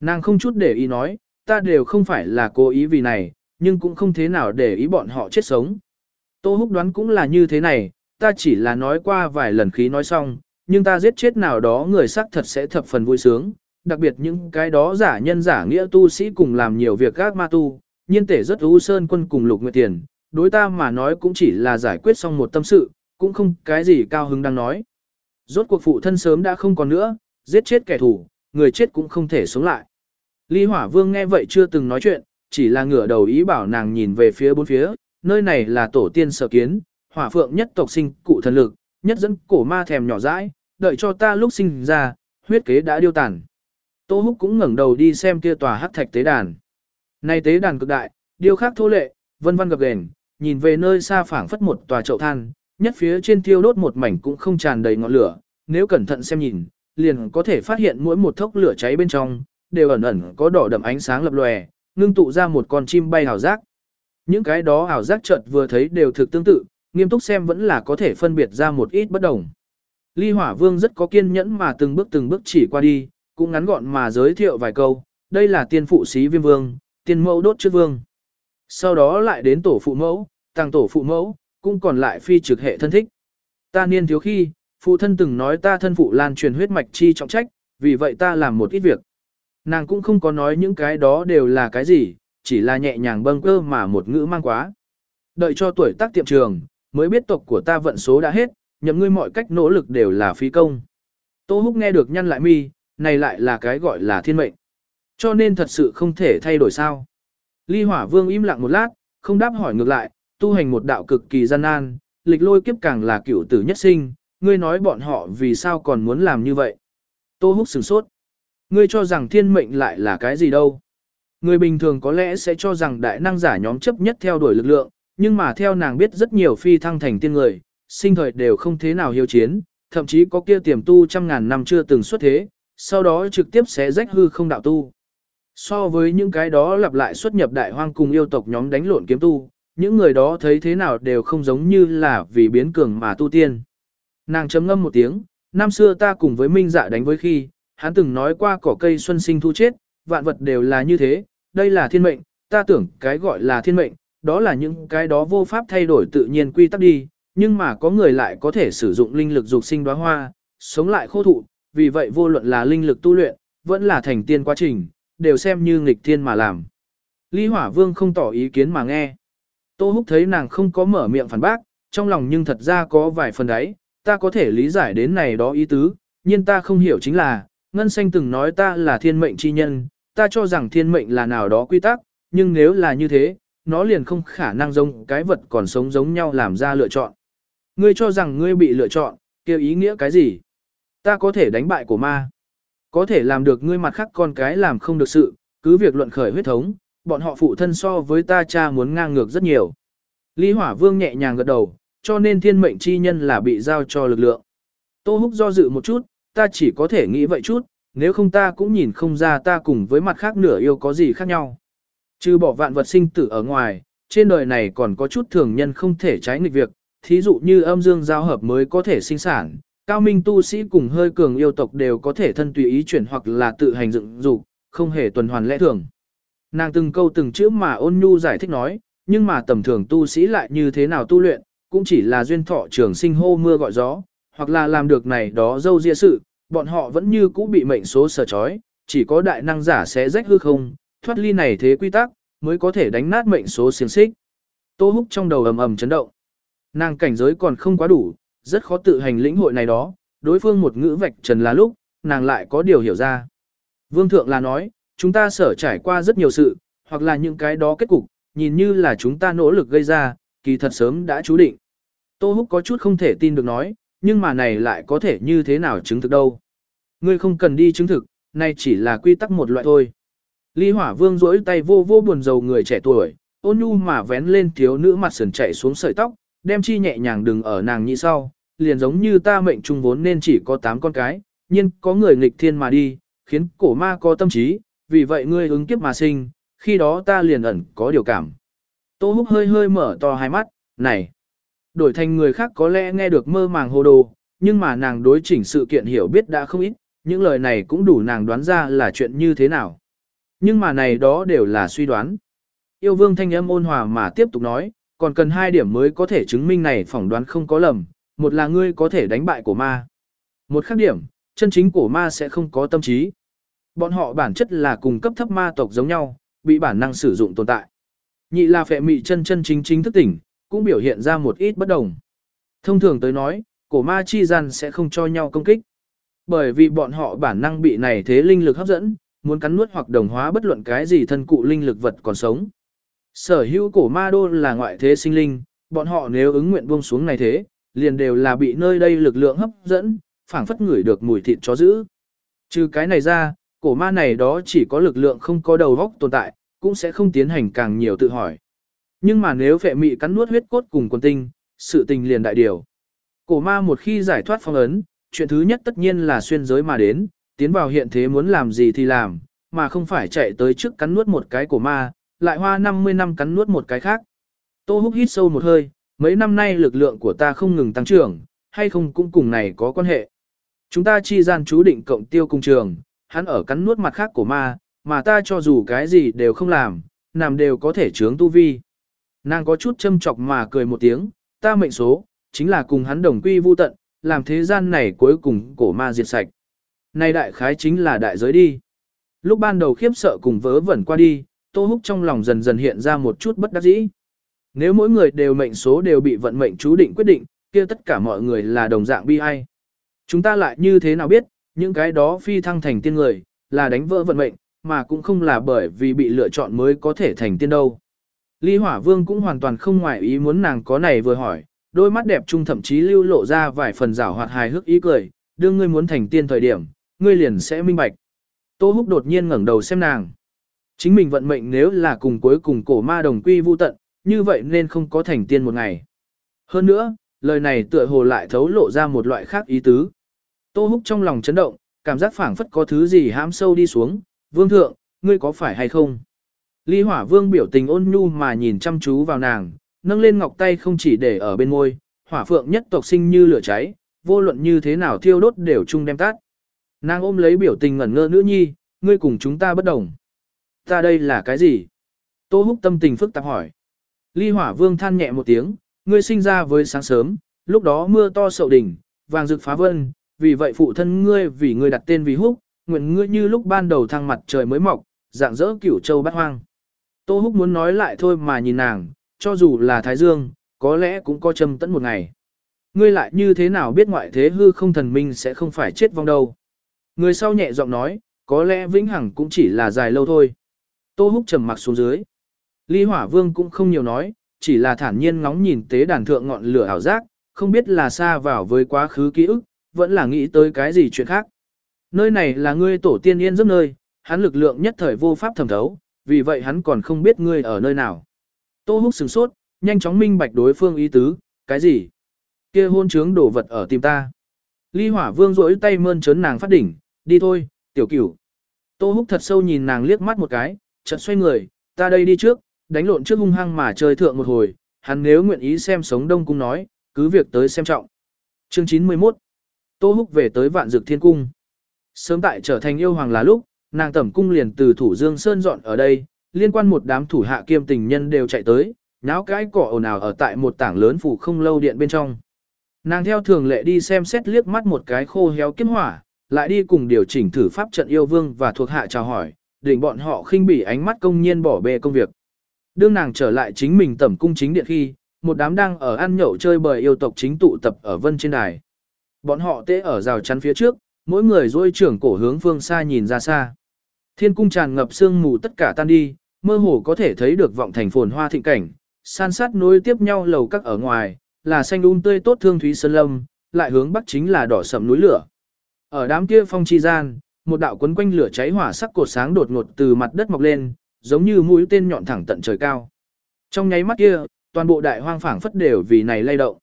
Speaker 1: Nàng không chút để ý nói, ta đều không phải là cố ý vì này, nhưng cũng không thế nào để ý bọn họ chết sống. Tô Húc đoán cũng là như thế này, ta chỉ là nói qua vài lần khí nói xong, nhưng ta giết chết nào đó người xác thật sẽ thập phần vui sướng, đặc biệt những cái đó giả nhân giả nghĩa tu sĩ cùng làm nhiều việc gác ma tu, nhiên tể rất u sơn quân cùng lục nguyệt tiền, đối ta mà nói cũng chỉ là giải quyết xong một tâm sự, cũng không cái gì cao hứng đang nói. Rốt cuộc phụ thân sớm đã không còn nữa, giết chết kẻ thù, người chết cũng không thể sống lại. Ly Hỏa Vương nghe vậy chưa từng nói chuyện, chỉ là ngửa đầu ý bảo nàng nhìn về phía bốn phía, nơi này là tổ tiên sở kiến, hỏa phượng nhất tộc sinh cụ thần lực, nhất dẫn cổ ma thèm nhỏ dãi, đợi cho ta lúc sinh ra, huyết kế đã điêu tàn. Tô Húc cũng ngẩng đầu đi xem kia tòa hắc thạch tế đàn. Này tế đàn cực đại, điêu khắc thô lệ, vân vân gập ghềnh, nhìn về nơi xa phảng phất một tòa chậu than, nhất phía trên thiêu đốt một mảnh cũng không tràn đầy ngọn lửa, nếu cẩn thận xem nhìn, liền có thể phát hiện mỗi một thốc lửa cháy bên trong, đều ẩn ẩn có đỏ đậm ánh sáng lập lòe, ngưng tụ ra một con chim bay hào giác. Những cái đó ảo giác chợt vừa thấy đều thực tương tự, nghiêm túc xem vẫn là có thể phân biệt ra một ít bất đồng. Ly Hỏa Vương rất có kiên nhẫn mà từng bước từng bước chỉ qua đi, cũng ngắn gọn mà giới thiệu vài câu, đây là tiên phụ sĩ viêm vương, tiên mẫu đốt trước vương. Sau đó lại đến tổ phụ mẫu, tăng tổ phụ mẫu, cũng còn lại phi trực hệ thân thích. Ta niên thiếu khi, phụ thân từng nói ta thân phụ lan truyền huyết mạch chi trọng trách, vì vậy ta làm một ít việc. Nàng cũng không có nói những cái đó đều là cái gì, chỉ là nhẹ nhàng bâng cơ mà một ngữ mang quá. Đợi cho tuổi tác tiệm trường, mới biết tộc của ta vận số đã hết, nhậm ngươi mọi cách nỗ lực đều là phí công. Tô Húc nghe được nhăn lại mi, này lại là cái gọi là thiên mệnh. Cho nên thật sự không thể thay đổi sao. Ly hỏa vương im lặng một lát, không đáp hỏi ngược lại, tu hành một đạo cực kỳ gian nan, lịch lôi kiếp càng là cửu tử nhất sinh, ngươi nói bọn họ vì sao còn muốn làm như vậy. Tô húc sửng sốt. Ngươi cho rằng thiên mệnh lại là cái gì đâu. Người bình thường có lẽ sẽ cho rằng đại năng giả nhóm chấp nhất theo đuổi lực lượng, nhưng mà theo nàng biết rất nhiều phi thăng thành tiên người, sinh thời đều không thế nào hiếu chiến, thậm chí có kia tiềm tu trăm ngàn năm chưa từng xuất thế, sau đó trực tiếp sẽ rách hư không đạo tu. So với những cái đó lặp lại xuất nhập đại hoang cùng yêu tộc nhóm đánh lộn kiếm tu, những người đó thấy thế nào đều không giống như là vì biến cường mà tu tiên. Nàng chấm ngâm một tiếng, năm xưa ta cùng với Minh Dạ đánh với khi, hắn từng nói qua cỏ cây xuân sinh thu chết, vạn vật đều là như thế, đây là thiên mệnh, ta tưởng cái gọi là thiên mệnh, đó là những cái đó vô pháp thay đổi tự nhiên quy tắc đi, nhưng mà có người lại có thể sử dụng linh lực dục sinh đóa hoa, sống lại khô thụ, vì vậy vô luận là linh lực tu luyện, vẫn là thành tiên quá trình, đều xem như nghịch thiên mà làm. Lý Hỏa Vương không tỏ ý kiến mà nghe. Tô Húc thấy nàng không có mở miệng phản bác, trong lòng nhưng thật ra có vài phần đấy, ta có thể lý giải đến này đó ý tứ, nhưng ta không hiểu chính là, Ngân Xanh từng nói ta là thiên mệnh chi nhân, ta cho rằng thiên mệnh là nào đó quy tắc, nhưng nếu là như thế, nó liền không khả năng giống cái vật còn sống giống nhau làm ra lựa chọn. Ngươi cho rằng ngươi bị lựa chọn, kêu ý nghĩa cái gì? Ta có thể đánh bại của ma. Có thể làm được ngươi mặt khác con cái làm không được sự, cứ việc luận khởi huyết thống, bọn họ phụ thân so với ta cha muốn ngang ngược rất nhiều. Lý Hỏa Vương nhẹ nhàng gật đầu, cho nên thiên mệnh chi nhân là bị giao cho lực lượng. Tô Húc do dự một chút, ta chỉ có thể nghĩ vậy chút, nếu không ta cũng nhìn không ra ta cùng với mặt khác nửa yêu có gì khác nhau. Trừ bỏ vạn vật sinh tử ở ngoài, trên đời này còn có chút thường nhân không thể trái nghịch việc, thí dụ như âm dương giao hợp mới có thể sinh sản, cao minh tu sĩ cùng hơi cường yêu tộc đều có thể thân tùy ý chuyển hoặc là tự hành dựng dục, không hề tuần hoàn lẽ thường. Nàng từng câu từng chữ mà ôn nhu giải thích nói, nhưng mà tầm thường tu sĩ lại như thế nào tu luyện, cũng chỉ là duyên thọ trường sinh hô mưa gọi gió, hoặc là làm được này đó dâu ria sự, bọn họ vẫn như cũ bị mệnh số sở trói, chỉ có đại năng giả sẽ rách hư không, thoát ly này thế quy tắc, mới có thể đánh nát mệnh số xiềng xích. Tô Húc trong đầu ầm ầm chấn động. Nàng cảnh giới còn không quá đủ, rất khó tự hành lĩnh hội này đó, đối phương một ngữ vạch trần là lúc, nàng lại có điều hiểu ra. Vương thượng là nói, chúng ta sở trải qua rất nhiều sự, hoặc là những cái đó kết cục, nhìn như là chúng ta nỗ lực gây ra, kỳ thật sớm đã chú định. Tô Húc có chút không thể tin được nói, nhưng mà này lại có thể như thế nào chứng thực đâu. Ngươi không cần đi chứng thực, này chỉ là quy tắc một loại thôi. Ly Hỏa Vương duỗi tay vô vô buồn rầu người trẻ tuổi, ôn nhu mà vén lên thiếu nữ mặt sườn chạy xuống sợi tóc, đem chi nhẹ nhàng đừng ở nàng nhị sau, liền giống như ta mệnh trung vốn nên chỉ có 8 con cái, nhưng có người nghịch thiên mà đi, khiến cổ ma có tâm trí, vì vậy ngươi ứng kiếp mà sinh, khi đó ta liền ẩn có điều cảm. Tô Húc hơi hơi mở to hai mắt, này, đổi thành người khác có lẽ nghe được mơ màng hồ đồ, nhưng mà nàng đối chỉnh sự kiện hiểu biết đã không ít, những lời này cũng đủ nàng đoán ra là chuyện như thế nào. Nhưng mà này đó đều là suy đoán. Yêu vương thanh âm ôn hòa mà tiếp tục nói, còn cần hai điểm mới có thể chứng minh này phỏng đoán không có lầm, một là ngươi có thể đánh bại cổ ma. Một khác điểm, chân chính cổ ma sẽ không có tâm trí. Bọn họ bản chất là cùng cấp thấp ma tộc giống nhau, bị bản năng sử dụng tồn tại. Nhị là phệ mị chân chân chính chính thức tỉnh, cũng biểu hiện ra một ít bất đồng. Thông thường tới nói, cổ ma chi gian sẽ không cho nhau công kích. Bởi vì bọn họ bản năng bị này thế linh lực hấp dẫn, muốn cắn nuốt hoặc đồng hóa bất luận cái gì thân cụ linh lực vật còn sống. Sở hữu cổ ma đô là ngoại thế sinh linh, bọn họ nếu ứng nguyện buông xuống này thế, liền đều là bị nơi đây lực lượng hấp dẫn, phảng phất ngửi được mùi thịt chó giữ. Trừ cái này ra, cổ ma này đó chỉ có lực lượng không có đầu góc tồn tại, cũng sẽ không tiến hành càng nhiều tự hỏi. Nhưng mà nếu phệ mị cắn nuốt huyết cốt cùng quân tinh, sự tình liền đại điều. Cổ ma một khi giải thoát phong ấn, chuyện thứ nhất tất nhiên là xuyên giới mà đến, tiến vào hiện thế muốn làm gì thì làm, mà không phải chạy tới trước cắn nuốt một cái cổ ma, lại hoa 50 năm cắn nuốt một cái khác. Tô húc hít sâu một hơi, mấy năm nay lực lượng của ta không ngừng tăng trưởng, hay không cũng cùng này có quan hệ. Chúng ta chi gian chú định cộng tiêu cùng trường, hắn ở cắn nuốt mặt khác của ma, mà ta cho dù cái gì đều không làm, làm đều có thể chướng tu vi. Nàng có chút châm chọc mà cười một tiếng, ta mệnh số, chính là cùng hắn đồng quy vu tận, làm thế gian này cuối cùng cổ ma diệt sạch. Này đại khái chính là đại giới đi. Lúc ban đầu khiếp sợ cùng vớ vẩn qua đi, Tô Húc trong lòng dần dần hiện ra một chút bất đắc dĩ. Nếu mỗi người đều mệnh số đều bị vận mệnh chú định quyết định, kia tất cả mọi người là đồng dạng bi ai. Chúng ta lại như thế nào biết, những cái đó phi thăng thành tiên người, là đánh vỡ vận mệnh, mà cũng không là bởi vì bị lựa chọn mới có thể thành tiên đâu. Ly Hỏa Vương cũng hoàn toàn không ngoại ý muốn nàng có này vừa hỏi, đôi mắt đẹp trung thậm chí lưu lộ ra vài phần rảo hoạt hài hước ý cười, đương ngươi muốn thành tiên thời điểm, ngươi liền sẽ minh bạch. Tô Húc đột nhiên ngẩng đầu xem nàng. Chính mình vận mệnh nếu là cùng cuối cùng cổ ma đồng quy vu tận, như vậy nên không có thành tiên một ngày. Hơn nữa, lời này tựa hồ lại thấu lộ ra một loại khác ý tứ. Tô Húc trong lòng chấn động, cảm giác phảng phất có thứ gì hãm sâu đi xuống, vương thượng, ngươi có phải hay không? Ly hỏa vương biểu tình ôn nhu mà nhìn chăm chú vào nàng, nâng lên ngọc tay không chỉ để ở bên môi, hỏa phượng nhất tộc sinh như lửa cháy, vô luận như thế nào thiêu đốt đều chung đem tắt. Nàng ôm lấy biểu tình ngẩn ngơ nữ nhi, ngươi cùng chúng ta bất đồng. Ta đây là cái gì? Tô húc tâm tình phức tạp hỏi. Ly hỏa vương than nhẹ một tiếng, ngươi sinh ra với sáng sớm, lúc đó mưa to sậu đỉnh, vàng rực phá vân, vì vậy phụ thân ngươi vì ngươi đặt tên vì húc, nguyện ngươi như lúc ban đầu thăng mặt trời mới mọc, dạng dỡ cửu châu bát hoang. Tô húc muốn nói lại thôi mà nhìn nàng, cho dù là Thái Dương, có lẽ cũng có châm tẫn một ngày. Ngươi lại như thế nào biết ngoại thế hư không thần minh sẽ không phải chết vong đâu. Người sau nhẹ giọng nói, có lẽ vĩnh hằng cũng chỉ là dài lâu thôi. Tô húc trầm mặc xuống dưới. Ly hỏa vương cũng không nhiều nói, chỉ là thản nhiên ngóng nhìn tế đàn thượng ngọn lửa ảo giác, không biết là xa vào với quá khứ ký ức, vẫn là nghĩ tới cái gì chuyện khác. Nơi này là ngươi tổ tiên yên giấc nơi, hắn lực lượng nhất thời vô pháp thẩm thấu, vì vậy hắn còn không biết ngươi ở nơi nào. Tô húc sửng sốt, nhanh chóng minh bạch đối phương ý tứ, cái gì? kia hôn trướng đổ vật ở tim ta. Ly hỏa vương rỗi tay mơn trớn nàng phát đỉnh, đi thôi, tiểu cửu. Tô húc thật sâu nhìn nàng liếc mắt một cái, chợt xoay người, ta đây đi trước, đánh lộn trước hung hăng mà chơi thượng một hồi, hắn nếu nguyện ý xem sống đông cung nói, cứ việc tới xem trọng. Chương 91 Tô húc về tới vạn dược thiên cung. Sớm tại trở thành yêu hoàng là lúc, nàng tẩm cung liền từ thủ dương sơn dọn ở đây, liên quan một đám thủ hạ kiêm tình nhân đều chạy tới, náo cái cỏ ồn ào ở tại một tảng lớn phủ không lâu điện bên trong. Nàng theo thường lệ đi xem xét liếc mắt một cái khô héo kiếm hỏa, lại đi cùng điều chỉnh thử pháp trận yêu vương và thuộc hạ chào hỏi, định bọn họ khinh bỉ ánh mắt công nhiên bỏ bê công việc. Đương nàng trở lại chính mình tẩm cung chính điện khi, một đám đang ở ăn nhậu chơi bời yêu tộc chính tụ tập ở vân trên đài. Bọn họ tê ở rào chắn phía trước, mỗi người dôi trưởng cổ hướng phương xa nhìn ra xa. Thiên cung tràn ngập sương mù tất cả tan đi, mơ hồ có thể thấy được vọng thành phồn hoa thịnh cảnh, san sát nối tiếp nhau lầu các ở ngoài, là xanh un um tươi tốt thương thúy sơn lâm, lại hướng bắc chính là đỏ sầm núi lửa. Ở đám kia phong chi gian, một đạo quấn quanh lửa cháy hỏa sắc cột sáng đột ngột từ mặt đất mọc lên, giống như mũi tên nhọn thẳng tận trời cao. Trong nháy mắt kia, toàn bộ đại hoang phảng phất đều vì này lay động.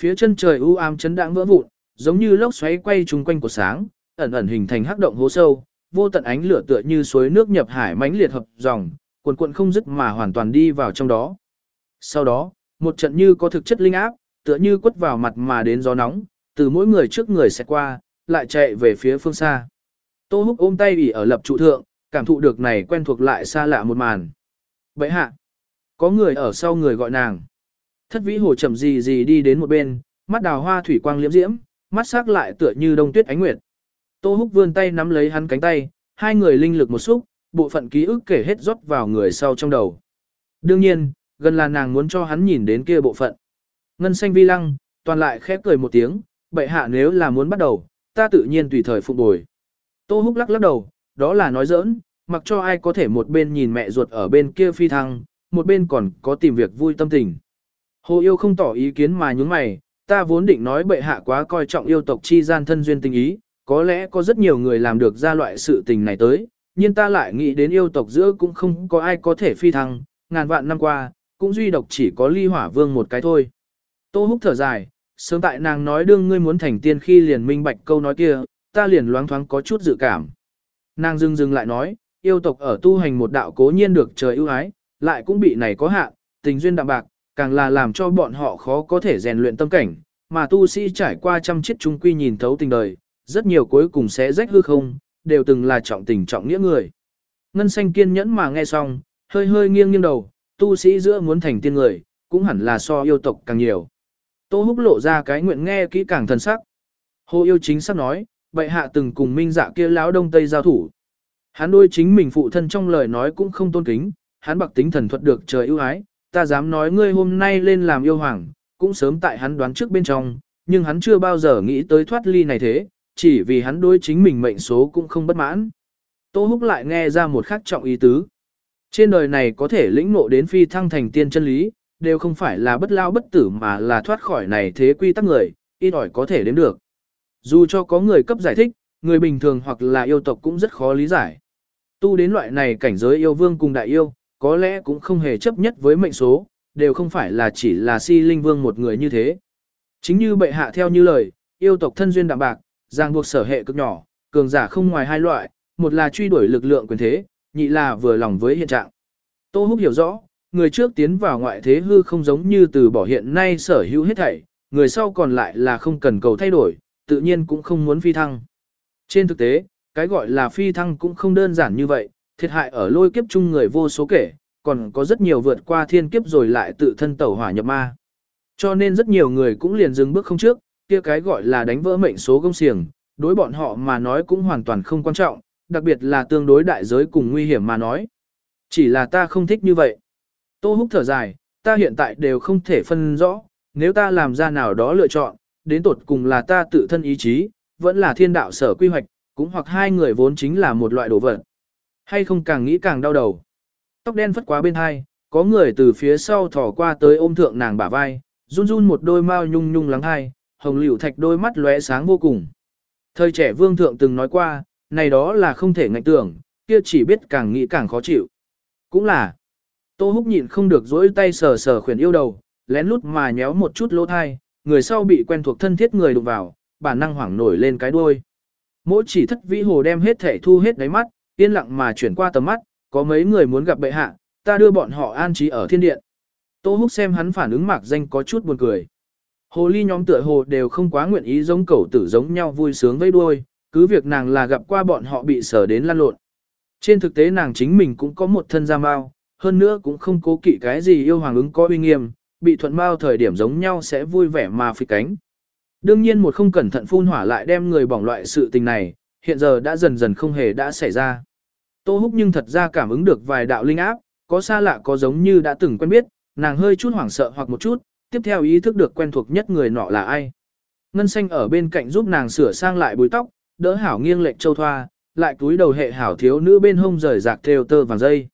Speaker 1: Phía chân trời u ám chấn đãng vỡ vụn, giống như lốc xoáy quay trung quanh cột sáng, ẩn ẩn hình thành hắc động hố sâu, vô tận ánh lửa tựa như suối nước nhập hải mãnh liệt hợp dòng, cuồn cuộn không dứt mà hoàn toàn đi vào trong đó. Sau đó, một trận như có thực chất linh áp, tựa như quất vào mặt mà đến gió nóng, từ mỗi người trước người sẽ qua, lại chạy về phía phương xa. Tô Húc ôm tay ủy ở lập trụ thượng, cảm thụ được này quen thuộc lại xa lạ một màn. Vậy hạ, có người ở sau người gọi nàng. Thất vĩ hồ chậm gì gì đi đến một bên, mắt đào hoa thủy quang liễm diễm, mắt sắc lại tựa như đông tuyết ánh nguyệt. Tô Húc vươn tay nắm lấy hắn cánh tay, hai người linh lực một xúc, bộ phận ký ức kể hết rót vào người sau trong đầu. Đương nhiên, gần là nàng muốn cho hắn nhìn đến kia bộ phận. Ngân xanh vi lăng, toàn lại khép cười một tiếng, bệ hạ nếu là muốn bắt đầu, ta tự nhiên tùy thời phục bồi. Tô húc lắc lắc đầu, đó là nói giỡn, mặc cho ai có thể một bên nhìn mẹ ruột ở bên kia phi thăng, một bên còn có tìm việc vui tâm tình. Hồ yêu không tỏ ý kiến mà nhúng mày, ta vốn định nói bệ hạ quá coi trọng yêu tộc chi gian thân duyên tình ý, có lẽ có rất nhiều người làm được ra loại sự tình này tới, nhưng ta lại nghĩ đến yêu tộc giữa cũng không có ai có thể phi thăng, ngàn vạn năm qua, cũng duy độc chỉ có ly hỏa vương một cái thôi. Tô húc thở dài, sớm tại nàng nói đương ngươi muốn thành tiên khi liền minh bạch câu nói kia, ta liền loáng thoáng có chút dự cảm. Nàng dưng dưng lại nói, yêu tộc ở tu hành một đạo cố nhiên được trời ưu ái, lại cũng bị này có hạn, tình duyên đạm bạc, càng là làm cho bọn họ khó có thể rèn luyện tâm cảnh, mà tu sĩ trải qua trăm chiết trung quy nhìn thấu tình đời, rất nhiều cuối cùng sẽ rách hư không, đều từng là trọng tình trọng nghĩa người. Ngân xanh kiên nhẫn mà nghe xong, hơi hơi nghiêng nghiêng đầu, tu sĩ giữa muốn thành tiên người, cũng hẳn là so yêu tộc càng nhiều. Tô húc lộ ra cái nguyện nghe kỹ càng thần sắc. Hồ yêu chính sắp nói, bệ hạ từng cùng minh dạ kia lão đông tây giao thủ. Hắn đôi chính mình phụ thân trong lời nói cũng không tôn kính, hắn bạc tính thần thuật được trời ưu ái, ta dám nói ngươi hôm nay lên làm yêu hoàng, cũng sớm tại hắn đoán trước bên trong, nhưng hắn chưa bao giờ nghĩ tới thoát ly này thế, chỉ vì hắn đối chính mình mệnh số cũng không bất mãn. Tô Húc lại nghe ra một khắc trọng ý tứ. Trên đời này có thể lĩnh ngộ đến phi thăng thành tiên chân lý, đều không phải là bất lao bất tử mà là thoát khỏi này thế quy tắc người, ít ỏi có thể đến được. Dù cho có người cấp giải thích, người bình thường hoặc là yêu tộc cũng rất khó lý giải. Tu đến loại này cảnh giới yêu vương cùng đại yêu, có lẽ cũng không hề chấp nhất với mệnh số, đều không phải là chỉ là si linh vương một người như thế. Chính như bệ hạ theo như lời, yêu tộc thân duyên đạm bạc, ràng buộc sở hệ cực nhỏ, cường giả không ngoài hai loại, một là truy đuổi lực lượng quyền thế, nhị là vừa lòng với hiện trạng. Tô Húc hiểu rõ, người trước tiến vào ngoại thế hư không giống như từ bỏ hiện nay sở hữu hết thảy, người sau còn lại là không cần cầu thay đổi, tự nhiên cũng không muốn phi thăng. Trên thực tế, cái gọi là phi thăng cũng không đơn giản như vậy, thiệt hại ở lôi kiếp chung người vô số kể, còn có rất nhiều vượt qua thiên kiếp rồi lại tự thân tẩu hỏa nhập ma. Cho nên rất nhiều người cũng liền dừng bước không trước, kia cái gọi là đánh vỡ mệnh số công xiềng, đối bọn họ mà nói cũng hoàn toàn không quan trọng, đặc biệt là tương đối đại giới cùng nguy hiểm mà nói. Chỉ là ta không thích như vậy. Tô húc thở dài, ta hiện tại đều không thể phân rõ, nếu ta làm ra nào đó lựa chọn, đến tột cùng là ta tự thân ý chí, vẫn là thiên đạo sở quy hoạch, cũng hoặc hai người vốn chính là một loại đồ vật. Hay không càng nghĩ càng đau đầu. Tóc đen phất quá bên hai, có người từ phía sau thỏ qua tới ôm thượng nàng bả vai, run run một đôi mao nhung nhung lắng hai, hồng liễu thạch đôi mắt lóe sáng vô cùng. Thời trẻ vương thượng từng nói qua, này đó là không thể ngạnh tưởng, kia chỉ biết càng nghĩ càng khó chịu. Cũng là, tô húc nhịn không được dỗi tay sờ sờ khuyển yêu đầu, lén lút mà nhéo một chút lỗ thai, người sau bị quen thuộc thân thiết người đụng vào, bản năng hoảng nổi lên cái đuôi. Mỗi chỉ thất vĩ hồ đem hết thể thu hết đáy mắt, yên lặng mà chuyển qua tầm mắt, có mấy người muốn gặp bệ hạ, ta đưa bọn họ an trí ở thiên điện. Tô Húc xem hắn phản ứng mạc danh có chút buồn cười. Hồ ly nhóm tựa hồ đều không quá nguyện ý giống cẩu tử giống nhau vui sướng vây đuôi, cứ việc nàng là gặp qua bọn họ bị sở đến lan lộn. Trên thực tế nàng chính mình cũng có một thân da mao, hơn nữa cũng không cố kỵ cái gì yêu hoàng ứng có uy nghiêm, bị thuận bao thời điểm giống nhau sẽ vui vẻ mà phi cánh. Đương nhiên một không cẩn thận phun hỏa lại đem người bỏng loại sự tình này, hiện giờ đã dần dần không hề đã xảy ra. Tô Húc nhưng thật ra cảm ứng được vài đạo linh áp, có xa lạ có giống như đã từng quen biết, nàng hơi chút hoảng sợ hoặc một chút, tiếp theo ý thức được quen thuộc nhất người nọ là ai. Ngân xanh ở bên cạnh giúp nàng sửa sang lại búi tóc, đỡ hảo nghiêng lệch châu thoa, lại túi đầu hệ hảo thiếu nữ bên hông rời rạc theo tơ vàng dây.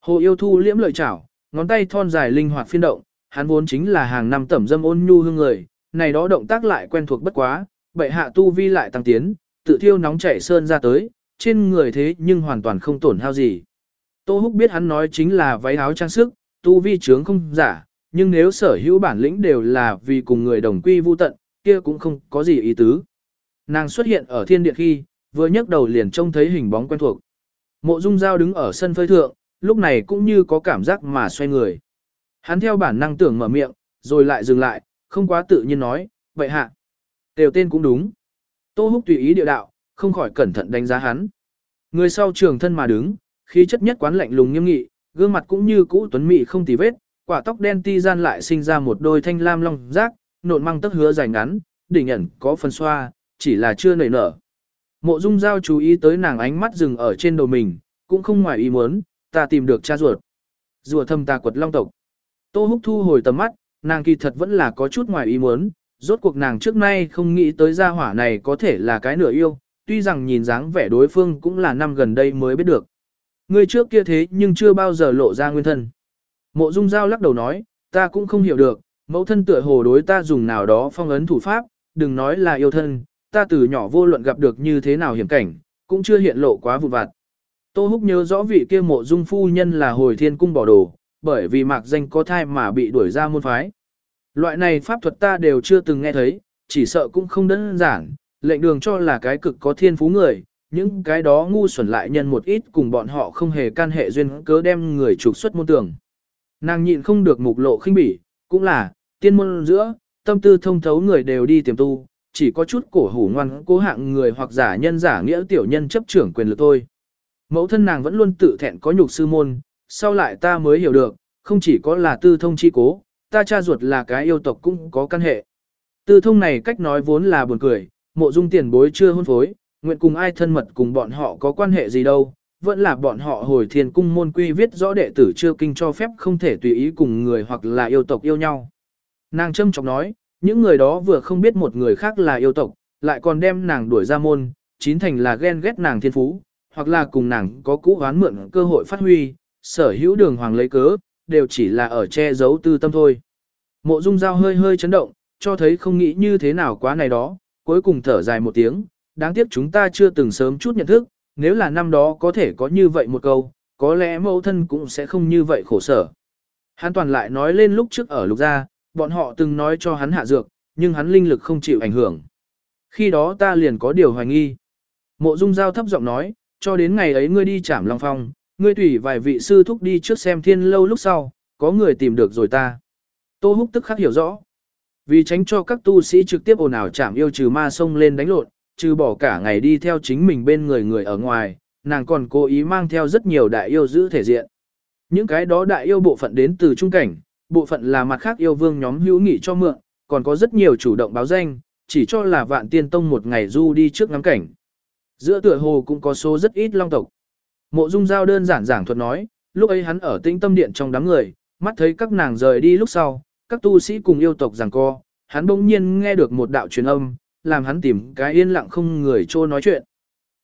Speaker 1: Hồ yêu thu liễm lợi chảo, ngón tay thon dài linh hoạt phiên động, hắn vốn chính là hàng năm tẩm dâm ôn nhu hương người, này đó động tác lại quen thuộc bất quá, bệ hạ tu vi lại tăng tiến, tự thiêu nóng chảy sơn ra tới, trên người thế nhưng hoàn toàn không tổn hao gì. Tô Húc biết hắn nói chính là váy áo trang sức, tu vi trướng không giả, nhưng nếu sở hữu bản lĩnh đều là vì cùng người đồng quy vu tận, kia cũng không có gì ý tứ. Nàng xuất hiện ở thiên điện khi, vừa nhấc đầu liền trông thấy hình bóng quen thuộc. Mộ Dung Giao đứng ở sân phơi thượng, lúc này cũng như có cảm giác mà xoay người. Hắn theo bản năng tưởng mở miệng, rồi lại dừng lại, không quá tự nhiên nói, vậy hạ. Đều tên cũng đúng. Tô Húc tùy ý địa đạo, không khỏi cẩn thận đánh giá hắn. Người sau trường thân mà đứng, khí chất nhất quán lạnh lùng nghiêm nghị, gương mặt cũng như cũ tuấn mỹ không tì vết, quả tóc đen ti gian lại sinh ra một đôi thanh lam long rác, nộn măng tấc hứa dài ngắn, đỉnh ẩn có phần xoa, chỉ là chưa nảy nở. Mộ Dung Giao chú ý tới nàng ánh mắt dừng ở trên đầu mình, cũng không ngoài ý muốn, ta tìm được cha ruột. Rùa thâm ta quật long tộc. Tô Húc thu hồi tầm mắt, nàng kỳ thật vẫn là có chút ngoài ý muốn, rốt cuộc nàng trước nay không nghĩ tới gia hỏa này có thể là cái nửa yêu, tuy rằng nhìn dáng vẻ đối phương cũng là năm gần đây mới biết được. Người trước kia thế nhưng chưa bao giờ lộ ra nguyên thân. Mộ Dung Giao lắc đầu nói, ta cũng không hiểu được, mẫu thân tựa hồ đối ta dùng nào đó phong ấn thủ pháp, đừng nói là yêu thân, ta từ nhỏ vô luận gặp được như thế nào hiểm cảnh, cũng chưa hiện lộ quá vụn vặt. Tô Húc nhớ rõ vị kia mộ dung phu nhân là hồi thiên cung bỏ đồ, bởi vì mạc danh có thai mà bị đuổi ra môn phái. Loại này pháp thuật ta đều chưa từng nghe thấy, chỉ sợ cũng không đơn giản, lệnh đường cho là cái cực có thiên phú người, những cái đó ngu xuẩn lại nhân một ít cùng bọn họ không hề can hệ duyên cớ đem người trục xuất môn tường Nàng nhịn không được mục lộ khinh bỉ, cũng là, tiên môn giữa, tâm tư thông thấu người đều đi tiềm tu, chỉ có chút cổ hủ ngoan cố hạng người hoặc giả nhân giả nghĩa tiểu nhân chấp trưởng quyền lực thôi. Mẫu thân nàng vẫn luôn tự thẹn có nhục sư môn, sau lại ta mới hiểu được, không chỉ có là tư thông chi cố, ta cha ruột là cái yêu tộc cũng có căn hệ. Tư thông này cách nói vốn là buồn cười, mộ dung tiền bối chưa hôn phối, nguyện cùng ai thân mật cùng bọn họ có quan hệ gì đâu, vẫn là bọn họ hồi thiền cung môn quy viết rõ đệ tử chưa kinh cho phép không thể tùy ý cùng người hoặc là yêu tộc yêu nhau. Nàng châm chọc nói, những người đó vừa không biết một người khác là yêu tộc, lại còn đem nàng đuổi ra môn, chín thành là ghen ghét nàng thiên phú, hoặc là cùng nàng có cũ oán mượn cơ hội phát huy, sở hữu đường hoàng lấy cớ, đều chỉ là ở che giấu tư tâm thôi. Mộ dung Giao hơi hơi chấn động, cho thấy không nghĩ như thế nào quá này đó, cuối cùng thở dài một tiếng, đáng tiếc chúng ta chưa từng sớm chút nhận thức, nếu là năm đó có thể có như vậy một câu, có lẽ mẫu thân cũng sẽ không như vậy khổ sở. Hắn toàn lại nói lên lúc trước ở lục gia, bọn họ từng nói cho hắn hạ dược, nhưng hắn linh lực không chịu ảnh hưởng. Khi đó ta liền có điều hoài nghi. Mộ Dung Giao thấp giọng nói, cho đến ngày ấy ngươi đi chảm Long Phong, ngươi tùy vài vị sư thúc đi trước xem thiên lâu lúc sau, có người tìm được rồi ta. Tô Húc tức khắc hiểu rõ. Vì tránh cho các tu sĩ trực tiếp ồn ào chạm yêu trừ ma sông lên đánh lộn, trừ bỏ cả ngày đi theo chính mình bên người người ở ngoài, nàng còn cố ý mang theo rất nhiều đại yêu giữ thể diện. Những cái đó đại yêu bộ phận đến từ trung cảnh, bộ phận là mặt khác yêu vương nhóm hữu nghị cho mượn, còn có rất nhiều chủ động báo danh, chỉ cho là vạn tiên tông một ngày du đi trước ngắm cảnh. Giữa tựa hồ cũng có số rất ít long tộc. Mộ dung giao đơn giản giảng thuật nói, lúc ấy hắn ở tĩnh tâm điện trong đám người, mắt thấy các nàng rời đi lúc sau, các tu sĩ cùng yêu tộc giằng co, hắn bỗng nhiên nghe được một đạo truyền âm, làm hắn tìm cái yên lặng không người trô nói chuyện.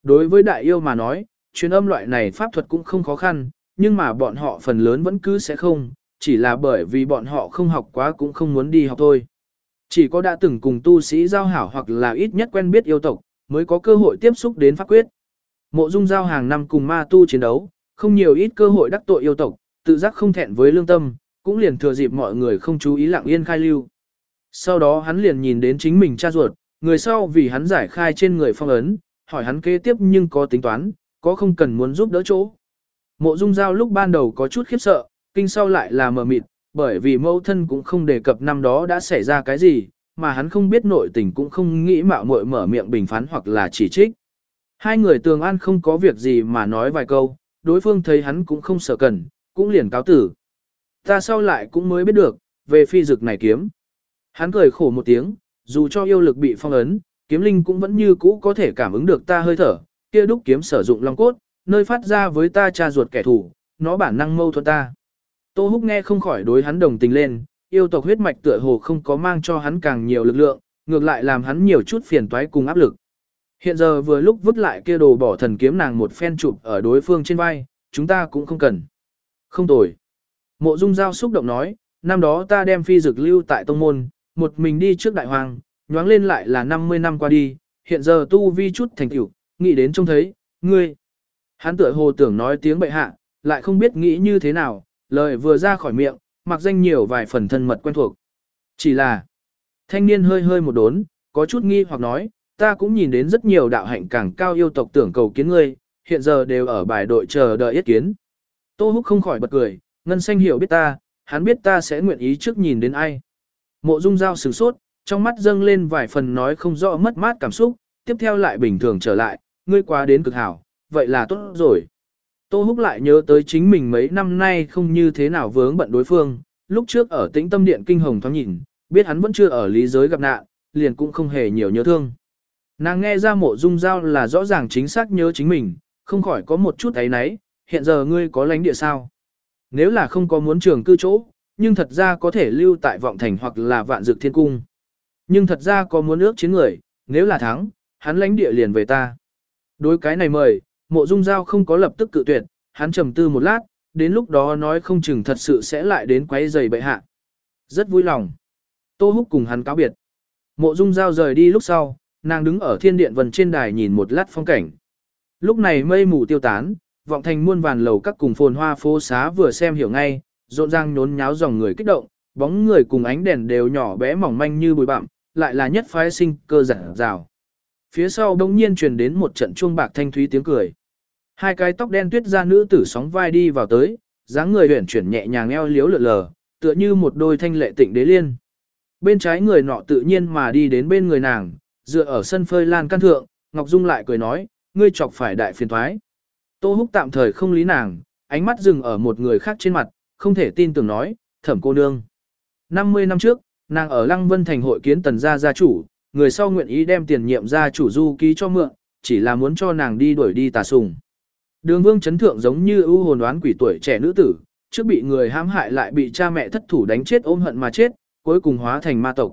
Speaker 1: Đối với đại yêu mà nói, truyền âm loại này pháp thuật cũng không khó khăn, nhưng mà bọn họ phần lớn vẫn cứ sẽ không, chỉ là bởi vì bọn họ không học quá cũng không muốn đi học thôi. Chỉ có đã từng cùng tu sĩ giao hảo hoặc là ít nhất quen biết yêu tộc, mới có cơ hội tiếp xúc đến pháp quyết. Mộ dung giao hàng năm cùng ma tu chiến đấu, không nhiều ít cơ hội đắc tội yêu tộc, tự giác không thẹn với lương tâm, cũng liền thừa dịp mọi người không chú ý lặng yên khai lưu. Sau đó hắn liền nhìn đến chính mình cha ruột, người sau vì hắn giải khai trên người phong ấn, hỏi hắn kế tiếp nhưng có tính toán, có không cần muốn giúp đỡ chỗ. Mộ dung giao lúc ban đầu có chút khiếp sợ, kinh sau lại là mờ mịt, bởi vì mẫu thân cũng không đề cập năm đó đã xảy ra cái gì, mà hắn không biết nội tình cũng không nghĩ mạo muội mở miệng bình phán hoặc là chỉ trích. Hai người tường an không có việc gì mà nói vài câu, đối phương thấy hắn cũng không sợ cần, cũng liền cáo tử. Ta sau lại cũng mới biết được, về phi dực này kiếm. Hắn cười khổ một tiếng, dù cho yêu lực bị phong ấn, kiếm linh cũng vẫn như cũ có thể cảm ứng được ta hơi thở, kia đúc kiếm sử dụng long cốt, nơi phát ra với ta cha ruột kẻ thù, nó bản năng mâu thuẫn ta. Tô Húc nghe không khỏi đối hắn đồng tình lên, yêu tộc huyết mạch tựa hồ không có mang cho hắn càng nhiều lực lượng, ngược lại làm hắn nhiều chút phiền toái cùng áp lực. Hiện giờ vừa lúc vứt lại kia đồ bỏ thần kiếm nàng một phen chụp ở đối phương trên vai, chúng ta cũng không cần. Không tồi. Mộ Dung Giao xúc động nói, năm đó ta đem phi dực lưu tại tông môn, một mình đi trước đại hoàng, nhoáng lên lại là 50 năm qua đi, hiện giờ tu vi chút thành tiểu, nghĩ đến trông thấy, ngươi. Hắn tựa hồ tưởng nói tiếng bệ hạ, lại không biết nghĩ như thế nào, lời vừa ra khỏi miệng, mặc danh nhiều vài phần thân mật quen thuộc. Chỉ là, thanh niên hơi hơi một đốn, có chút nghi hoặc nói, ta cũng nhìn đến rất nhiều đạo hạnh càng cao yêu tộc tưởng cầu kiến ngươi, hiện giờ đều ở bài đội chờ đợi yết kiến. Tô Húc không khỏi bật cười, ngân xanh hiểu biết ta, hắn biết ta sẽ nguyện ý trước nhìn đến ai. Mộ Dung Giao sửng sốt, trong mắt dâng lên vài phần nói không rõ mất mát cảm xúc, tiếp theo lại bình thường trở lại, ngươi quá đến cực hảo, vậy là tốt rồi. Tô Húc lại nhớ tới chính mình mấy năm nay không như thế nào vướng bận đối phương, lúc trước ở tĩnh tâm điện kinh hồng thoáng nhìn, biết hắn vẫn chưa ở lý giới gặp nạn, liền cũng không hề nhiều nhớ thương. Nàng nghe ra mộ dung giao là rõ ràng chính xác nhớ chính mình, không khỏi có một chút ấy nấy, hiện giờ ngươi có lãnh địa sao? Nếu là không có muốn trường cư chỗ, nhưng thật ra có thể lưu tại vọng thành hoặc là vạn dược thiên cung. Nhưng thật ra có muốn ước chiến người, nếu là thắng, hắn lãnh địa liền về ta. Đối cái này mời, mộ dung giao không có lập tức cự tuyệt, hắn trầm tư một lát, đến lúc đó nói không chừng thật sự sẽ lại đến quấy giày bệ hạ. Rất vui lòng. Tô Húc cùng hắn cáo biệt. Mộ dung giao rời đi lúc sau, nàng đứng ở thiên điện vần trên đài nhìn một lát phong cảnh. Lúc này mây mù tiêu tán, vọng thành muôn vàn lầu các cùng phồn hoa phố xá vừa xem hiểu ngay, rộn ràng nhốn nháo dòng người kích động, bóng người cùng ánh đèn đều nhỏ bé mỏng manh như bụi bặm, lại là nhất phái sinh cơ giả rào. Phía sau đông nhiên truyền đến một trận chuông bạc thanh thúy tiếng cười. Hai cái tóc đen tuyết ra nữ tử sóng vai đi vào tới, dáng người huyển chuyển nhẹ nhàng eo liếu lượn lờ, tựa như một đôi thanh lệ tịnh đế liên. Bên trái người nọ tự nhiên mà đi đến bên người nàng, dựa ở sân phơi lan căn thượng, Ngọc Dung lại cười nói, ngươi chọc phải đại phiền thoái. Tô Húc tạm thời không lý nàng, ánh mắt dừng ở một người khác trên mặt, không thể tin tưởng nói, thẩm cô nương. 50 năm trước, nàng ở Lăng Vân Thành hội kiến tần gia gia chủ, người sau nguyện ý đem tiền nhiệm gia chủ du ký cho mượn, chỉ là muốn cho nàng đi đuổi đi tà sùng. Đường vương chấn thượng giống như ưu hồn đoán quỷ tuổi trẻ nữ tử, trước bị người hãm hại lại bị cha mẹ thất thủ đánh chết ôm hận mà chết, cuối cùng hóa thành ma tộc.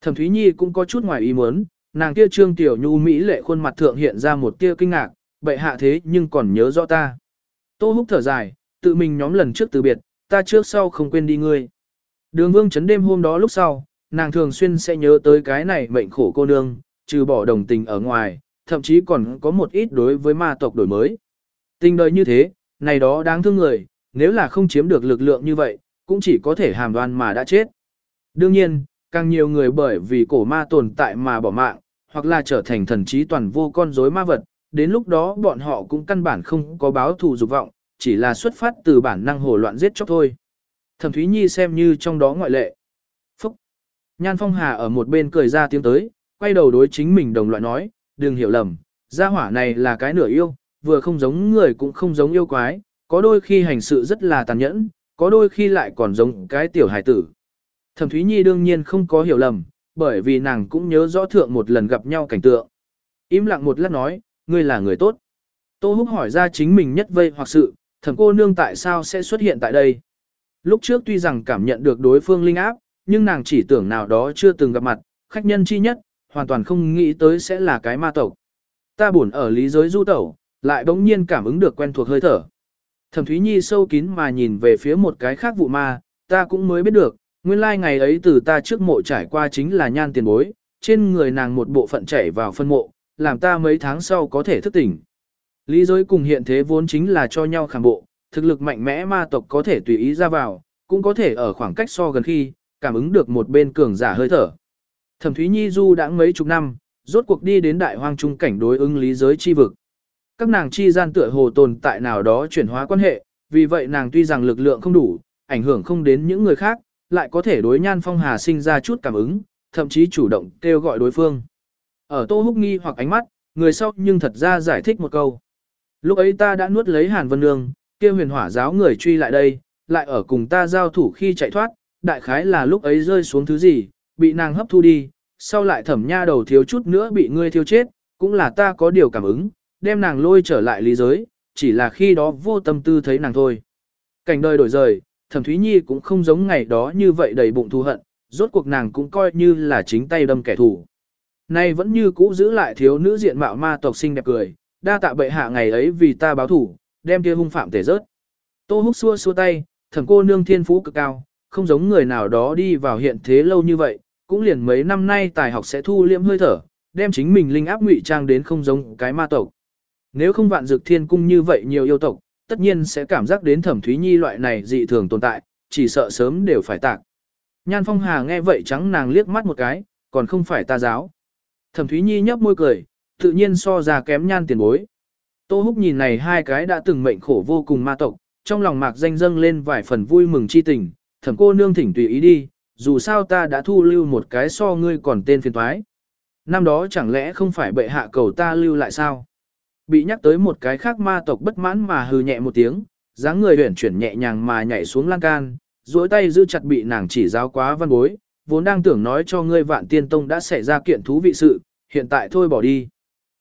Speaker 1: Thẩm Thúy Nhi cũng có chút ngoài ý muốn, nàng kia trương tiểu nhu mỹ lệ khuôn mặt thượng hiện ra một tia kinh ngạc, bệ hạ thế nhưng còn nhớ rõ ta. Tô húc thở dài, tự mình nhóm lần trước từ biệt, ta trước sau không quên đi ngươi. Đường vương chấn đêm hôm đó lúc sau, nàng thường xuyên sẽ nhớ tới cái này mệnh khổ cô nương, trừ bỏ đồng tình ở ngoài, thậm chí còn có một ít đối với ma tộc đổi mới. Tình đời như thế, này đó đáng thương người, nếu là không chiếm được lực lượng như vậy, cũng chỉ có thể hàm đoan mà đã chết. Đương nhiên, càng nhiều người bởi vì cổ ma tồn tại mà bỏ mạng, hoặc là trở thành thần trí toàn vô con rối ma vật, đến lúc đó bọn họ cũng căn bản không có báo thù dục vọng, chỉ là xuất phát từ bản năng hồ loạn giết chóc thôi. Thẩm Thúy Nhi xem như trong đó ngoại lệ. Phúc! Nhan Phong Hà ở một bên cười ra tiếng tới, quay đầu đối chính mình đồng loại nói, đừng hiểu lầm, gia hỏa này là cái nửa yêu, vừa không giống người cũng không giống yêu quái, có đôi khi hành sự rất là tàn nhẫn, có đôi khi lại còn giống cái tiểu hải tử. Thẩm Thúy Nhi đương nhiên không có hiểu lầm, bởi vì nàng cũng nhớ rõ thượng một lần gặp nhau cảnh tượng. Im lặng một lát nói, ngươi là người tốt. Tô Húc hỏi ra chính mình nhất vây hoặc sự, thẩm cô nương tại sao sẽ xuất hiện tại đây. Lúc trước tuy rằng cảm nhận được đối phương linh áp, nhưng nàng chỉ tưởng nào đó chưa từng gặp mặt, khách nhân chi nhất, hoàn toàn không nghĩ tới sẽ là cái ma tộc. Ta buồn ở lý giới du tẩu, lại bỗng nhiên cảm ứng được quen thuộc hơi thở. Thẩm Thúy Nhi sâu kín mà nhìn về phía một cái khác vụ ma, ta cũng mới biết được, nguyên lai ngày ấy từ ta trước mộ trải qua chính là nhan tiền bối, trên người nàng một bộ phận chảy vào phân mộ, làm ta mấy tháng sau có thể thức tỉnh. Lý giới cùng hiện thế vốn chính là cho nhau khảm bộ, thực lực mạnh mẽ ma tộc có thể tùy ý ra vào, cũng có thể ở khoảng cách so gần khi, cảm ứng được một bên cường giả hơi thở. Thẩm Thúy Nhi du đã mấy chục năm, rốt cuộc đi đến đại hoang trung cảnh đối ứng lý giới chi vực. Các nàng chi gian tựa hồ tồn tại nào đó chuyển hóa quan hệ, vì vậy nàng tuy rằng lực lượng không đủ, ảnh hưởng không đến những người khác, lại có thể đối nhan phong hà sinh ra chút cảm ứng, thậm chí chủ động kêu gọi đối phương. Ở tô húc nghi hoặc ánh mắt, người sau nhưng thật ra giải thích một câu. Lúc ấy ta đã nuốt lấy Hàn Vân Nương, kia huyền hỏa giáo người truy lại đây, lại ở cùng ta giao thủ khi chạy thoát, đại khái là lúc ấy rơi xuống thứ gì, bị nàng hấp thu đi, sau lại thẩm nha đầu thiếu chút nữa bị ngươi thiêu chết, cũng là ta có điều cảm ứng, đem nàng lôi trở lại lý giới, chỉ là khi đó vô tâm tư thấy nàng thôi. Cảnh đời đổi rời, thẩm Thúy Nhi cũng không giống ngày đó như vậy đầy bụng thù hận, rốt cuộc nàng cũng coi như là chính tay đâm kẻ thù. Nay vẫn như cũ giữ lại thiếu nữ diện mạo ma tộc xinh đẹp cười, đa tạ bệ hạ ngày ấy vì ta báo thủ, đem kia hung phạm tể rớt. Tô húc xua xua tay, thẩm cô nương thiên phú cực cao, không giống người nào đó đi vào hiện thế lâu như vậy, cũng liền mấy năm nay tài học sẽ thu liễm hơi thở, đem chính mình linh áp ngụy trang đến không giống cái ma tộc. Nếu không vạn dược thiên cung như vậy nhiều yêu tộc, tất nhiên sẽ cảm giác đến thẩm thúy nhi loại này dị thường tồn tại, chỉ sợ sớm đều phải tạc. Nhan phong hà nghe vậy trắng nàng liếc mắt một cái, còn không phải ta giáo. Thẩm thúy nhi nhấp môi cười, tự nhiên so ra kém nhan tiền bối. Tô húc nhìn này hai cái đã từng mệnh khổ vô cùng ma tộc, trong lòng mạc danh dâng lên vài phần vui mừng chi tình, thẩm cô nương thỉnh tùy ý đi, dù sao ta đã thu lưu một cái so ngươi còn tên phiền thoái. Năm đó chẳng lẽ không phải bệ hạ cầu ta lưu lại sao? Bị nhắc tới một cái khác ma tộc bất mãn mà hừ nhẹ một tiếng, dáng người huyển chuyển nhẹ nhàng mà nhảy xuống lan can, duỗi tay giữ chặt bị nàng chỉ giáo quá văn bối, vốn đang tưởng nói cho ngươi vạn tiên tông đã xảy ra kiện thú vị sự, hiện tại thôi bỏ đi.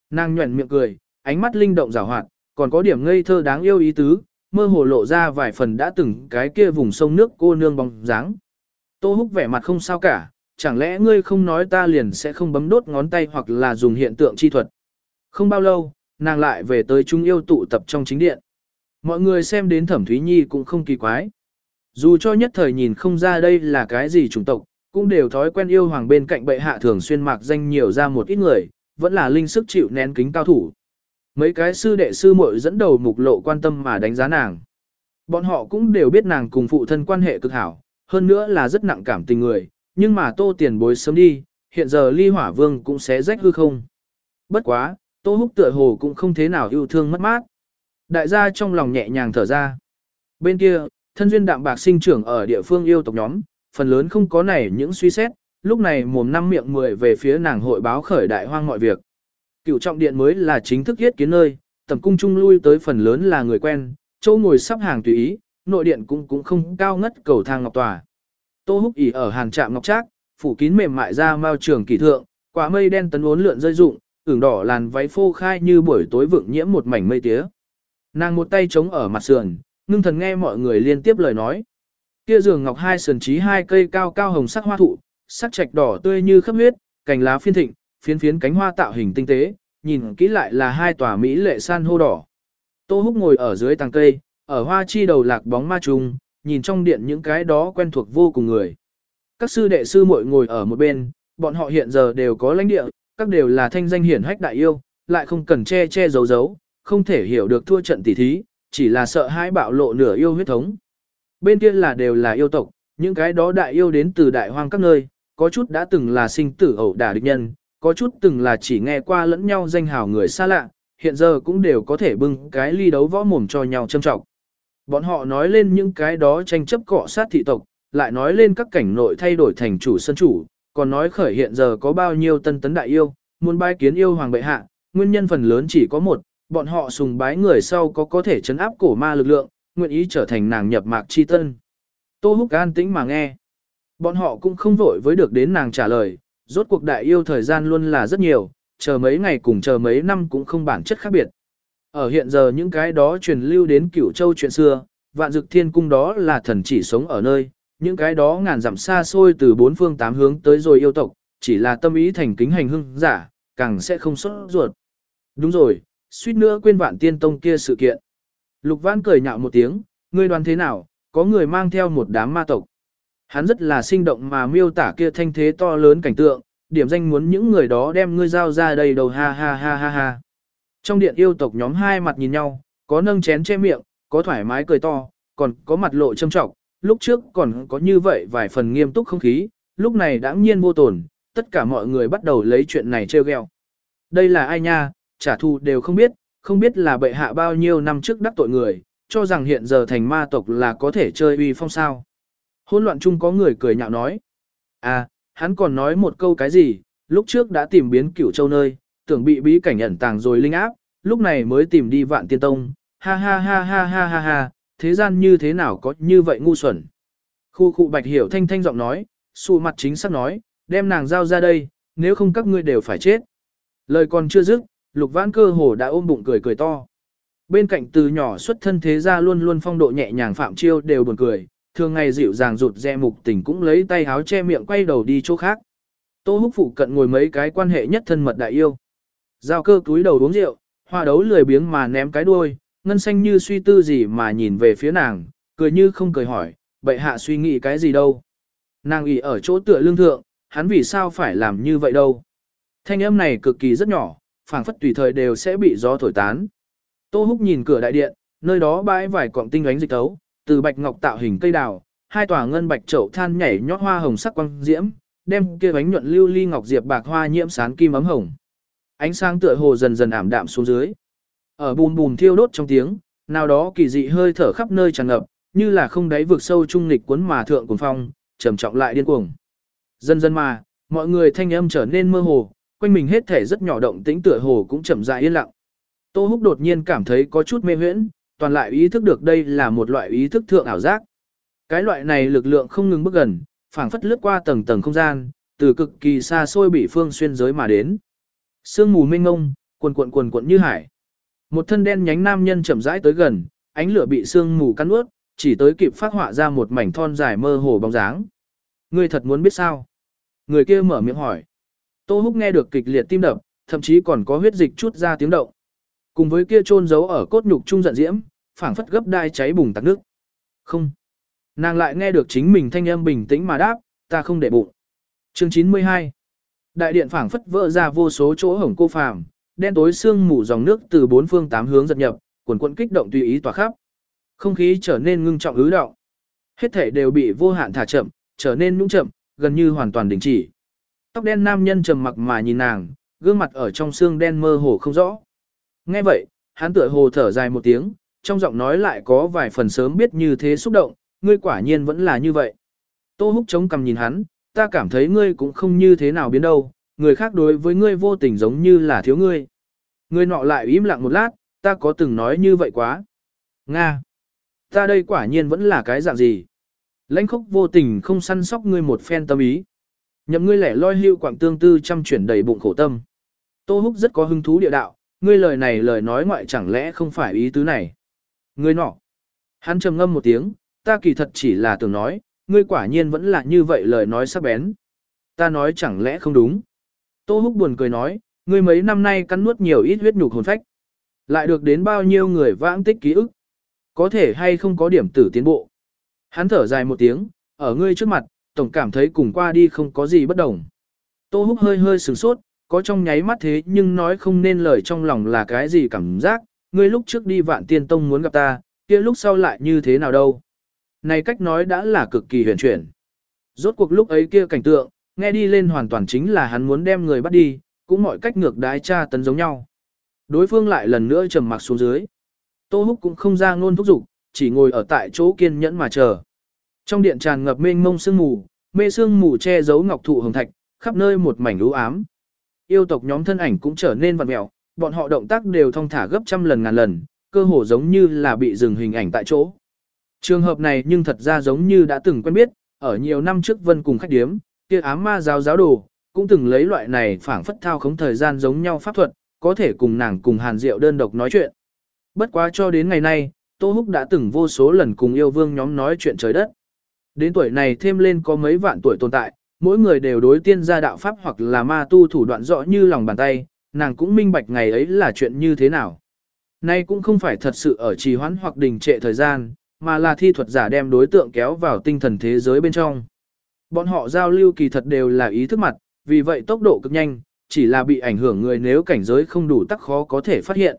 Speaker 1: Nàng nhuẩn miệng cười, ánh mắt linh động rào hoạt, còn có điểm ngây thơ đáng yêu ý tứ, mơ hồ lộ ra vài phần đã từng cái kia vùng sông nước cô nương bóng dáng. Tô húc vẻ mặt không sao cả, chẳng lẽ ngươi không nói ta liền sẽ không bấm đốt ngón tay hoặc là dùng hiện tượng chi thuật. Không bao lâu, nàng lại về tới chúng yêu tụ tập trong chính điện. Mọi người xem đến thẩm thúy nhi cũng không kỳ quái. Dù cho nhất thời nhìn không ra đây là cái gì chủng tộc, cũng đều thói quen yêu hoàng bên cạnh bệ hạ thường xuyên mạc danh nhiều ra một ít người, vẫn là linh sức chịu nén kính cao thủ. Mấy cái sư đệ sư muội dẫn đầu mục lộ quan tâm mà đánh giá nàng. Bọn họ cũng đều biết nàng cùng phụ thân quan hệ cực hảo, hơn nữa là rất nặng cảm tình người, nhưng mà tô tiền bối sớm đi, hiện giờ ly hỏa vương cũng sẽ rách hư không. Bất quá, tô húc tựa hồ cũng không thế nào yêu thương mất mát. Đại gia trong lòng nhẹ nhàng thở ra. Bên kia, thân duyên đạm bạc sinh trưởng ở địa phương yêu tộc nhóm, phần lớn không có này những suy xét, lúc này mồm năm miệng mười về phía nàng hội báo khởi đại hoang mọi việc. Cựu trọng điện mới là chính thức yết kiến nơi, tầm cung trung lui tới phần lớn là người quen, châu ngồi sắp hàng tùy ý, nội điện cũng cũng không cao ngất cầu thang ngọc tòa. Tô húc ỉ ở hàng trạm ngọc trác, phủ kín mềm mại ra mao trường kỳ thượng, quả mây đen tấn uốn lượn rơi rụng, ửng đỏ làn váy phô khai như buổi tối vượng nhiễm một mảnh mây tía. Nàng một tay chống ở mặt sườn, ngưng thần nghe mọi người liên tiếp lời nói. Kia giường ngọc hai sườn trí hai cây cao cao hồng sắc hoa thụ, sắc trạch đỏ tươi như khắp huyết, cành lá phiên thịnh, phiến phiến cánh hoa tạo hình tinh tế, nhìn kỹ lại là hai tòa Mỹ lệ san hô đỏ. Tô Húc ngồi ở dưới tàng cây, ở hoa chi đầu lạc bóng ma trùng, nhìn trong điện những cái đó quen thuộc vô cùng người. Các sư đệ sư muội ngồi ở một bên, bọn họ hiện giờ đều có lãnh địa, các đều là thanh danh hiển hách đại yêu, lại không cần che che giấu giấu, không thể hiểu được thua trận tỷ thí, chỉ là sợ hãi bạo lộ nửa yêu huyết thống. Bên kia là đều là yêu tộc, những cái đó đại yêu đến từ đại hoang các nơi, có chút đã từng là sinh tử ẩu đả địch nhân, có chút từng là chỉ nghe qua lẫn nhau danh hào người xa lạ, hiện giờ cũng đều có thể bưng cái ly đấu võ mồm cho nhau châm trọng. Bọn họ nói lên những cái đó tranh chấp cọ sát thị tộc, lại nói lên các cảnh nội thay đổi thành chủ sân chủ, còn nói khởi hiện giờ có bao nhiêu tân tấn đại yêu, muốn bái kiến yêu hoàng bệ hạ, nguyên nhân phần lớn chỉ có một, bọn họ sùng bái người sau có có thể chấn áp cổ ma lực lượng, nguyện ý trở thành nàng nhập mạc chi tân. Tô Húc an tĩnh mà nghe. Bọn họ cũng không vội với được đến nàng trả lời, rốt cuộc đại yêu thời gian luôn là rất nhiều, chờ mấy ngày cùng chờ mấy năm cũng không bản chất khác biệt. Ở hiện giờ những cái đó truyền lưu đến cửu châu chuyện xưa, vạn dực thiên cung đó là thần chỉ sống ở nơi, những cái đó ngàn dặm xa xôi từ bốn phương tám hướng tới rồi yêu tộc, chỉ là tâm ý thành kính hành hưng giả, càng sẽ không xuất ruột. Đúng rồi, suýt nữa quên vạn tiên tông kia sự kiện. Lục Văn cười nhạo một tiếng, ngươi đoán thế nào, có người mang theo một đám ma tộc. Hắn rất là sinh động mà miêu tả kia thanh thế to lớn cảnh tượng, điểm danh muốn những người đó đem ngươi giao ra đây đầu ha ha ha ha ha. Trong điện yêu tộc nhóm hai mặt nhìn nhau, có nâng chén che miệng, có thoải mái cười to, còn có mặt lộ châm trọng, lúc trước còn có như vậy vài phần nghiêm túc không khí, lúc này đã nhiên vô tồn, tất cả mọi người bắt đầu lấy chuyện này trêu ghẹo. Đây là ai nha, trả thù đều không biết, không biết là bệ hạ bao nhiêu năm trước đắc tội người, cho rằng hiện giờ thành ma tộc là có thể chơi uy phong sao. Hôn loạn chung có người cười nhạo nói. À, hắn còn nói một câu cái gì, lúc trước đã tìm biến cửu châu nơi, tưởng bị bí cảnh ẩn tàng rồi linh áp, lúc này mới tìm đi vạn tiên tông, ha ha ha ha ha ha ha, thế gian như thế nào có như vậy ngu xuẩn. Khu khu bạch hiểu thanh thanh giọng nói, sụ mặt chính xác nói, đem nàng giao ra đây, nếu không các ngươi đều phải chết. Lời còn chưa dứt, lục vãn cơ hồ đã ôm bụng cười cười to. Bên cạnh từ nhỏ xuất thân thế ra luôn luôn phong độ nhẹ nhàng phạm chiêu đều buồn cười, thường ngày dịu dàng rụt rè mục tình cũng lấy tay háo che miệng quay đầu đi chỗ khác. Tô húc phụ cận ngồi mấy cái quan hệ nhất thân mật đại yêu. Giao cơ túi đầu uống rượu, hoa đấu lười biếng mà ném cái đuôi, ngân xanh như suy tư gì mà nhìn về phía nàng, cười như không cười hỏi, bệ hạ suy nghĩ cái gì đâu. Nàng ỉ ở chỗ tựa lương thượng, hắn vì sao phải làm như vậy đâu. Thanh âm này cực kỳ rất nhỏ, phảng phất tùy thời đều sẽ bị gió thổi tán. Tô Húc nhìn cửa đại điện, nơi đó bãi vài quặng tinh ánh dịch tấu, từ bạch ngọc tạo hình cây đào, hai tòa ngân bạch chậu than nhảy nhót hoa hồng sắc quang diễm, đem kia bánh nhuận lưu ly ngọc diệp bạc hoa nhiễm sán kim ấm hồng. Ánh sáng tựa hồ dần dần ảm đạm xuống dưới. Ở bùn bùn thiêu đốt trong tiếng, nào đó kỳ dị hơi thở khắp nơi tràn ngập, như là không đáy vực sâu trung nghịch cuốn mà thượng cuồng phong, trầm trọng lại điên cuồng. Dần dần mà, mọi người thanh âm trở nên mơ hồ, quanh mình hết thể rất nhỏ động tĩnh tựa hồ cũng chậm rãi yên lặng. Tô Húc đột nhiên cảm thấy có chút mê huyễn, toàn lại ý thức được đây là một loại ý thức thượng ảo giác. Cái loại này lực lượng không ngừng bước gần, phảng phất lướt qua tầng tầng không gian, từ cực kỳ xa xôi bị phương xuyên giới mà đến. Sương mù mênh ngông, cuồn cuộn cuồn cuộn như hải. Một thân đen nhánh nam nhân chậm rãi tới gần, ánh lửa bị sương mù cắn ướt, chỉ tới kịp phát họa ra một mảnh thon dài mơ hồ bóng dáng. Ngươi thật muốn biết sao? Người kia mở miệng hỏi. Tô Húc nghe được kịch liệt tim đập, thậm chí còn có huyết dịch chút ra tiếng động. Cùng với kia chôn giấu ở cốt nhục trung giận diễm, phảng phất gấp đai cháy bùng tạc nước. Không. Nàng lại nghe được chính mình thanh âm bình tĩnh mà đáp, ta không để bụng. Chương 92 Đại điện phảng phất vỡ ra vô số chỗ hổng cô phàm, đen tối sương mù dòng nước từ bốn phương tám hướng giật nhập, cuồn cuộn kích động tùy ý tỏa khắp. Không khí trở nên ngưng trọng ứ động. Hết thể đều bị vô hạn thả chậm, trở nên nũng chậm, gần như hoàn toàn đình chỉ. Tóc đen nam nhân trầm mặc mà nhìn nàng, gương mặt ở trong xương đen mơ hồ không rõ. Nghe vậy, hắn tựa hồ thở dài một tiếng, trong giọng nói lại có vài phần sớm biết như thế xúc động, ngươi quả nhiên vẫn là như vậy. Tô húc chống cằm nhìn hắn, ta cảm thấy ngươi cũng không như thế nào biến đâu, người khác đối với ngươi vô tình giống như là thiếu ngươi. Ngươi nọ lại im lặng một lát, ta có từng nói như vậy quá. Nga! Ta đây quả nhiên vẫn là cái dạng gì? Lãnh khốc vô tình không săn sóc ngươi một phen tâm ý. Nhậm ngươi lẻ loi hưu quảng tương tư chăm chuyển đầy bụng khổ tâm. Tô Húc rất có hứng thú địa đạo, ngươi lời này lời nói ngoại chẳng lẽ không phải ý tứ này. Ngươi nọ. Hắn trầm ngâm một tiếng, ta kỳ thật chỉ là tưởng nói, ngươi quả nhiên vẫn là như vậy lời nói sắc bén. Ta nói chẳng lẽ không đúng. Tô Húc buồn cười nói, ngươi mấy năm nay cắn nuốt nhiều ít huyết nhục hồn phách. Lại được đến bao nhiêu người vãng tích ký ức. Có thể hay không có điểm tử tiến bộ. Hắn thở dài một tiếng, ở ngươi trước mặt, tổng cảm thấy cùng qua đi không có gì bất đồng. Tô húc hơi hơi sửng sốt, có trong nháy mắt thế nhưng nói không nên lời trong lòng là cái gì cảm giác, ngươi lúc trước đi vạn tiên tông muốn gặp ta, kia lúc sau lại như thế nào đâu. Này cách nói đã là cực kỳ huyền chuyển. Rốt cuộc lúc ấy kia cảnh tượng, nghe đi lên hoàn toàn chính là hắn muốn đem người bắt đi, cũng mọi cách ngược đái tra tấn giống nhau. Đối phương lại lần nữa trầm mặc xuống dưới. Tô Húc cũng không ra ngôn thúc giục, chỉ ngồi ở tại chỗ kiên nhẫn mà chờ. Trong điện tràn ngập mênh mông sương mù, mê sương mù che giấu ngọc thụ hồng thạch, khắp nơi một mảnh u ám. Yêu tộc nhóm thân ảnh cũng trở nên vặn mèo, bọn họ động tác đều thong thả gấp trăm lần ngàn lần, cơ hồ giống như là bị dừng hình ảnh tại chỗ. Trường hợp này nhưng thật ra giống như đã từng quen biết, ở nhiều năm trước vân cùng khách điếm, kia ám ma giáo giáo đồ, cũng từng lấy loại này phảng phất thao khống thời gian giống nhau pháp thuật, có thể cùng nàng cùng Hàn Diệu đơn độc nói chuyện. Bất quá cho đến ngày nay, Tô Húc đã từng vô số lần cùng yêu vương nhóm nói chuyện trời đất. Đến tuổi này thêm lên có mấy vạn tuổi tồn tại, mỗi người đều đối tiên gia đạo pháp hoặc là ma tu thủ đoạn rõ như lòng bàn tay, nàng cũng minh bạch ngày ấy là chuyện như thế nào. Nay cũng không phải thật sự ở trì hoãn hoặc đình trệ thời gian, mà là thi thuật giả đem đối tượng kéo vào tinh thần thế giới bên trong. Bọn họ giao lưu kỳ thật đều là ý thức mặt, vì vậy tốc độ cực nhanh, chỉ là bị ảnh hưởng người nếu cảnh giới không đủ tắc khó có thể phát hiện.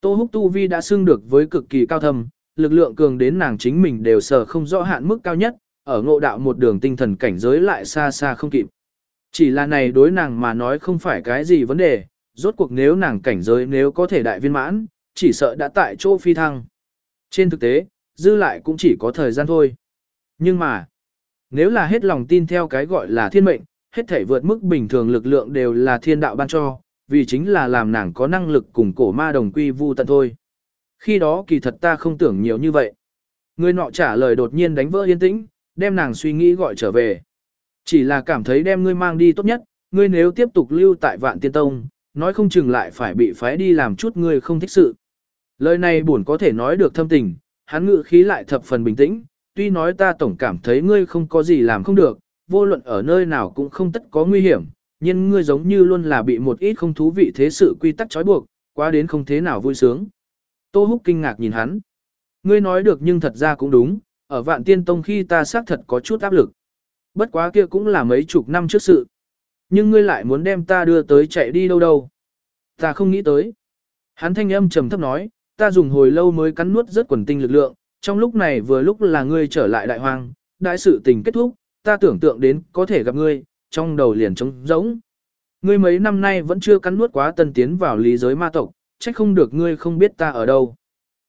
Speaker 1: Tô Húc Tu Vi đã xưng được với cực kỳ cao thâm, lực lượng cường đến nàng chính mình đều sở không rõ hạn mức cao nhất, ở ngộ đạo một đường tinh thần cảnh giới lại xa xa không kịp. Chỉ là này đối nàng mà nói không phải cái gì vấn đề, rốt cuộc nếu nàng cảnh giới nếu có thể đại viên mãn, chỉ sợ đã tại chỗ phi thăng. Trên thực tế, dư lại cũng chỉ có thời gian thôi. Nhưng mà, nếu là hết lòng tin theo cái gọi là thiên mệnh, hết thể vượt mức bình thường lực lượng đều là thiên đạo ban cho, vì chính là làm nàng có năng lực cùng cổ ma đồng quy vu tận thôi. Khi đó kỳ thật ta không tưởng nhiều như vậy. Người nọ trả lời đột nhiên đánh vỡ yên tĩnh, đem nàng suy nghĩ gọi trở về. Chỉ là cảm thấy đem ngươi mang đi tốt nhất, ngươi nếu tiếp tục lưu tại vạn tiên tông, nói không chừng lại phải bị phái đi làm chút ngươi không thích sự. Lời này buồn có thể nói được thâm tình, hắn ngự khí lại thập phần bình tĩnh, tuy nói ta tổng cảm thấy ngươi không có gì làm không được, vô luận ở nơi nào cũng không tất có nguy hiểm, nhưng ngươi giống như luôn là bị một ít không thú vị thế sự quy tắc trói buộc, quá đến không thế nào vui sướng. Tô Húc kinh ngạc nhìn hắn. Ngươi nói được nhưng thật ra cũng đúng, ở vạn tiên tông khi ta xác thật có chút áp lực. Bất quá kia cũng là mấy chục năm trước sự. Nhưng ngươi lại muốn đem ta đưa tới chạy đi đâu đâu. Ta không nghĩ tới. Hắn thanh âm trầm thấp nói, ta dùng hồi lâu mới cắn nuốt rất quần tinh lực lượng, trong lúc này vừa lúc là ngươi trở lại đại hoang, đại sự tình kết thúc, ta tưởng tượng đến có thể gặp ngươi, trong đầu liền trống rỗng. Ngươi mấy năm nay vẫn chưa cắn nuốt quá tân tiến vào lý giới ma tộc, trách không được ngươi không biết ta ở đâu.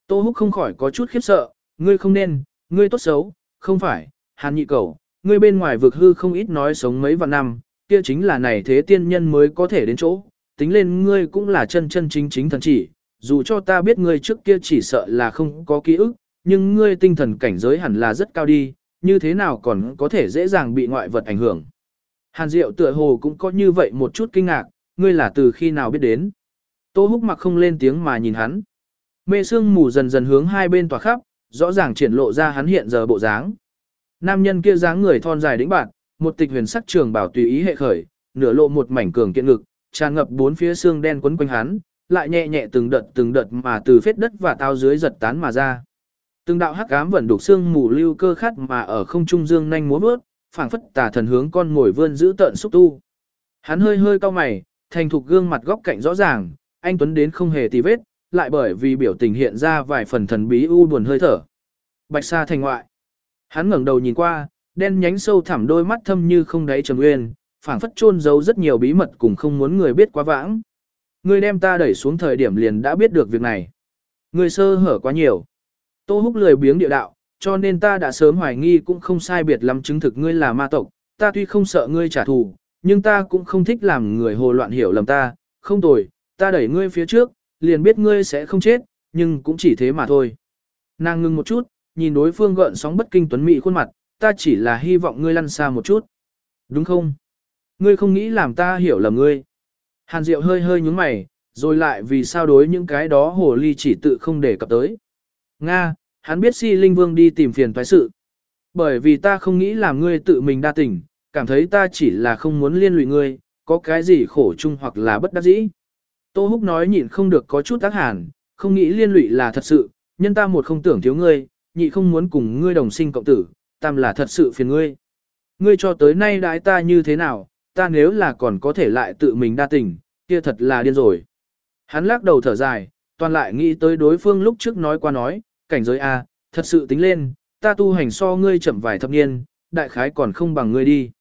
Speaker 1: Tô Húc không khỏi có chút khiếp sợ, ngươi không nên, ngươi tốt xấu, không phải, hàn nhị cầu, ngươi bên ngoài vực hư không ít nói sống mấy vạn năm, kia chính là này thế tiên nhân mới có thể đến chỗ, tính lên ngươi cũng là chân chân chính chính thần chỉ, dù cho ta biết ngươi trước kia chỉ sợ là không có ký ức, nhưng ngươi tinh thần cảnh giới hẳn là rất cao đi, như thế nào còn có thể dễ dàng bị ngoại vật ảnh hưởng. Hàn Diệu tựa hồ cũng có như vậy một chút kinh ngạc, ngươi là từ khi nào biết đến. Tô Húc mặc không lên tiếng mà nhìn hắn. Mê sương mù dần dần hướng hai bên tỏa khắp, rõ ràng triển lộ ra hắn hiện giờ bộ dáng. Nam nhân kia dáng người thon dài đĩnh bạn, một tịch huyền sắc trường bảo tùy ý hệ khởi, nửa lộ một mảnh cường kiện ngực, tràn ngập bốn phía xương đen quấn quanh hắn, lại nhẹ nhẹ từng đợt từng đợt mà từ phết đất và tao dưới giật tán mà ra. Từng đạo hắc ám vẫn đục xương mù lưu cơ khát mà ở không trung dương nhanh múa bước, phảng phất tà thần hướng con ngồi vươn giữ tận xúc tu. Hắn hơi hơi cau mày, thành thục gương mặt góc cạnh rõ ràng, anh tuấn đến không hề tì vết, lại bởi vì biểu tình hiện ra vài phần thần bí u buồn hơi thở. Bạch sa thành ngoại. Hắn ngẩng đầu nhìn qua, đen nhánh sâu thẳm đôi mắt thâm như không đáy trầm uyên, phảng phất chôn giấu rất nhiều bí mật cùng không muốn người biết quá vãng. Ngươi đem ta đẩy xuống thời điểm liền đã biết được việc này. Ngươi sơ hở quá nhiều. Tô húc lười biếng địa đạo, cho nên ta đã sớm hoài nghi cũng không sai biệt lắm chứng thực ngươi là ma tộc. Ta tuy không sợ ngươi trả thù, nhưng ta cũng không thích làm người hồ loạn hiểu lầm ta. Không tồi, ta đẩy ngươi phía trước, liền biết ngươi sẽ không chết, nhưng cũng chỉ thế mà thôi. Nàng ngưng một chút, nhìn đối phương gợn sóng bất kinh tuấn mỹ khuôn mặt, ta chỉ là hy vọng ngươi lăn xa một chút. Đúng không? Ngươi không nghĩ làm ta hiểu lầm ngươi. Hàn Diệu hơi hơi nhúng mày, rồi lại vì sao đối những cái đó hồ ly chỉ tự không để cập tới. Nga, hắn biết si linh vương đi tìm phiền toái sự. Bởi vì ta không nghĩ làm ngươi tự mình đa tình, cảm thấy ta chỉ là không muốn liên lụy ngươi, có cái gì khổ chung hoặc là bất đắc dĩ. Tô Húc nói nhịn không được có chút tác hàn, không nghĩ liên lụy là thật sự, nhân ta một không tưởng thiếu ngươi, nhị không muốn cùng ngươi đồng sinh cộng tử, tam là thật sự phiền ngươi. Ngươi cho tới nay đãi ta như thế nào, ta nếu là còn có thể lại tự mình đa tình, kia thật là điên rồi. Hắn lắc đầu thở dài, toàn lại nghĩ tới đối phương lúc trước nói qua nói, cảnh giới A, thật sự tính lên, ta tu hành so ngươi chậm vài thập niên, đại khái còn không bằng ngươi đi.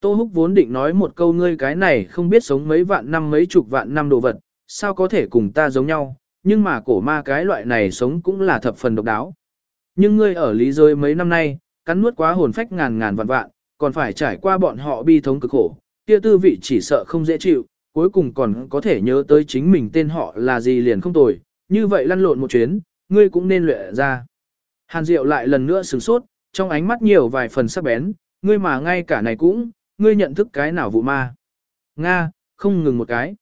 Speaker 1: Tô Húc vốn định nói một câu ngươi cái này không biết sống mấy vạn năm mấy chục vạn năm đồ vật, sao có thể cùng ta giống nhau, nhưng mà cổ ma cái loại này sống cũng là thập phần độc đáo. Nhưng ngươi ở lý giới mấy năm nay, cắn nuốt quá hồn phách ngàn ngàn vạn vạn, còn phải trải qua bọn họ bi thống cực khổ, kia tư vị chỉ sợ không dễ chịu, cuối cùng còn có thể nhớ tới chính mình tên họ là gì liền không tồi, như vậy lăn lộn một chuyến, ngươi cũng nên luyện ra. Hàn Diệu lại lần nữa sửng sốt, trong ánh mắt nhiều vài phần sắc bén, ngươi mà ngay cả này cũng, ngươi nhận thức cái nào vụ ma. Nga, không ngừng một cái.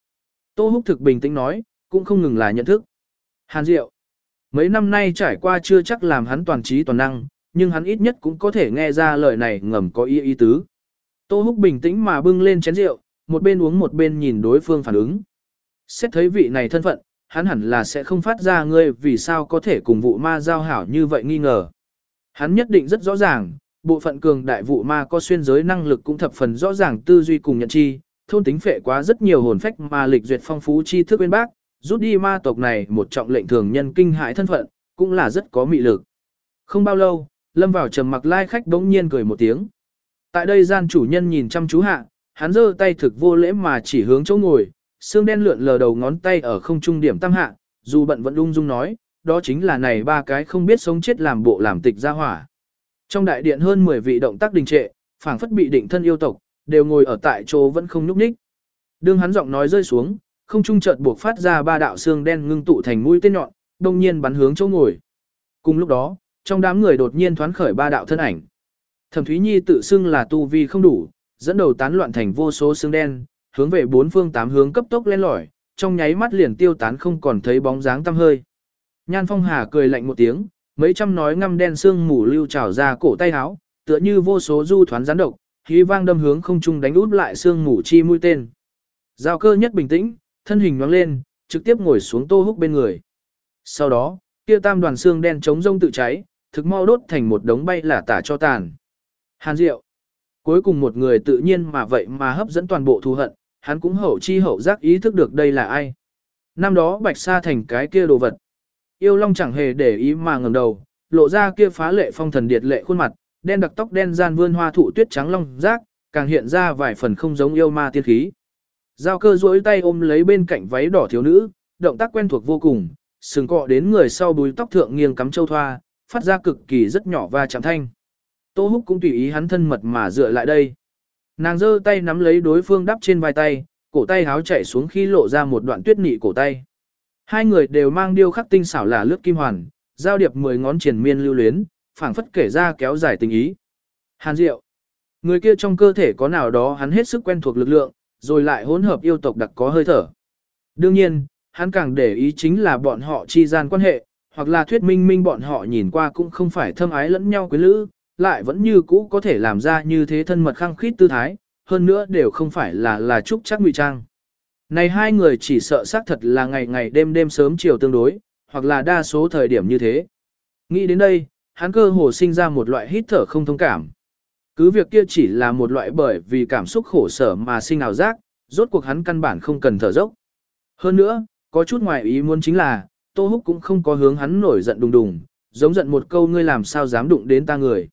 Speaker 1: Tô Húc thực bình tĩnh nói, cũng không ngừng là nhận thức. Hàn Diệu, mấy năm nay trải qua chưa chắc làm hắn toàn trí toàn năng, nhưng hắn ít nhất cũng có thể nghe ra lời này ngầm có ý ý tứ. Tô Húc bình tĩnh mà bưng lên chén rượu, một bên uống một bên nhìn đối phương phản ứng. Xét thấy vị này thân phận, hắn hẳn là sẽ không phát ra ngươi vì sao có thể cùng vụ ma giao hảo như vậy nghi ngờ. Hắn nhất định rất rõ ràng, bộ phận cường đại vụ ma có xuyên giới năng lực cũng thập phần rõ ràng tư duy cùng nhận chi, thôn tính phệ quá rất nhiều hồn phách mà lịch duyệt phong phú chi thức bên bác, rút đi ma tộc này một trọng lệnh thường nhân kinh hại thân phận, cũng là rất có mị lực. Không bao lâu, lâm vào trầm mặc lai khách bỗng nhiên cười một tiếng. Tại đây gian chủ nhân nhìn chăm chú hạ, hắn giơ tay thực vô lễ mà chỉ hướng chỗ ngồi, xương đen lượn lờ đầu ngón tay ở không trung điểm tam hạ, dù bận vẫn ung dung nói, đó chính là này ba cái không biết sống chết làm bộ làm tịch ra hỏa. Trong đại điện hơn 10 vị động tác đình trệ, phảng phất bị định thân yêu tộc, đều ngồi ở tại chỗ vẫn không nhúc nhích. Đương hắn giọng nói rơi xuống, không trung chợt buộc phát ra ba đạo xương đen ngưng tụ thành mũi tên nhọn, đồng nhiên bắn hướng chỗ ngồi. Cùng lúc đó, trong đám người đột nhiên thoáng khởi ba đạo thân ảnh. Thẩm Thúy Nhi tự xưng là tu vi không đủ, dẫn đầu tán loạn thành vô số xương đen, hướng về bốn phương tám hướng cấp tốc lên lỏi, trong nháy mắt liền tiêu tán không còn thấy bóng dáng tăm hơi. Nhan Phong Hà cười lạnh một tiếng, mấy trăm nói ngăm đen xương mù lưu trào ra cổ tay áo, tựa như vô số du thoán gián độc, khí vang đâm hướng không trung đánh út lại xương mù chi mũi tên. Giao cơ nhất bình tĩnh, thân hình nhoáng lên, trực tiếp ngồi xuống Tô Húc bên người. Sau đó, kia tam đoàn xương đen chống rông tự cháy, thực mau đốt thành một đống bay là tả cho tàn. Hàn Diệu. Cuối cùng một người tự nhiên mà vậy mà hấp dẫn toàn bộ thù hận, hắn cũng hậu chi hậu giác ý thức được đây là ai. Năm đó bạch sa thành cái kia đồ vật. Yêu Long chẳng hề để ý mà ngẩng đầu, lộ ra kia phá lệ phong thần điệt lệ khuôn mặt, đen đặc tóc đen gian vươn hoa thụ tuyết trắng long giác, càng hiện ra vài phần không giống yêu ma tiên khí. Giao cơ duỗi tay ôm lấy bên cạnh váy đỏ thiếu nữ, động tác quen thuộc vô cùng, sừng cọ đến người sau búi tóc thượng nghiêng cắm châu thoa, phát ra cực kỳ rất nhỏ và chạm thanh. Tô Húc cũng tùy ý hắn thân mật mà dựa lại đây. Nàng giơ tay nắm lấy đối phương đắp trên vai tay, cổ tay háo chạy xuống khi lộ ra một đoạn tuyết nị cổ tay. Hai người đều mang điêu khắc tinh xảo là lướt kim hoàn, giao điệp mười ngón triển miên lưu luyến, phảng phất kể ra kéo dài tình ý. Hàn Diệu. Người kia trong cơ thể có nào đó hắn hết sức quen thuộc lực lượng, rồi lại hỗn hợp yêu tộc đặc có hơi thở. Đương nhiên, hắn càng để ý chính là bọn họ chi gian quan hệ, hoặc là thuyết minh minh bọn họ nhìn qua cũng không phải thâm ái lẫn nhau quyến lữ, lại vẫn như cũ có thể làm ra như thế thân mật khăng khít tư thái, hơn nữa đều không phải là là trúc chắc ngụy trang. Này hai người chỉ sợ xác thật là ngày ngày đêm đêm sớm chiều tương đối, hoặc là đa số thời điểm như thế. Nghĩ đến đây, hắn cơ hồ sinh ra một loại hít thở không thông cảm. Cứ việc kia chỉ là một loại bởi vì cảm xúc khổ sở mà sinh ảo giác, rốt cuộc hắn căn bản không cần thở dốc. Hơn nữa, có chút ngoài ý muốn chính là, Tô Húc cũng không có hướng hắn nổi giận đùng đùng, giống giận một câu ngươi làm sao dám đụng đến ta người.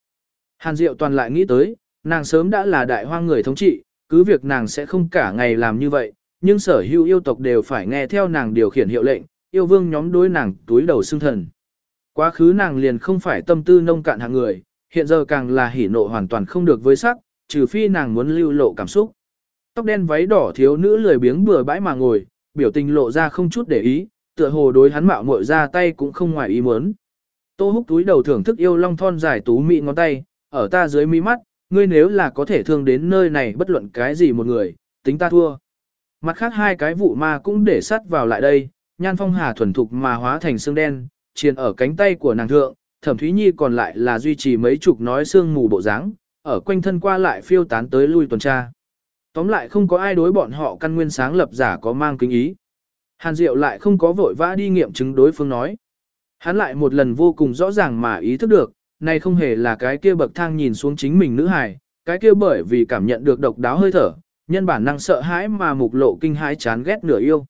Speaker 1: Hàn Diệu toàn lại nghĩ tới, nàng sớm đã là đại hoang người thống trị, cứ việc nàng sẽ không cả ngày làm như vậy, nhưng sở hữu yêu tộc đều phải nghe theo nàng điều khiển hiệu lệnh, yêu vương nhóm đối nàng túi đầu xương thần. Quá khứ nàng liền không phải tâm tư nông cạn hạng người, hiện giờ càng là hỉ nộ hoàn toàn không được với sắc, trừ phi nàng muốn lưu lộ cảm xúc. Tóc đen váy đỏ thiếu nữ lười biếng bừa bãi mà ngồi, biểu tình lộ ra không chút để ý, tựa hồ đối hắn mạo muội ra tay cũng không ngoài ý muốn. Tô húc túi đầu thưởng thức yêu long thon dài tú mị ngón tay, ở ta dưới mi mắt, ngươi nếu là có thể thương đến nơi này bất luận cái gì một người, tính ta thua. Mặt khác hai cái vụ ma cũng để sắt vào lại đây, nhan phong hà thuần thục mà hóa thành xương đen, chiền ở cánh tay của nàng thượng, thẩm thúy nhi còn lại là duy trì mấy chục nói xương mù bộ dáng, ở quanh thân qua lại phiêu tán tới lui tuần tra. Tóm lại không có ai đối bọn họ căn nguyên sáng lập giả có mang kính ý. Hàn Diệu lại không có vội vã đi nghiệm chứng đối phương nói. Hắn lại một lần vô cùng rõ ràng mà ý thức được, này không hề là cái kia bậc thang nhìn xuống chính mình nữ hài, cái kia bởi vì cảm nhận được độc đáo hơi thở, nhân bản năng sợ hãi mà mục lộ kinh hãi chán ghét nửa yêu.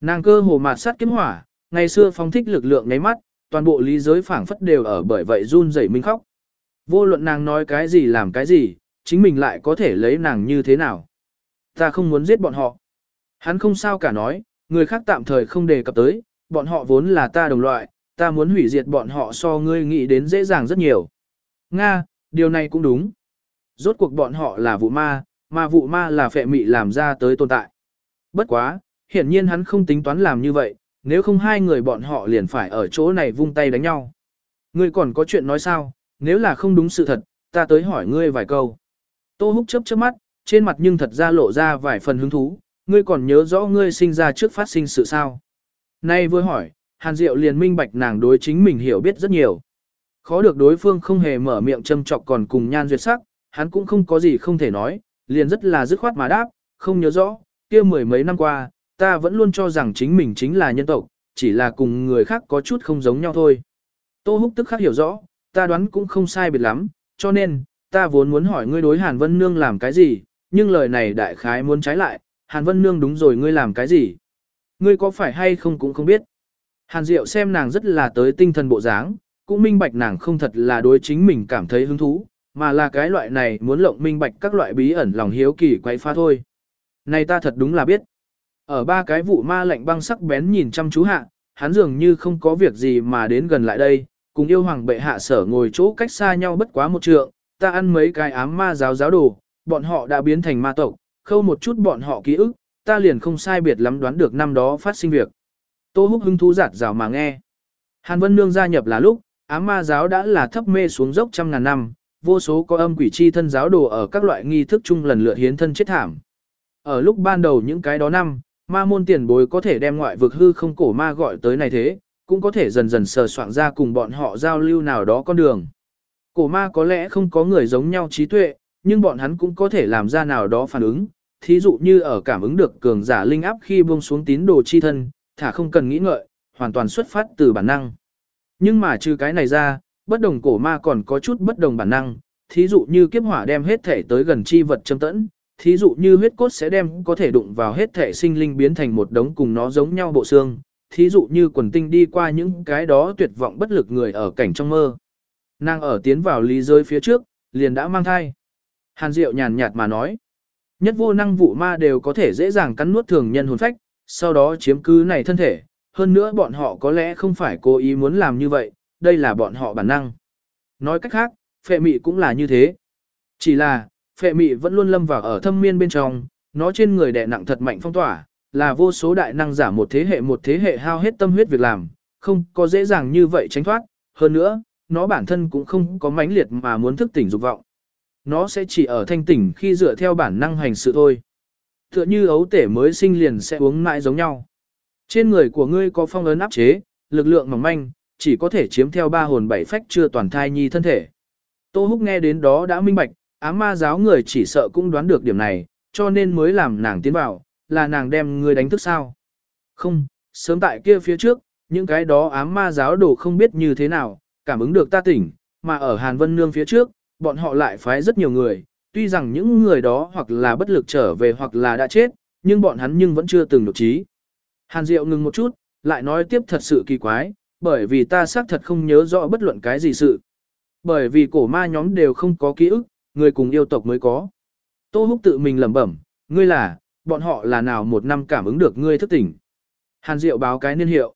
Speaker 1: Nàng cơ hồ mạt sát kiếm hỏa, ngày xưa phong thích lực lượng ngáy mắt, toàn bộ lý giới phảng phất đều ở bởi vậy run rẩy minh khóc. Vô luận nàng nói cái gì làm cái gì, chính mình lại có thể lấy nàng như thế nào. Ta không muốn giết bọn họ. Hắn không sao cả nói, người khác tạm thời không đề cập tới, bọn họ vốn là ta đồng loại, ta muốn hủy diệt bọn họ so ngươi nghĩ đến dễ dàng rất nhiều. Nga, điều này cũng đúng. Rốt cuộc bọn họ là vụ ma, mà vụ ma là phệ mị làm ra tới tồn tại. Bất quá, hiển nhiên hắn không tính toán làm như vậy, nếu không hai người bọn họ liền phải ở chỗ này vung tay đánh nhau. Ngươi còn có chuyện nói sao, nếu là không đúng sự thật, ta tới hỏi ngươi vài câu. Tô húc chớp chớp mắt, trên mặt nhưng thật ra lộ ra vài phần hứng thú, ngươi còn nhớ rõ ngươi sinh ra trước phát sinh sự sao. Nay vừa hỏi, Hàn Diệu liền minh bạch nàng đối chính mình hiểu biết rất nhiều. Khó được đối phương không hề mở miệng châm chọc còn cùng nhan duyệt sắc, hắn cũng không có gì không thể nói, liền rất là dứt khoát mà đáp, không nhớ rõ, kia mười mấy năm qua, ta vẫn luôn cho rằng chính mình chính là nhân tộc, chỉ là cùng người khác có chút không giống nhau thôi. Tô Húc tức khắc hiểu rõ, ta đoán cũng không sai biệt lắm, cho nên, ta vốn muốn hỏi ngươi đối Hàn Vân Nương làm cái gì, nhưng lời này đại khái muốn trái lại, Hàn Vân Nương đúng rồi ngươi làm cái gì. Ngươi có phải hay không cũng không biết. Hàn Diệu xem nàng rất là tới tinh thần bộ dáng, cũng minh bạch nàng không thật là đối chính mình cảm thấy hứng thú, mà là cái loại này muốn lộng minh bạch các loại bí ẩn lòng hiếu kỳ quay pha thôi. Này ta thật đúng là biết. Ở ba cái vụ ma lạnh băng sắc bén nhìn chăm chú hạ, hắn dường như không có việc gì mà đến gần lại đây, cùng yêu hoàng bệ hạ sở ngồi chỗ cách xa nhau bất quá một trượng, ta ăn mấy cái ám ma giáo giáo đồ, bọn họ đã biến thành ma tộc, khâu một chút bọn họ ký ức, ta liền không sai biệt lắm đoán được năm đó phát sinh việc. Tô húc hứng thú giạt rào mà nghe. Hàn Vân Nương gia nhập là lúc, ám ma giáo đã là thấp mê xuống dốc trăm ngàn năm, vô số có âm quỷ chi thân giáo đồ ở các loại nghi thức chung lần lượt hiến thân chết thảm. Ở lúc ban đầu những cái đó năm, ma môn tiền bối có thể đem ngoại vực hư không cổ ma gọi tới này thế, cũng có thể dần dần sờ soạn ra cùng bọn họ giao lưu nào đó con đường. Cổ ma có lẽ không có người giống nhau trí tuệ, nhưng bọn hắn cũng có thể làm ra nào đó phản ứng, thí dụ như ở cảm ứng được cường giả linh áp khi buông xuống tín đồ chi thân, thả không cần nghĩ ngợi, hoàn toàn xuất phát từ bản năng. Nhưng mà trừ cái này ra, bất đồng cổ ma còn có chút bất đồng bản năng, thí dụ như kiếp hỏa đem hết thể tới gần chi vật châm tẫn, thí dụ như huyết cốt sẽ đem có thể đụng vào hết thể sinh linh biến thành một đống cùng nó giống nhau bộ xương, thí dụ như quần tinh đi qua những cái đó tuyệt vọng bất lực người ở cảnh trong mơ. Nàng ở tiến vào lý giới phía trước, liền đã mang thai. Hàn Diệu nhàn nhạt mà nói, nhất vô năng vụ ma đều có thể dễ dàng cắn nuốt thường nhân hồn phách, sau đó chiếm cứ này thân thể, hơn nữa bọn họ có lẽ không phải cố ý muốn làm như vậy, đây là bọn họ bản năng. Nói cách khác, phệ mị cũng là như thế. Chỉ là, phệ mị vẫn luôn lâm vào ở thâm miên bên trong, nó trên người đè nặng thật mạnh phong tỏa, là vô số đại năng giả một thế hệ một thế hệ hao hết tâm huyết việc làm, không có dễ dàng như vậy tránh thoát, hơn nữa, nó bản thân cũng không có mãnh liệt mà muốn thức tỉnh dục vọng. Nó sẽ chỉ ở thanh tỉnh khi dựa theo bản năng hành sự thôi. Tựa như ấu tể mới sinh liền sẽ uống mãi giống nhau. Trên người của ngươi có phong ấn áp chế, lực lượng mỏng manh, chỉ có thể chiếm theo ba hồn bảy phách chưa toàn thai nhi thân thể. Tô Húc nghe đến đó đã minh bạch, ám ma giáo người chỉ sợ cũng đoán được điểm này, cho nên mới làm nàng tiến vào, là nàng đem ngươi đánh thức sao. Không, sớm tại kia phía trước, những cái đó ám ma giáo đồ không biết như thế nào, cảm ứng được ta tỉnh, mà ở Hàn Vân Nương phía trước, bọn họ lại phái rất nhiều người, tuy rằng những người đó hoặc là bất lực trở về hoặc là đã chết, nhưng bọn hắn nhưng vẫn chưa từng được trí. Hàn Diệu ngừng một chút, lại nói tiếp thật sự kỳ quái, bởi vì ta xác thật không nhớ rõ bất luận cái gì sự. Bởi vì cổ ma nhóm đều không có ký ức, người cùng yêu tộc mới có. Tô Húc tự mình lẩm bẩm, ngươi là, bọn họ là nào một năm cảm ứng được ngươi thức tỉnh. Hàn Diệu báo cái niên hiệu.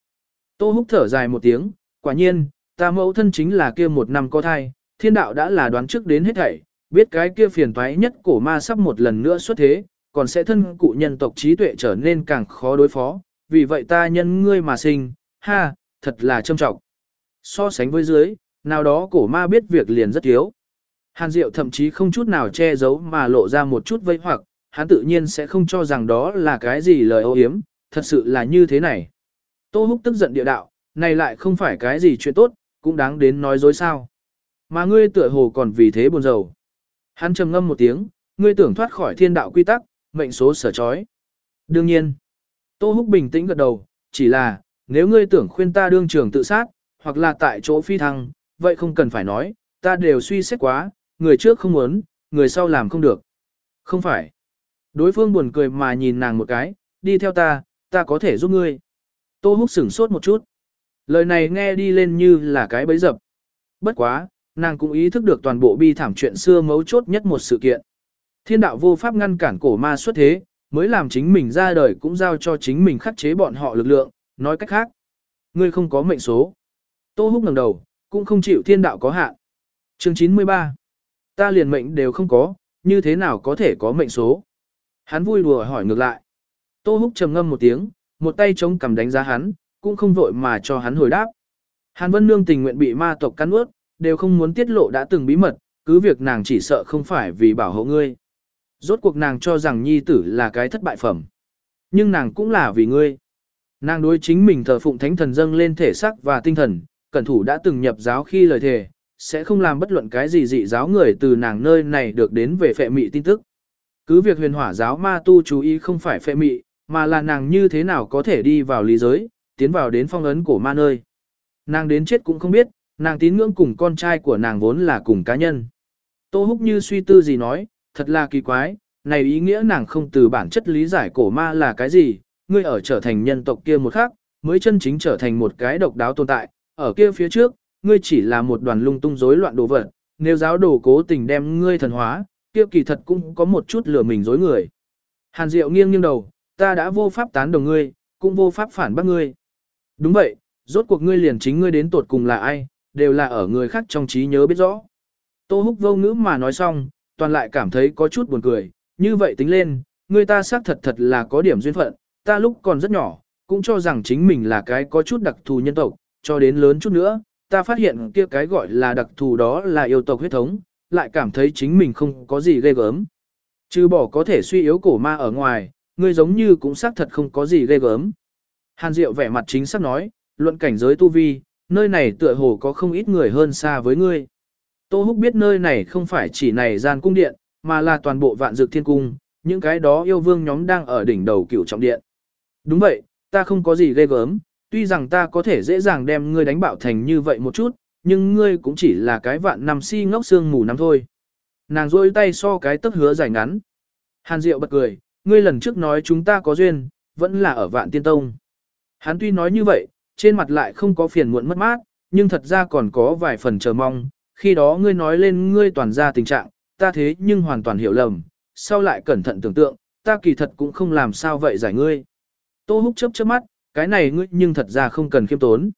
Speaker 1: Tô Húc thở dài một tiếng, quả nhiên, ta mẫu thân chính là kia một năm có thai, thiên đạo đã là đoán trước đến hết thảy, biết cái kia phiền toái nhất cổ ma sắp một lần nữa xuất thế, còn sẽ thân cụ nhân tộc trí tuệ trở nên càng khó đối phó, vì vậy ta nhân ngươi mà sinh, ha, thật là trâm trọng. So sánh với dưới, nào đó cổ ma biết việc liền rất thiếu. Hàn Diệu thậm chí không chút nào che giấu mà lộ ra một chút vây hoặc, hắn tự nhiên sẽ không cho rằng đó là cái gì lời ô hiếm, thật sự là như thế này. Tô Húc tức giận địa đạo, này lại không phải cái gì chuyện tốt, cũng đáng đến nói dối sao. Mà ngươi tựa hồ còn vì thế buồn rầu. Hắn trầm ngâm một tiếng, ngươi tưởng thoát khỏi thiên đạo quy tắc, mệnh số sở trói? Đương nhiên, Tô Húc bình tĩnh gật đầu, chỉ là, nếu ngươi tưởng khuyên ta đương trường tự sát, hoặc là tại chỗ phi thăng, vậy không cần phải nói, ta đều suy xét quá, người trước không muốn, người sau làm không được. Không phải. Đối phương buồn cười mà nhìn nàng một cái, đi theo ta, ta có thể giúp ngươi. Tô Húc sửng sốt một chút. Lời này nghe đi lên như là cái bấy dập. Bất quá, nàng cũng ý thức được toàn bộ bi thảm chuyện xưa mấu chốt nhất một sự kiện. Thiên đạo vô pháp ngăn cản cổ ma xuất thế, mới làm chính mình ra đời cũng giao cho chính mình khắc chế bọn họ lực lượng, nói cách khác. Ngươi không có mệnh số. Tô Húc ngẩng đầu, cũng không chịu thiên đạo có hạn. Chương 93. Ta liền mệnh đều không có, như thế nào có thể có mệnh số? Hắn vui đùa hỏi ngược lại. Tô Húc trầm ngâm một tiếng, một tay chống cằm đánh giá hắn, cũng không vội mà cho hắn hồi đáp. Hàn Vân Nương tình nguyện bị ma tộc cắn ướt, đều không muốn tiết lộ đã từng bí mật, cứ việc nàng chỉ sợ không phải vì bảo hộ ngươi. Rốt cuộc nàng cho rằng nhi tử là cái thất bại phẩm. Nhưng nàng cũng là vì ngươi. Nàng đối chính mình thờ phụng thánh thần dâng lên thể xác và tinh thần, cẩn thủ đã từng nhập giáo khi lời thề, sẽ không làm bất luận cái gì dị giáo người từ nàng nơi này được đến về phệ mị tin tức. Cứ việc huyền hỏa giáo ma tu chú ý không phải phệ mị, mà là nàng như thế nào có thể đi vào lý giới, tiến vào đến phong ấn của ma nơi. Nàng đến chết cũng không biết, nàng tín ngưỡng cùng con trai của nàng vốn là cùng cá nhân. Tô Húc như suy tư gì nói, thật là kỳ quái, này ý nghĩa nàng không từ bản chất lý giải cổ ma là cái gì, ngươi ở trở thành nhân tộc kia một khác, mới chân chính trở thành một cái độc đáo tồn tại, ở kia phía trước, ngươi chỉ là một đoàn lung tung rối loạn đồ vật, nếu giáo đồ cố tình đem ngươi thần hóa, kia kỳ thật cũng có một chút lừa mình dối người. Hàn Diệu nghiêng nghiêng đầu, ta đã vô pháp tán đồng ngươi, cũng vô pháp phản bác ngươi. Đúng vậy, rốt cuộc ngươi liền chính ngươi đến tột cùng là ai, đều là ở người khác trong trí nhớ biết rõ. Tô húc vô ngữ mà nói xong, toàn lại cảm thấy có chút buồn cười, như vậy tính lên, người ta xác thật thật là có điểm duyên phận, ta lúc còn rất nhỏ, cũng cho rằng chính mình là cái có chút đặc thù nhân tộc, cho đến lớn chút nữa, ta phát hiện kia cái gọi là đặc thù đó là yêu tộc huyết thống, lại cảm thấy chính mình không có gì ghê gớm. Trừ bỏ có thể suy yếu cổ ma ở ngoài, ngươi giống như cũng xác thật không có gì ghê gớm. Hàn Diệu vẻ mặt chính xác nói, luận cảnh giới tu vi, nơi này tựa hồ có không ít người hơn xa với ngươi. Tô Húc biết nơi này không phải chỉ này gian cung điện, mà là toàn bộ vạn dược thiên cung, những cái đó yêu vương nhóm đang ở đỉnh đầu cửu trọng điện. Đúng vậy, ta không có gì ghê gớm, tuy rằng ta có thể dễ dàng đem ngươi đánh bạo thành như vậy một chút, nhưng ngươi cũng chỉ là cái vạn nằm si ngốc xương mù năm thôi. Nàng rôi tay so cái tức hứa dài ngắn. Hàn Diệu bật cười, ngươi lần trước nói chúng ta có duyên, vẫn là ở vạn tiên tông. Hắn tuy nói như vậy, trên mặt lại không có phiền muộn mất mát, nhưng thật ra còn có vài phần chờ mong, khi đó ngươi nói lên ngươi toàn ra tình trạng, ta thế nhưng hoàn toàn hiểu lầm, sau lại cẩn thận tưởng tượng, ta kỳ thật cũng không làm sao vậy giải ngươi. Tô húc chớp chớp mắt, cái này ngươi nhưng thật ra không cần khiêm tốn.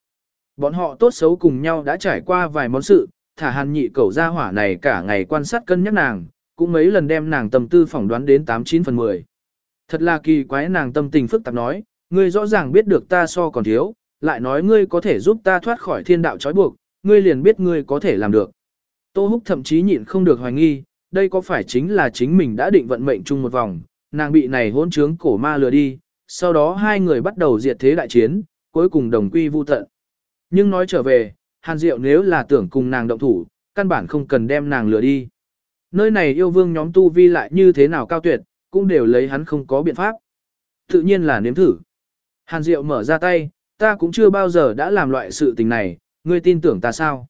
Speaker 1: Bọn họ tốt xấu cùng nhau đã trải qua vài món sự, thả hàn nhị cầu ra hỏa này cả ngày quan sát cân nhắc nàng, cũng mấy lần đem nàng tâm tư phỏng đoán đến 89 phần 10. Thật là kỳ quái nàng tâm tình phức tạp nói, ngươi rõ ràng biết được ta so còn thiếu, lại nói ngươi có thể giúp ta thoát khỏi thiên đạo trói buộc, ngươi liền biết ngươi có thể làm được. Tô Húc thậm chí nhịn không được hoài nghi, đây có phải chính là chính mình đã định vận mệnh chung một vòng, nàng bị này hỗn trướng cổ ma lừa đi, sau đó hai người bắt đầu diệt thế đại chiến, cuối cùng đồng quy vu tận. Nhưng nói trở về, Hàn Diệu nếu là tưởng cùng nàng động thủ, căn bản không cần đem nàng lừa đi. Nơi này yêu vương nhóm tu vi lại như thế nào cao tuyệt, cũng đều lấy hắn không có biện pháp. Tự nhiên là nếm thử. Hàn Diệu mở ra tay, ta cũng chưa bao giờ đã làm loại sự tình này, ngươi tin tưởng ta sao?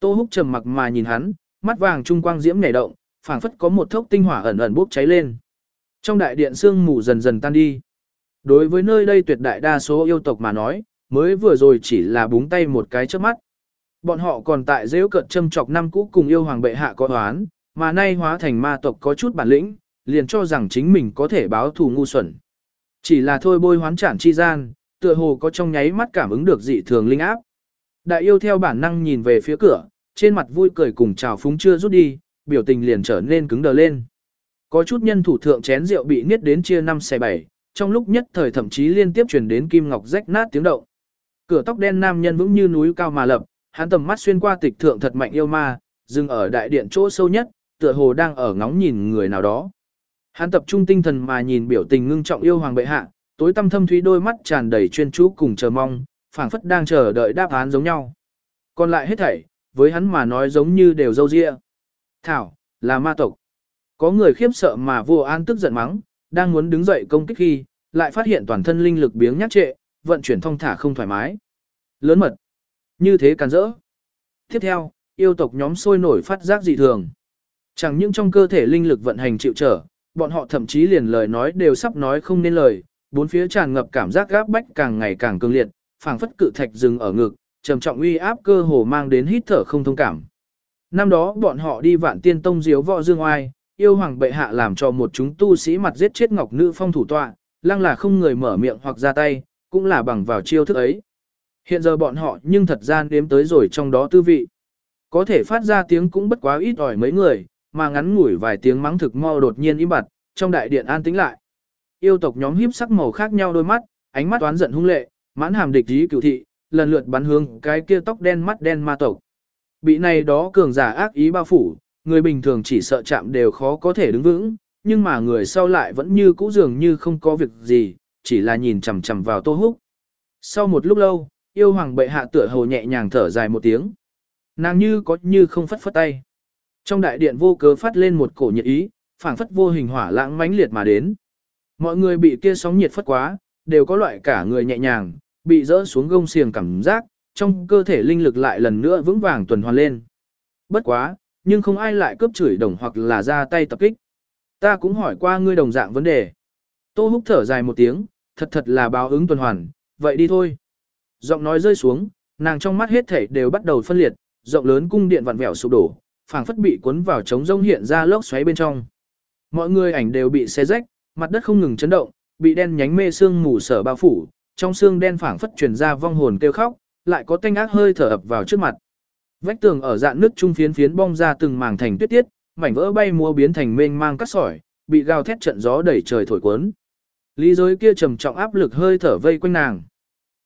Speaker 1: Tô Húc trầm mặc mà nhìn hắn, mắt vàng trung quang diễm nhảy động, phảng phất có một thốc tinh hỏa ẩn ẩn bốc cháy lên. Trong đại điện sương mù dần dần tan đi. Đối với nơi đây tuyệt đại đa số yêu tộc mà nói, mới vừa rồi chỉ là búng tay một cái trước mắt. Bọn họ còn tại dễ cận châm chọc năm cũ cùng yêu hoàng bệ hạ có oán, mà nay hóa thành ma tộc có chút bản lĩnh, liền cho rằng chính mình có thể báo thù ngu xuẩn. Chỉ là thôi bôi hoán trản chi gian, tựa hồ có trong nháy mắt cảm ứng được dị thường linh áp. Đại yêu theo bản năng nhìn về phía cửa, trên mặt vui cười cùng chào phúng chưa rút đi, biểu tình liền trở nên cứng đờ lên. Có chút nhân thủ thượng chén rượu bị niết đến chia năm xẻ bảy, trong lúc nhất thời thậm chí liên tiếp truyền đến kim ngọc rách nát tiếng động. Cửa tóc đen nam nhân vững như núi cao mà lập, hắn tầm mắt xuyên qua tịch thượng thật mạnh yêu ma, dừng ở đại điện chỗ sâu nhất, tựa hồ đang ở ngóng nhìn người nào đó. Hắn tập trung tinh thần mà nhìn biểu tình ngưng trọng yêu hoàng bệ hạ, tối tâm thâm thúy đôi mắt tràn đầy chuyên chú cùng chờ mong, phảng phất đang chờ đợi đáp án giống nhau. Còn lại hết thảy, với hắn mà nói giống như đều dâu dịa. Thảo, là ma tộc. Có người khiếp sợ mà vô an tức giận mắng, đang muốn đứng dậy công kích khi, lại phát hiện toàn thân linh lực biếng nhắc trệ, vận chuyển thông thả không thoải mái. Lớn mật. Như thế càn rỡ. Tiếp theo, yêu tộc nhóm sôi nổi phát giác dị thường. Chẳng những trong cơ thể linh lực vận hành chịu trở, bọn họ thậm chí liền lời nói đều sắp nói không nên lời, bốn phía tràn ngập cảm giác gáp bách càng ngày càng cường liệt, phảng phất cự thạch dừng ở ngực, trầm trọng uy áp cơ hồ mang đến hít thở không thông cảm. Năm đó bọn họ đi vạn tiên tông diếu võ dương oai, yêu hoàng bệ hạ làm cho một chúng tu sĩ mặt giết chết ngọc nữ phong thủ tọa, lăng là không người mở miệng hoặc ra tay, cũng là bằng vào chiêu thức ấy. Hiện giờ bọn họ nhưng thật ra đếm tới rồi trong đó tư vị. Có thể phát ra tiếng cũng bất quá ít ỏi mấy người, mà ngắn ngủi vài tiếng mắng thực mau đột nhiên im bặt, trong đại điện an tĩnh lại. Yêu tộc nhóm híp sắc màu khác nhau đôi mắt, ánh mắt toán giận hung lệ, mãn hàm địch ý cửu thị, lần lượt bắn hướng cái kia tóc đen mắt đen ma tộc. Bị này đó cường giả ác ý bao phủ, người bình thường chỉ sợ chạm đều khó có thể đứng vững, nhưng mà người sau lại vẫn như cũ dường như không có việc gì, chỉ là nhìn chằm chằm vào Tô Húc. Sau một lúc lâu, yêu hoàng bệ hạ tựa hồ nhẹ nhàng thở dài một tiếng. Nàng như có như không phất phất tay. Trong đại điện vô cớ phát lên một cổ nhiệt ý, phảng phất vô hình hỏa lãng mãnh liệt mà đến. Mọi người bị kia sóng nhiệt phất quá, đều có loại cả người nhẹ nhàng, bị rỡ xuống gông xiềng cảm giác, trong cơ thể linh lực lại lần nữa vững vàng tuần hoàn lên. Bất quá, nhưng không ai lại cướp chửi đồng hoặc là ra tay tập kích. Ta cũng hỏi qua ngươi đồng dạng vấn đề. Tô húc thở dài một tiếng, thật thật là báo ứng tuần hoàn, vậy đi thôi. Giọng nói rơi xuống, nàng trong mắt hết thảy đều bắt đầu phân liệt, rộng lớn cung điện vặn vẹo sụp đổ, phảng phất bị cuốn vào trống rông hiện ra lốc xoáy bên trong. Mọi người ảnh đều bị xé rách, mặt đất không ngừng chấn động, bị đen nhánh mê sương mù sở bao phủ, trong xương đen phảng phất truyền ra vong hồn kêu khóc, lại có tanh ác hơi thở ập vào trước mặt. Vách tường ở dạng nước trung phiến phiến bong ra từng mảng thành tuyết tiết, mảnh vỡ bay múa biến thành mênh mang cát sỏi, bị gào thét trận gió đẩy trời thổi cuốn. Lý giới kia trầm trọng áp lực hơi thở vây quanh nàng.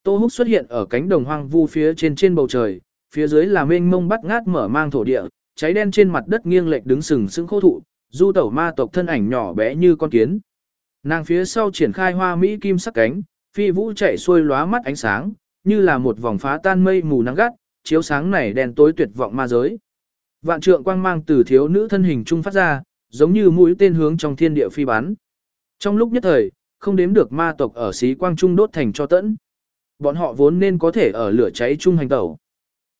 Speaker 1: Tô Húc xuất hiện ở cánh đồng hoang vu phía trên trên bầu trời, phía dưới là mênh mông bắt ngát mở mang thổ địa, cháy đen trên mặt đất nghiêng lệch đứng sừng sững khô thụ, du tẩu ma tộc thân ảnh nhỏ bé như con kiến. Nàng phía sau triển khai hoa mỹ kim sắc cánh, phi vũ chạy xuôi lóa mắt ánh sáng, như là một vòng phá tan mây mù nắng gắt, chiếu sáng này đèn tối tuyệt vọng ma giới. Vạn trượng quang mang từ thiếu nữ thân hình trung phát ra, giống như mũi tên hướng trong thiên địa phi bắn. Trong lúc nhất thời, không đếm được ma tộc ở xí quang trung đốt thành cho tẫn. Bọn họ vốn nên có thể ở lửa cháy trung hành tẩu.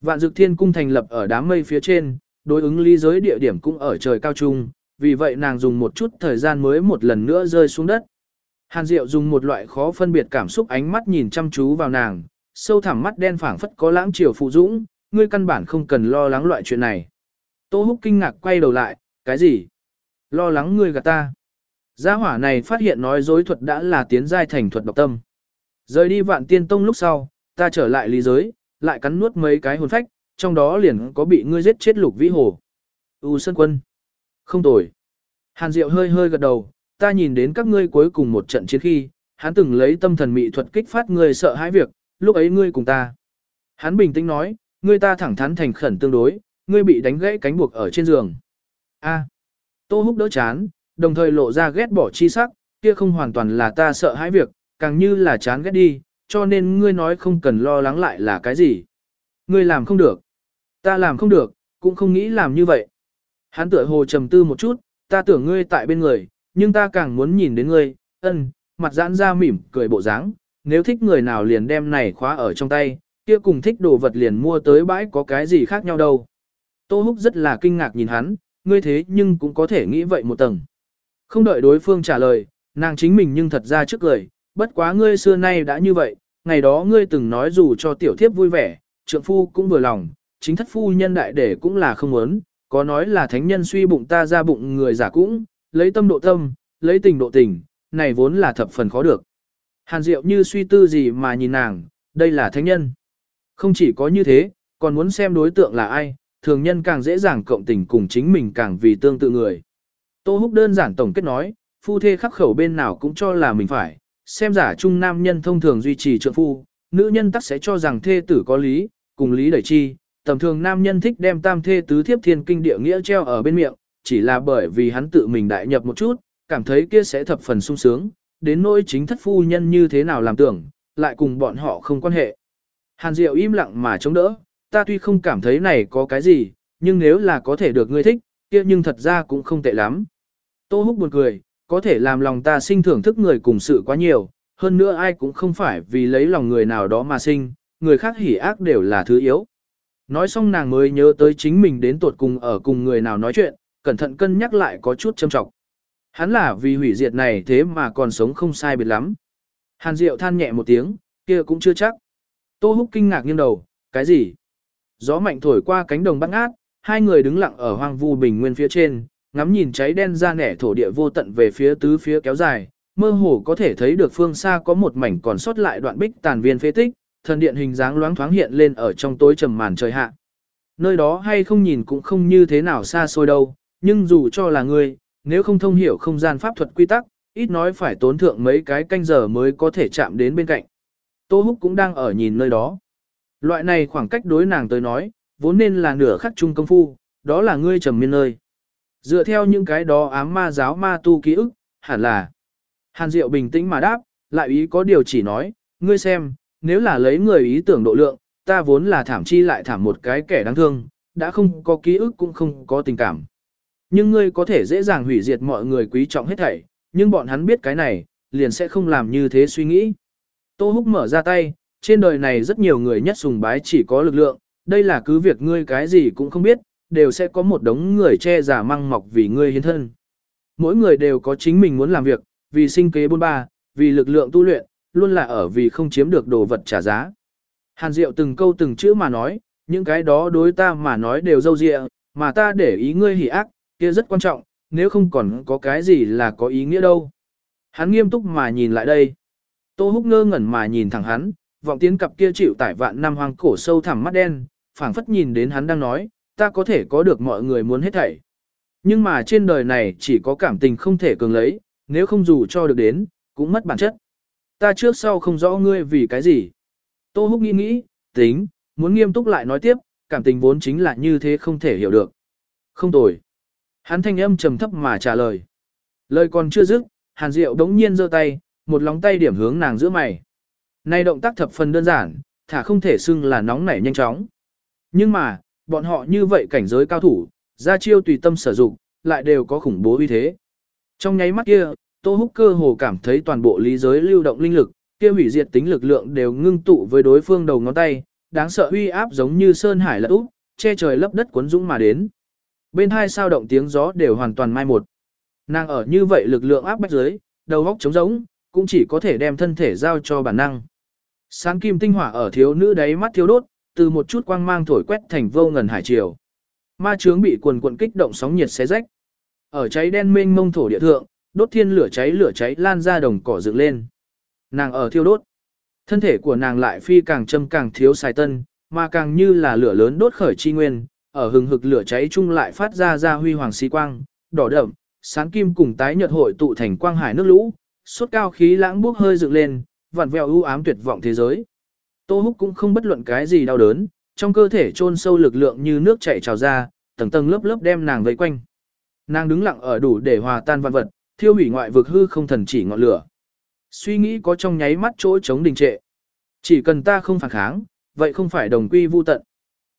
Speaker 1: Vạn dực thiên cung thành lập ở đám mây phía trên, đối ứng ly giới địa điểm cũng ở trời cao trung, vì vậy nàng dùng một chút thời gian mới một lần nữa rơi xuống đất. Hàn Diệu dùng một loại khó phân biệt cảm xúc ánh mắt nhìn chăm chú vào nàng, sâu thẳm mắt đen phảng phất có lãng chiều phụ dũng, ngươi căn bản không cần lo lắng loại chuyện này. Tô Húc kinh ngạc quay đầu lại, cái gì? Lo lắng ngươi gạt ta. Gia hỏa này phát hiện nói dối thuật đã là tiến giai thành thuật độc tâm. Rời đi vạn tiên tông lúc sau, ta trở lại lý giới, lại cắn nuốt mấy cái hồn phách, trong đó liền có bị ngươi giết chết lục vĩ hồ. U Sơn Quân. Không tồi. Hàn Diệu hơi hơi gật đầu, ta nhìn đến các ngươi cuối cùng một trận chiến khi, hắn từng lấy tâm thần mị thuật kích phát ngươi sợ hãi việc, lúc ấy ngươi cùng ta. Hắn bình tĩnh nói, ngươi ta thẳng thắn thành khẩn tương đối, ngươi bị đánh gãy cánh buộc ở trên giường. A. Tô Húc đỡ chán, đồng thời lộ ra ghét bỏ chi sắc, kia không hoàn toàn là ta sợ hãi việc, càng như là chán ghét đi, cho nên ngươi nói không cần lo lắng lại là cái gì. Ngươi làm không được. Ta làm không được, cũng không nghĩ làm như vậy. Hắn tựa hồ trầm tư một chút, ta tưởng ngươi tại bên người, nhưng ta càng muốn nhìn đến ngươi, ân, mặt giãn ra mỉm, cười bộ dáng. nếu thích người nào liền đem này khóa ở trong tay, kia cùng thích đồ vật liền mua tới bãi có cái gì khác nhau đâu. Tô Húc rất là kinh ngạc nhìn hắn, ngươi thế nhưng cũng có thể nghĩ vậy một tầng. Không đợi đối phương trả lời, nàng chính mình nhưng thật ra trước cười, bất quá ngươi xưa nay đã như vậy, ngày đó ngươi từng nói dù cho tiểu thiếp vui vẻ, trượng phu cũng vừa lòng, chính thất phu nhân đại để cũng là không muốn, có nói là thánh nhân suy bụng ta ra bụng người giả cũng, lấy tâm độ tâm, lấy tình độ tình, này vốn là thập phần khó được. Hàn Diệu như suy tư gì mà nhìn nàng, đây là thánh nhân. Không chỉ có như thế, còn muốn xem đối tượng là ai, thường nhân càng dễ dàng cộng tình cùng chính mình càng vì tương tự người. Tô Húc đơn giản tổng kết nói, phu thê khắc khẩu bên nào cũng cho là mình phải, xem giả trung nam nhân thông thường duy trì trượng phu, nữ nhân tắc sẽ cho rằng thê tử có lý, cùng lý đẩy chi, tầm thường nam nhân thích đem tam thê tứ thiếp thiên kinh địa nghĩa treo ở bên miệng, chỉ là bởi vì hắn tự mình đại nhập một chút, cảm thấy kia sẽ thập phần sung sướng, đến nỗi chính thất phu nhân như thế nào làm tưởng, lại cùng bọn họ không quan hệ. Hàn Diệu im lặng mà chống đỡ, ta tuy không cảm thấy này có cái gì, nhưng nếu là có thể được ngươi thích, kia nhưng thật ra cũng không tệ lắm. Tô Húc buồn cười, có thể làm lòng ta sinh thưởng thức người cùng sự quá nhiều, hơn nữa ai cũng không phải vì lấy lòng người nào đó mà sinh, người khác hỉ ác đều là thứ yếu. Nói xong nàng mới nhớ tới chính mình đến tuột cùng ở cùng người nào nói chuyện, cẩn thận cân nhắc lại có chút châm trọng. Hắn là vì hủy diệt này thế mà còn sống không sai biệt lắm. Hàn Diệu than nhẹ một tiếng, kia cũng chưa chắc. Tô Húc kinh ngạc nghiêng đầu, cái gì? Gió mạnh thổi qua cánh đồng băng ngát, hai người đứng lặng ở hoang vu bình nguyên phía trên, ngắm nhìn cháy đen ra nẻ thổ địa vô tận về phía tứ phía kéo dài, mơ hồ có thể thấy được phương xa có một mảnh còn sót lại đoạn bích tàn viên phế tích, thần điện hình dáng loáng thoáng hiện lên ở trong tối trầm màn trời hạ. Nơi đó hay không nhìn cũng không như thế nào xa xôi đâu, nhưng dù cho là ngươi, nếu không thông hiểu không gian pháp thuật quy tắc, ít nói phải tốn thượng mấy cái canh giờ mới có thể chạm đến bên cạnh. Tô Húc cũng đang ở nhìn nơi đó. Loại này khoảng cách đối nàng tới nói, vốn nên là nửa khắc chung công phu, đó là ngươi trầm miên nơi. Dựa theo những cái đó ám ma giáo ma tu ký ức, hẳn là. Hàn Diệu bình tĩnh mà đáp, lại ý có điều chỉ nói, ngươi xem, nếu là lấy người ý tưởng độ lượng, ta vốn là thảm chi lại thảm một cái kẻ đáng thương, đã không có ký ức cũng không có tình cảm. Nhưng ngươi có thể dễ dàng hủy diệt mọi người quý trọng hết thảy, nhưng bọn hắn biết cái này, liền sẽ không làm như thế suy nghĩ. Tô Húc mở ra tay, trên đời này rất nhiều người nhất sùng bái chỉ có lực lượng, đây là cứ việc ngươi cái gì cũng không biết, đều sẽ có một đống người che giả măng mọc vì ngươi hiến thân. Mỗi người đều có chính mình muốn làm việc, vì sinh kế bôn ba, vì lực lượng tu luyện, luôn là ở vì không chiếm được đồ vật trả giá. Hàn Diệu từng câu từng chữ mà nói, những cái đó đối ta mà nói đều dâu dịa, mà ta để ý ngươi hỉ ác, kia rất quan trọng, nếu không còn có cái gì là có ý nghĩa đâu. Hắn nghiêm túc mà nhìn lại đây. Tô Húc ngơ ngẩn mà nhìn thẳng hắn, vọng tiến cặp kia chịu tải vạn năm hoang cổ sâu thẳm mắt đen, phảng phất nhìn đến hắn đang nói, ta có thể có được mọi người muốn hết thảy. Nhưng mà trên đời này chỉ có cảm tình không thể cường lấy, nếu không dù cho được đến, cũng mất bản chất. Ta trước sau không rõ ngươi vì cái gì. Tô Húc nghĩ nghĩ, tính, muốn nghiêm túc lại nói tiếp, cảm tình vốn chính là như thế không thể hiểu được. Không tồi. Hắn thanh âm trầm thấp mà trả lời. Lời còn chưa dứt, Hàn Diệu đống nhiên giơ tay, một lóng tay điểm hướng nàng giữa mày. Này động tác thập phần đơn giản, thả không thể xưng là nóng nảy nhanh chóng. Nhưng mà, bọn họ như vậy cảnh giới cao thủ, ra chiêu tùy tâm sử dụng, lại đều có khủng bố uy thế. Trong nháy mắt kia, Tô Húc cơ hồ cảm thấy toàn bộ lý giới lưu động linh lực, kia hủy diệt tính lực lượng đều ngưng tụ với đối phương đầu ngón tay, đáng sợ uy áp giống như sơn hải lật úp, che trời lấp đất cuốn dũng mà đến. Bên hai sao động tiếng gió đều hoàn toàn mai một. Nàng ở như vậy lực lượng áp bách dưới, đầu óc trống rỗng, cũng chỉ có thể đem thân thể giao cho bản năng. Sáng kim tinh hỏa ở thiếu nữ đáy mắt thiếu đốt, từ một chút quang mang thổi quét thành vô ngần hải triều. Ma trướng bị quần quần kích động sóng nhiệt xé rách. Ở cháy đen mênh mông thổ địa thượng, đốt thiên lửa cháy lửa cháy lan ra đồng cỏ dựng lên. Nàng ở thiêu đốt. Thân thể của nàng lại phi càng châm càng thiếu xài tân, mà càng như là lửa lớn đốt khởi chi nguyên, ở hừng hực lửa cháy chung lại phát ra ra huy hoàng xí quang, đỏ đậm, sáng kim cùng tái nhợt hội tụ thành quang hải nước lũ, suốt cao khí lãng bốc hơi dựng lên, vặn vẹo u ám tuyệt vọng thế giới. Tô Húc cũng không bất luận cái gì đau đớn, trong cơ thể chôn sâu lực lượng như nước chảy trào ra, tầng tầng lớp lớp đem nàng vây quanh. Nàng đứng lặng ở đủ để hòa tan vạn vật, thiêu hủy ngoại vực hư không thần chỉ ngọn lửa. Suy nghĩ có trong nháy mắt chỗ chống đình trệ. Chỉ cần ta không phản kháng, vậy không phải đồng quy vu tận.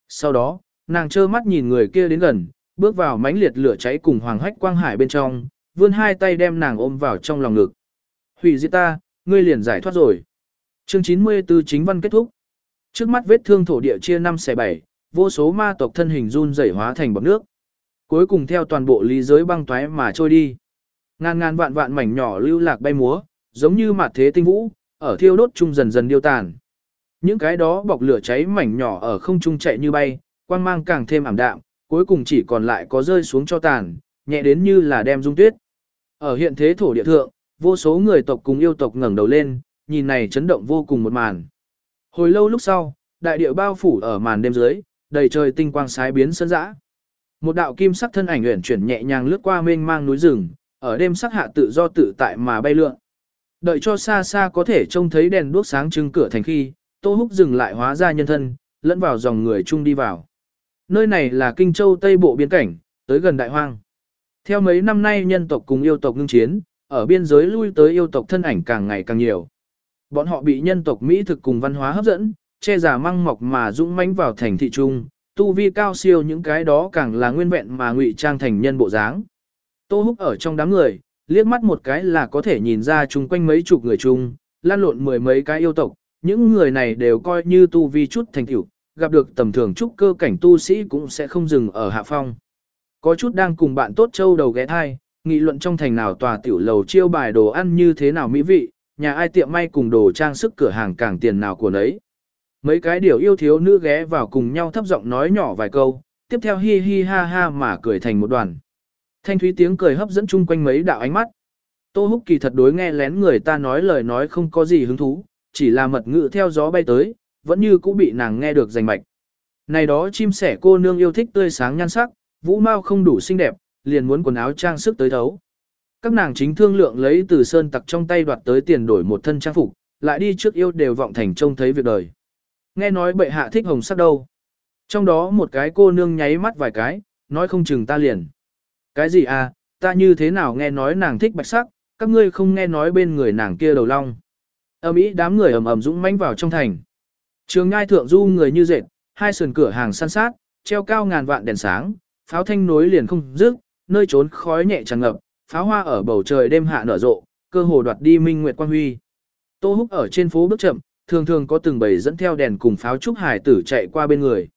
Speaker 1: Sau đó, nàng trơ mắt nhìn người kia đến gần, bước vào mãnh liệt lửa cháy cùng hoàng hách quang hải bên trong, vươn hai tay đem nàng ôm vào trong lòng ngực. Hủy diệt ta, ngươi liền giải thoát rồi. Chương 94 chính văn kết thúc. Trước mắt vết thương thổ địa chia 5 xẻ 7, vô số ma tộc thân hình run rẩy hóa thành bọt nước. Cuối cùng theo toàn bộ lý giới băng toái mà trôi đi. Ngàn ngàn vạn vạn mảnh nhỏ lưu lạc bay múa, giống như mặt thế tinh vũ, ở thiêu đốt chung dần dần điêu tàn. Những cái đó bọc lửa cháy mảnh nhỏ ở không trung chạy như bay, quang mang càng thêm ảm đạm, cuối cùng chỉ còn lại có rơi xuống cho tàn, nhẹ đến như là đem dung tuyết. Ở hiện thế thổ địa thượng, vô số người tộc cùng yêu tộc ngẩng đầu lên, nhìn này chấn động vô cùng một màn. Hồi lâu lúc sau, đại địa bao phủ ở màn đêm dưới, đầy trời tinh quang sái biến sơn dã. Một đạo kim sắc thân ảnh uyển chuyển nhẹ nhàng lướt qua mênh mang núi rừng, ở đêm sắc hạ tự do tự tại mà bay lượn. Đợi cho xa xa có thể trông thấy đèn đuốc sáng trưng cửa thành khi, Tô Húc dừng lại hóa ra nhân thân, lẫn vào dòng người chung đi vào. Nơi này là Kinh Châu Tây Bộ biên cảnh, tới gần Đại Hoang. Theo mấy năm nay nhân tộc cùng yêu tộc ngưng chiến, ở biên giới lui tới yêu tộc thân ảnh càng ngày càng nhiều. Bọn họ bị nhân tộc Mỹ thực cùng văn hóa hấp dẫn, che giả măng mọc mà dũng mãnh vào thành thị trung, tu vi cao siêu những cái đó càng là nguyên vẹn mà ngụy trang thành nhân bộ dáng. Tô Húc ở trong đám người, liếc mắt một cái là có thể nhìn ra chung quanh mấy chục người chung, lan lộn mười mấy cái yêu tộc, những người này đều coi như tu vi chút thành tựu, gặp được tầm thường trúc cơ cảnh tu sĩ cũng sẽ không dừng ở hạ phong. Có chút đang cùng bạn tốt châu đầu ghé thai, nghị luận trong thành nào tòa tiểu lầu chiêu bài đồ ăn như thế nào mỹ vị, nhà ai tiệm may cùng đồ trang sức cửa hàng càng tiền nào của nấy. Mấy cái điều yêu thiếu nữ ghé vào cùng nhau thấp giọng nói nhỏ vài câu, tiếp theo hi hi ha ha mà cười thành một đoàn. Thanh thúy tiếng cười hấp dẫn chung quanh mấy đạo ánh mắt. Tô Húc kỳ thật đối nghe lén người ta nói lời nói không có gì hứng thú, chỉ là mật ngữ theo gió bay tới, vẫn như cũng bị nàng nghe được rành mạch. Này đó chim sẻ cô nương yêu thích tươi sáng nhan sắc, vũ mau không đủ xinh đẹp, liền muốn quần áo trang sức tới thấu. Các nàng chính thương lượng lấy từ sơn tặc trong tay đoạt tới tiền đổi một thân trang phục, lại đi trước yêu đều vọng thành trông thấy việc đời. Nghe nói bệ hạ thích hồng sắc đâu. Trong đó một cái cô nương nháy mắt vài cái, nói không chừng ta liền. Cái gì à, ta như thế nào nghe nói nàng thích bạch sắc, các ngươi không nghe nói bên người nàng kia đầu long. Âm ý đám người ầm ầm dũng mãnh vào trong thành. Trường ngai thượng du người như dệt, hai sườn cửa hàng săn sát, treo cao ngàn vạn đèn sáng, pháo thanh nối liền không dứt, nơi trốn khói nhẹ tràn ngập, pháo hoa ở bầu trời đêm hạ nở rộ, cơ hồ đoạt đi minh nguyệt quang huy. Tô Húc ở trên phố bước chậm, thường thường có từng bầy dẫn theo đèn cùng pháo trúc hải tử chạy qua bên người.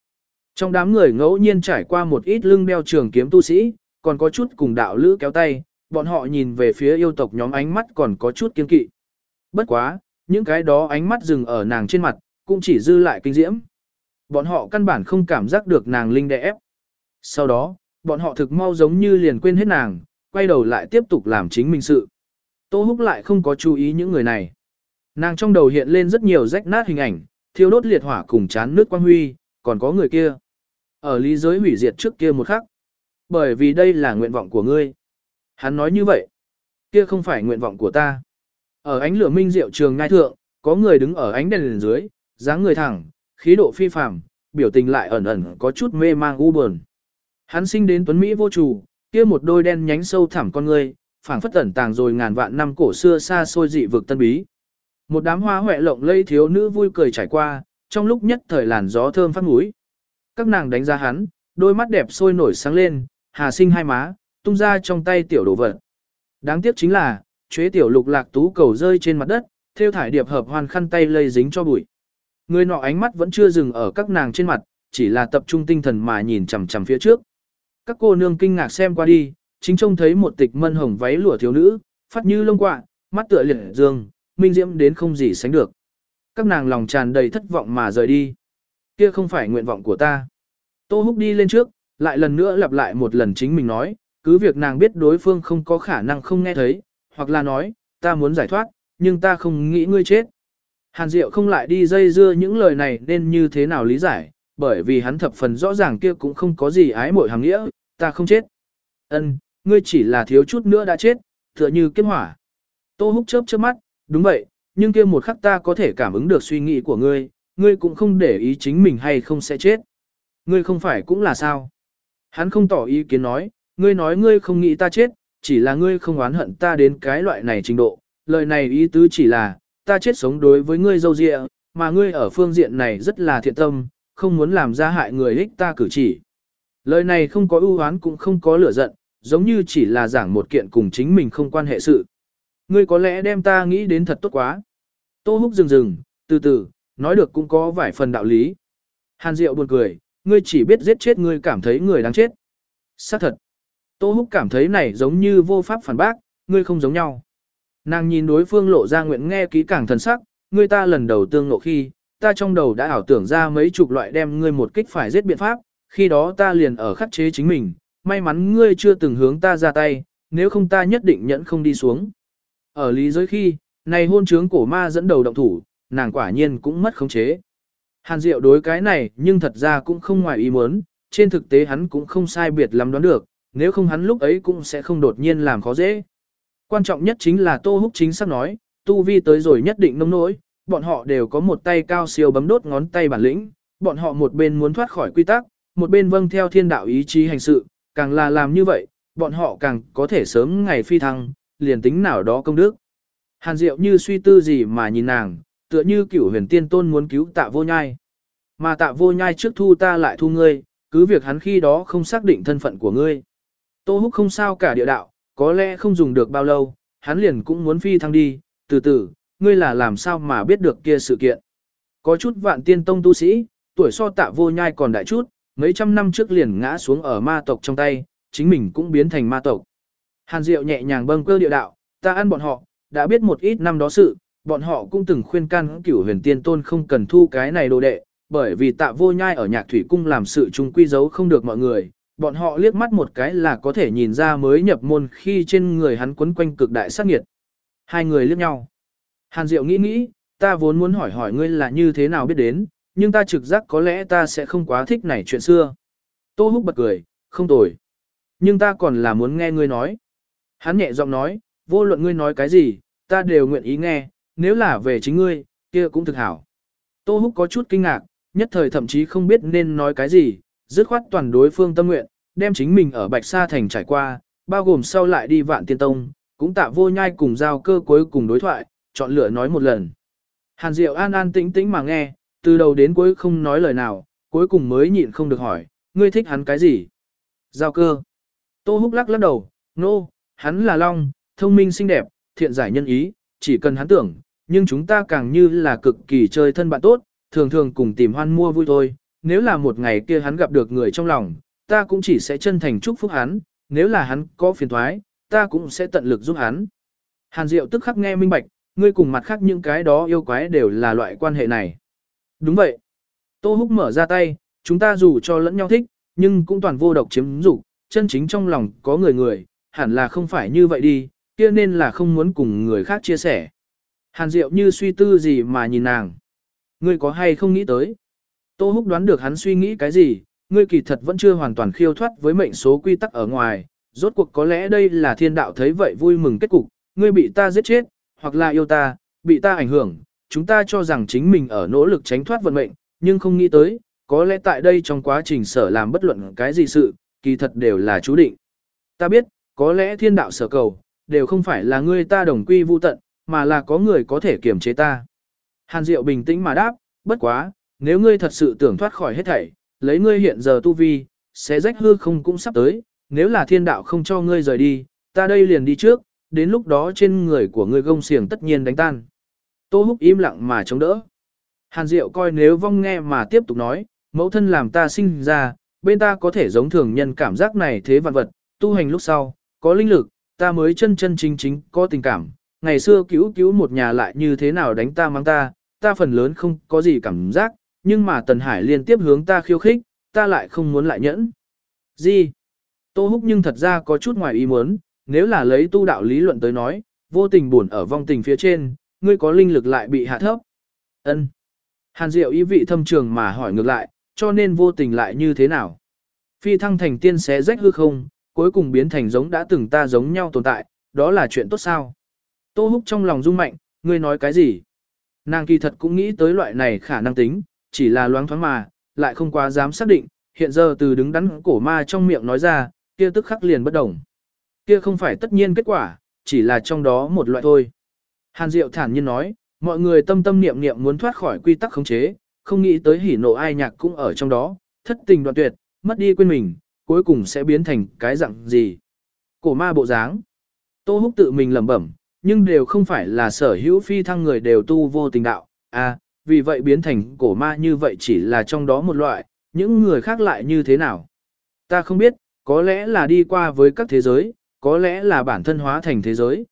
Speaker 1: Trong đám người ngẫu nhiên trải qua một ít lưng đeo trường kiếm tu sĩ, còn có chút cùng đạo lữ kéo tay, bọn họ nhìn về phía yêu tộc nhóm ánh mắt còn có chút kiên kỵ. Bất quá, những cái đó ánh mắt dừng ở nàng trên mặt, cũng chỉ dư lại kinh diễm. Bọn họ căn bản không cảm giác được nàng linh đè ép. Sau đó, bọn họ thực mau giống như liền quên hết nàng, quay đầu lại tiếp tục làm chính mình sự. Tô Húc lại không có chú ý những người này. Nàng trong đầu hiện lên rất nhiều rách nát hình ảnh, thiêu đốt liệt hỏa cùng chán nước quang huy, còn có người kia. Ở lý giới hủy diệt trước kia một khắc. Bởi vì đây là nguyện vọng của ngươi. Hắn nói như vậy. Kia không phải nguyện vọng của ta. Ở ánh lửa minh diệu trường ngai thượng, có người đứng ở ánh đèn lên dưới, dáng người thẳng, khí độ phi phàm, biểu tình lại ẩn ẩn có chút mê mang u buồn. Hắn sinh đến tuấn Mỹ vô chủ, kia một đôi đen nhánh sâu thẳm con người, phảng phất ẩn tàng rồi ngàn vạn năm cổ xưa xa xôi dị vực tân bí. Một đám hoa huệ lộng lây thiếu nữ vui cười trải qua, trong lúc nhất thời làn gió thơm phát mũi. Các nàng đánh giá hắn, đôi mắt đẹp sôi nổi sáng lên, hà sinh hai má, tung ra trong tay tiểu đồ vật. Đáng tiếc chính là, chế tiểu lục lạc tú cầu rơi trên mặt đất, theo thải điệp hợp hoàn khăn tay lây dính cho bụi. Người nọ ánh mắt vẫn chưa dừng ở các nàng trên mặt, chỉ là tập trung tinh thần mà nhìn chằm chằm phía trước. Các cô nương kinh ngạc xem qua đi, chính trông thấy một tịch mân hồng váy lụa thiếu nữ, phát như lông quạ, mắt tựa liệt dương, minh diễm đến không gì sánh được. Các nàng lòng tràn đầy thất vọng mà rời đi. Kia không phải nguyện vọng của ta. Tô Húc đi lên trước, lại lần nữa lặp lại một lần chính mình nói, cứ việc nàng biết đối phương không có khả năng không nghe thấy, hoặc là nói, ta muốn giải thoát, nhưng ta không nghĩ ngươi chết. Hàn Diệu không lại đi dây dưa những lời này nên như thế nào lý giải, bởi vì hắn thập phần rõ ràng kia cũng không có gì ái mội hàng nghĩa, ta không chết. Ân, ngươi chỉ là thiếu chút nữa đã chết, tựa như kết hỏa. Tô húc chớp chớp mắt, đúng vậy, nhưng kia một khắc ta có thể cảm ứng được suy nghĩ của ngươi, ngươi cũng không để ý chính mình hay không sẽ chết. Ngươi không phải cũng là sao. Hắn không tỏ ý kiến nói, ngươi nói ngươi không nghĩ ta chết, chỉ là ngươi không oán hận ta đến cái loại này trình độ. Lời này ý tứ chỉ là, ta chết sống đối với ngươi dâu dịa, mà ngươi ở phương diện này rất là thiện tâm, không muốn làm ra hại người ích ta cử chỉ. Lời này không có ưu oán cũng không có lửa giận, giống như chỉ là giảng một kiện cùng chính mình không quan hệ sự. Ngươi có lẽ đem ta nghĩ đến thật tốt quá. Tô húc dừng dừng, từ từ, nói được cũng có vài phần đạo lý. Hàn Diệu buồn cười, ngươi chỉ biết giết chết ngươi cảm thấy người đáng chết. Xác thật. Tô húc cảm thấy này giống như vô pháp phản bác, ngươi không giống nhau. Nàng nhìn đối phương lộ ra nguyện nghe kỹ càng thần sắc, ngươi ta lần đầu tương ngộ khi, ta trong đầu đã ảo tưởng ra mấy chục loại đem ngươi một kích phải giết biện pháp, khi đó ta liền ở khắc chế chính mình, may mắn ngươi chưa từng hướng ta ra tay, nếu không ta nhất định nhẫn không đi xuống. Ở lý giới khi, này hôn trướng cổ ma dẫn đầu động thủ, nàng quả nhiên cũng mất khống chế. Hàn Diệu đối cái này nhưng thật ra cũng không ngoài ý muốn, trên thực tế hắn cũng không sai biệt lắm đoán được, nếu không hắn lúc ấy cũng sẽ không đột nhiên làm khó dễ. Quan trọng nhất chính là Tô Húc chính xác nói, tu vi tới rồi nhất định nông nỗi, bọn họ đều có một tay cao siêu bấm đốt ngón tay bản lĩnh, bọn họ một bên muốn thoát khỏi quy tắc, một bên vâng theo thiên đạo ý chí hành sự, càng là làm như vậy, bọn họ càng có thể sớm ngày phi thăng, liền tính nào đó công đức. Hàn Diệu như suy tư gì mà nhìn nàng, tựa như cửu huyền tiên tôn muốn cứu tạ vô nhai. Mà tạ vô nhai trước thu ta lại thu ngươi, cứ việc hắn khi đó không xác định thân phận của ngươi. Tô húc không sao cả địa đạo, Có lẽ không dùng được bao lâu, hắn liền cũng muốn phi thăng đi, từ từ, ngươi là làm sao mà biết được kia sự kiện. Có chút vạn tiên tông tu sĩ, tuổi so tạ vô nhai còn đại chút, mấy trăm năm trước liền ngã xuống ở ma tộc trong tay, chính mình cũng biến thành ma tộc. Hàn Diệu nhẹ nhàng bâng cơ địa đạo, ta ăn bọn họ, đã biết một ít năm đó sự, bọn họ cũng từng khuyên can cửu huyền tiên tôn không cần thu cái này đồ đệ, bởi vì tạ vô nhai ở nhạc thủy cung làm sự chung quy giấu không được mọi người, bọn họ liếc mắt một cái là có thể nhìn ra mới nhập môn khi trên người hắn quấn quanh cực đại sát nghiệt. Hai người liếc nhau. Hàn Diệu nghĩ nghĩ, ta vốn muốn hỏi hỏi ngươi là như thế nào biết đến, nhưng ta trực giác có lẽ ta sẽ không quá thích này chuyện xưa. Tô Húc bật cười, không tồi. Nhưng ta còn là muốn nghe ngươi nói. Hắn nhẹ giọng nói, vô luận ngươi nói cái gì, ta đều nguyện ý nghe, nếu là về chính ngươi, kia cũng thực hảo. Tô Húc có chút kinh ngạc, nhất thời thậm chí không biết nên nói cái gì, dứt khoát toàn đối phương tâm nguyện, đem chính mình ở Bạch Sa Thành trải qua, bao gồm sau lại đi vạn tiên tông, cũng tạ vô nhai cùng giao cơ cuối cùng đối thoại, chọn lựa nói một lần. Hàn Diệu an an tĩnh tĩnh mà nghe, từ đầu đến cuối không nói lời nào, cuối cùng mới nhịn không được hỏi, ngươi thích hắn cái gì? Giao cơ. Tô Húc lắc lắc đầu, nô, no, hắn là Long, thông minh xinh đẹp, thiện giải nhân ý, chỉ cần hắn tưởng, nhưng chúng ta càng như là cực kỳ chơi thân bạn tốt, thường thường cùng tìm hoan mua vui thôi. Nếu là một ngày kia hắn gặp được người trong lòng, ta cũng chỉ sẽ chân thành chúc phúc hắn, nếu là hắn có phiền thoái, ta cũng sẽ tận lực giúp hắn. Hàn Diệu tức khắc nghe minh bạch, ngươi cùng mặt khác những cái đó yêu quái đều là loại quan hệ này. Đúng vậy. Tô Húc mở ra tay, chúng ta dù cho lẫn nhau thích, nhưng cũng toàn vô độc chiếm dục, chân chính trong lòng có người người, hẳn là không phải như vậy đi, kia nên là không muốn cùng người khác chia sẻ. Hàn Diệu như suy tư gì mà nhìn nàng. Ngươi có hay không nghĩ tới? Tô Húc đoán được hắn suy nghĩ cái gì, ngươi kỳ thật vẫn chưa hoàn toàn khiêu thoát với mệnh số quy tắc ở ngoài, rốt cuộc có lẽ đây là thiên đạo thấy vậy vui mừng kết cục, ngươi bị ta giết chết, hoặc là yêu ta, bị ta ảnh hưởng, chúng ta cho rằng chính mình ở nỗ lực tránh thoát vận mệnh, nhưng không nghĩ tới, có lẽ tại đây trong quá trình sở làm bất luận cái gì sự, kỳ thật đều là chú định. Ta biết, có lẽ thiên đạo sở cầu, đều không phải là ngươi ta đồng quy vu tận, mà là có người có thể kiềm chế ta. Hàn Diệu bình tĩnh mà đáp, bất quá, nếu ngươi thật sự tưởng thoát khỏi hết thảy, lấy ngươi hiện giờ tu vi, sẽ rách hư không cũng sắp tới, nếu là thiên đạo không cho ngươi rời đi, ta đây liền đi trước, đến lúc đó trên người của ngươi gông xiềng tất nhiên đánh tan. Tô Húc im lặng mà chống đỡ. Hàn Diệu coi nếu vong nghe mà tiếp tục nói, mẫu thân làm ta sinh ra, bên ta có thể giống thường nhân cảm giác này thế vạn vật, tu hành lúc sau, có linh lực, ta mới chân chân chính chính có tình cảm. Ngày xưa cứu cứu một nhà lại như thế nào đánh ta mang ta, ta phần lớn không có gì cảm giác, nhưng mà Tần Hải liên tiếp hướng ta khiêu khích, ta lại không muốn lại nhẫn. Gì? Tô Húc nhưng thật ra có chút ngoài ý muốn, nếu là lấy tu đạo lý luận tới nói, vô tình buồn ở vong tình phía trên, ngươi có linh lực lại bị hạ thấp. Ân. Hàn Diệu ý vị thâm trường mà hỏi ngược lại, cho nên vô tình lại như thế nào? Phi thăng thành tiên xé rách hư không, cuối cùng biến thành giống đã từng ta giống nhau tồn tại, đó là chuyện tốt sao? Tô Húc trong lòng rung mạnh, ngươi nói cái gì? Nàng kỳ thật cũng nghĩ tới loại này khả năng tính, chỉ là loáng thoáng mà, lại không quá dám xác định, hiện giờ từ đứng đắn cổ ma trong miệng nói ra, kia tức khắc liền bất đồng. Kia không phải tất nhiên kết quả, chỉ là trong đó một loại thôi. Hàn Diệu thản nhiên nói, mọi người tâm tâm niệm niệm muốn thoát khỏi quy tắc khống chế, không nghĩ tới hỉ nộ ai nhạc cũng ở trong đó, thất tình đoạn tuyệt, mất đi quên mình, cuối cùng sẽ biến thành cái dạng gì. Cổ ma bộ dáng. Tô Húc tự mình lẩm bẩm, nhưng đều không phải là sở hữu phi thăng người đều tu vô tình đạo, à, vì vậy biến thành cổ ma như vậy chỉ là trong đó một loại, những người khác lại như thế nào. Ta không biết, có lẽ là đi qua với các thế giới, có lẽ là bản thân hóa thành thế giới.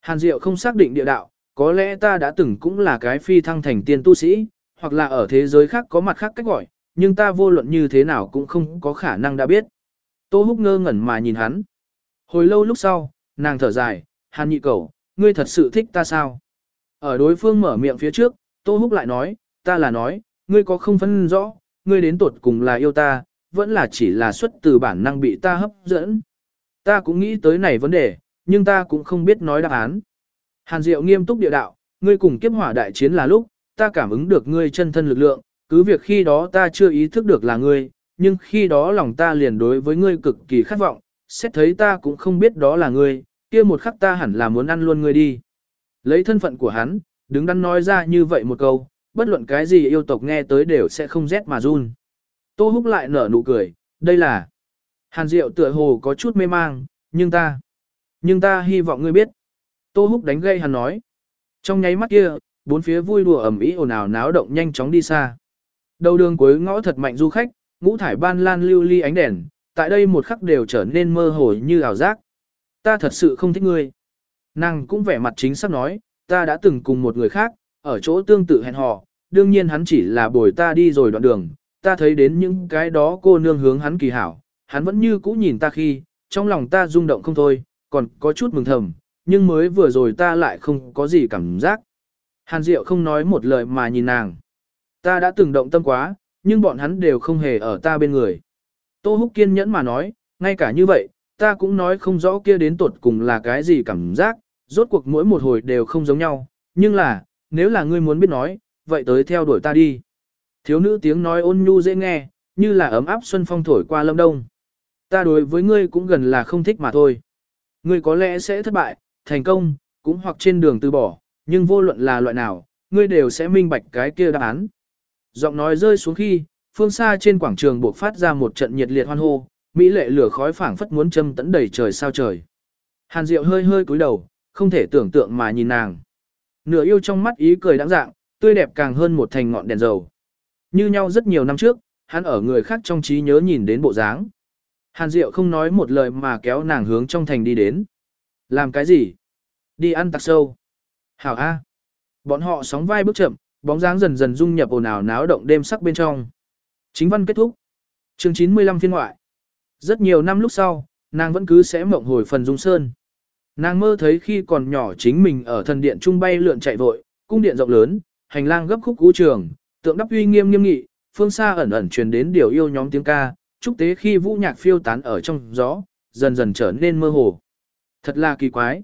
Speaker 1: Hàn Diệu không xác định địa đạo, có lẽ ta đã từng cũng là cái phi thăng thành tiên tu sĩ, hoặc là ở thế giới khác có mặt khác cách gọi, nhưng ta vô luận như thế nào cũng không có khả năng đã biết. Tô Húc ngơ ngẩn mà nhìn hắn. Hồi lâu lúc sau, nàng thở dài, Hàn nhị cầu, ngươi thật sự thích ta sao? Ở đối phương mở miệng phía trước, Tô Húc lại nói, ta là nói, ngươi có không phân rõ, ngươi đến tuột cùng là yêu ta, vẫn là chỉ là xuất từ bản năng bị ta hấp dẫn. Ta cũng nghĩ tới này vấn đề, nhưng ta cũng không biết nói đáp án. Hàn Diệu nghiêm túc địa đạo, ngươi cùng kiếp hỏa đại chiến là lúc, ta cảm ứng được ngươi chân thân lực lượng, cứ việc khi đó ta chưa ý thức được là ngươi, nhưng khi đó lòng ta liền đối với ngươi cực kỳ khát vọng, xét thấy ta cũng không biết đó là ngươi, kia một khắc ta hẳn là muốn ăn luôn ngươi đi. Lấy thân phận của hắn, đứng đắn nói ra như vậy một câu, bất luận cái gì yêu tộc nghe tới đều sẽ không rét mà run. Tô Húc lại nở nụ cười, đây là... Hàn Diệu tựa hồ có chút mê mang, nhưng ta... Nhưng ta hy vọng ngươi biết. Tô Húc đánh gây hắn nói. Trong nháy mắt kia, bốn phía vui đùa ẩm ý ồn ào náo động nhanh chóng đi xa. Đầu đường cuối ngõ thật mạnh du khách, ngũ thải ban lan lưu ly ánh đèn, tại đây một khắc đều trở nên mơ hồ như ảo giác. Ta thật sự không thích ngươi. Nàng cũng vẻ mặt chính xác nói, ta đã từng cùng một người khác, ở chỗ tương tự hẹn hò, đương nhiên hắn chỉ là bồi ta đi rồi đoạn đường, ta thấy đến những cái đó cô nương hướng hắn kỳ hảo, hắn vẫn như cũ nhìn ta khi, trong lòng ta rung động không thôi, còn có chút mừng thầm, nhưng mới vừa rồi ta lại không có gì cảm giác. Hàn Diệu không nói một lời mà nhìn nàng. Ta đã từng động tâm quá, nhưng bọn hắn đều không hề ở ta bên người. Tô Húc kiên nhẫn mà nói, ngay cả như vậy, ta cũng nói không rõ kia đến tuột cùng là cái gì cảm giác, rốt cuộc mỗi một hồi đều không giống nhau, nhưng là, nếu là ngươi muốn biết nói, vậy tới theo đuổi ta đi. Thiếu nữ tiếng nói ôn nhu dễ nghe, như là ấm áp xuân phong thổi qua lâm đông. Ta đối với ngươi cũng gần là không thích mà thôi. Ngươi có lẽ sẽ thất bại, thành công, cũng hoặc trên đường từ bỏ, nhưng vô luận là loại nào, ngươi đều sẽ minh bạch cái kia đáp án. Giọng nói rơi xuống khi, phương xa trên quảng trường buộc phát ra một trận nhiệt liệt hoan hô, mỹ lệ lửa khói phảng phất muốn châm tẫn đầy trời sao trời. Hàn Diệu hơi hơi cúi đầu, không thể tưởng tượng mà nhìn nàng. Nửa yêu trong mắt ý cười đáng dạng, tươi đẹp càng hơn một thành ngọn đèn dầu. Như nhau rất nhiều năm trước, hắn ở người khác trong trí nhớ nhìn đến bộ dáng. Hàn Diệu không nói một lời mà kéo nàng hướng trong thành đi đến. Làm cái gì? Đi ăn tặc sâu. Hảo A. Bọn họ sóng vai bước chậm, bóng dáng dần dần dung nhập ồn ào náo động đêm sắc bên trong. Chính văn kết thúc. Chương 95 phiên ngoại. Rất nhiều năm lúc sau, nàng vẫn cứ sẽ mộng hồi phần dung sơn. Nàng mơ thấy khi còn nhỏ chính mình ở thần điện trung bay lượn chạy vội, cung điện rộng lớn, hành lang gấp khúc cũ trường, tượng đắp uy nghiêm nghiêm nghị, phương xa ẩn ẩn truyền đến điều yêu nhóm tiếng ca, chúc tế khi vũ nhạc phiêu tán ở trong gió, dần dần trở nên mơ hồ. Thật là kỳ quái.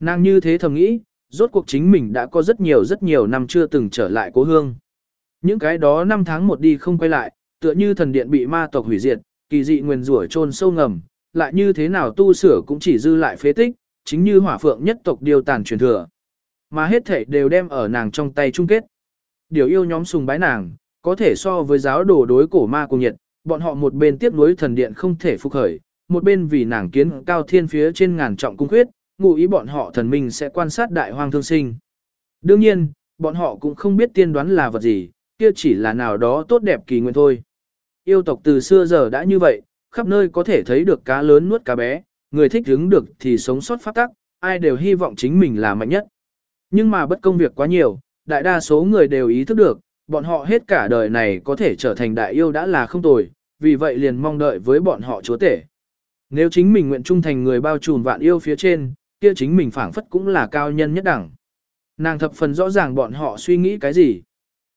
Speaker 1: Nàng như thế thầm nghĩ, rốt cuộc chính mình đã có rất nhiều rất nhiều năm chưa từng trở lại cố hương. Những cái đó năm tháng một đi không quay lại, tựa như thần điện bị ma tộc hủy diệt, kỳ dị nguyền rủa chôn sâu ngầm, lại như thế nào tu sửa cũng chỉ dư lại phế tích, chính như hỏa phượng nhất tộc điều tàn truyền thừa. Mà hết thể đều đem ở nàng trong tay chung kết. Điều yêu nhóm sùng bái nàng, có thể so với giáo đồ đối cổ ma cùng nhiệt, bọn họ một bên tiếp nối thần điện không thể phục khởi, một bên vì nàng kiến cao thiên phía trên ngàn trọng cung quyết, ngụ ý bọn họ thần minh sẽ quan sát đại hoang thương sinh. Đương nhiên, bọn họ cũng không biết tiên đoán là vật gì, kia chỉ là nào đó tốt đẹp kỳ nguyện thôi. Yêu tộc từ xưa giờ đã như vậy, khắp nơi có thể thấy được cá lớn nuốt cá bé, người thích hứng được thì sống sót phát tắc, ai đều hy vọng chính mình là mạnh nhất. Nhưng mà bất công việc quá nhiều, đại đa số người đều ý thức được, bọn họ hết cả đời này có thể trở thành đại yêu đã là không tồi, vì vậy liền mong đợi với bọn họ chúa tể. Nếu chính mình nguyện trung thành người bao trùm vạn yêu phía trên, kia chính mình phảng phất cũng là cao nhân nhất đẳng. Nàng thập phần rõ ràng bọn họ suy nghĩ cái gì.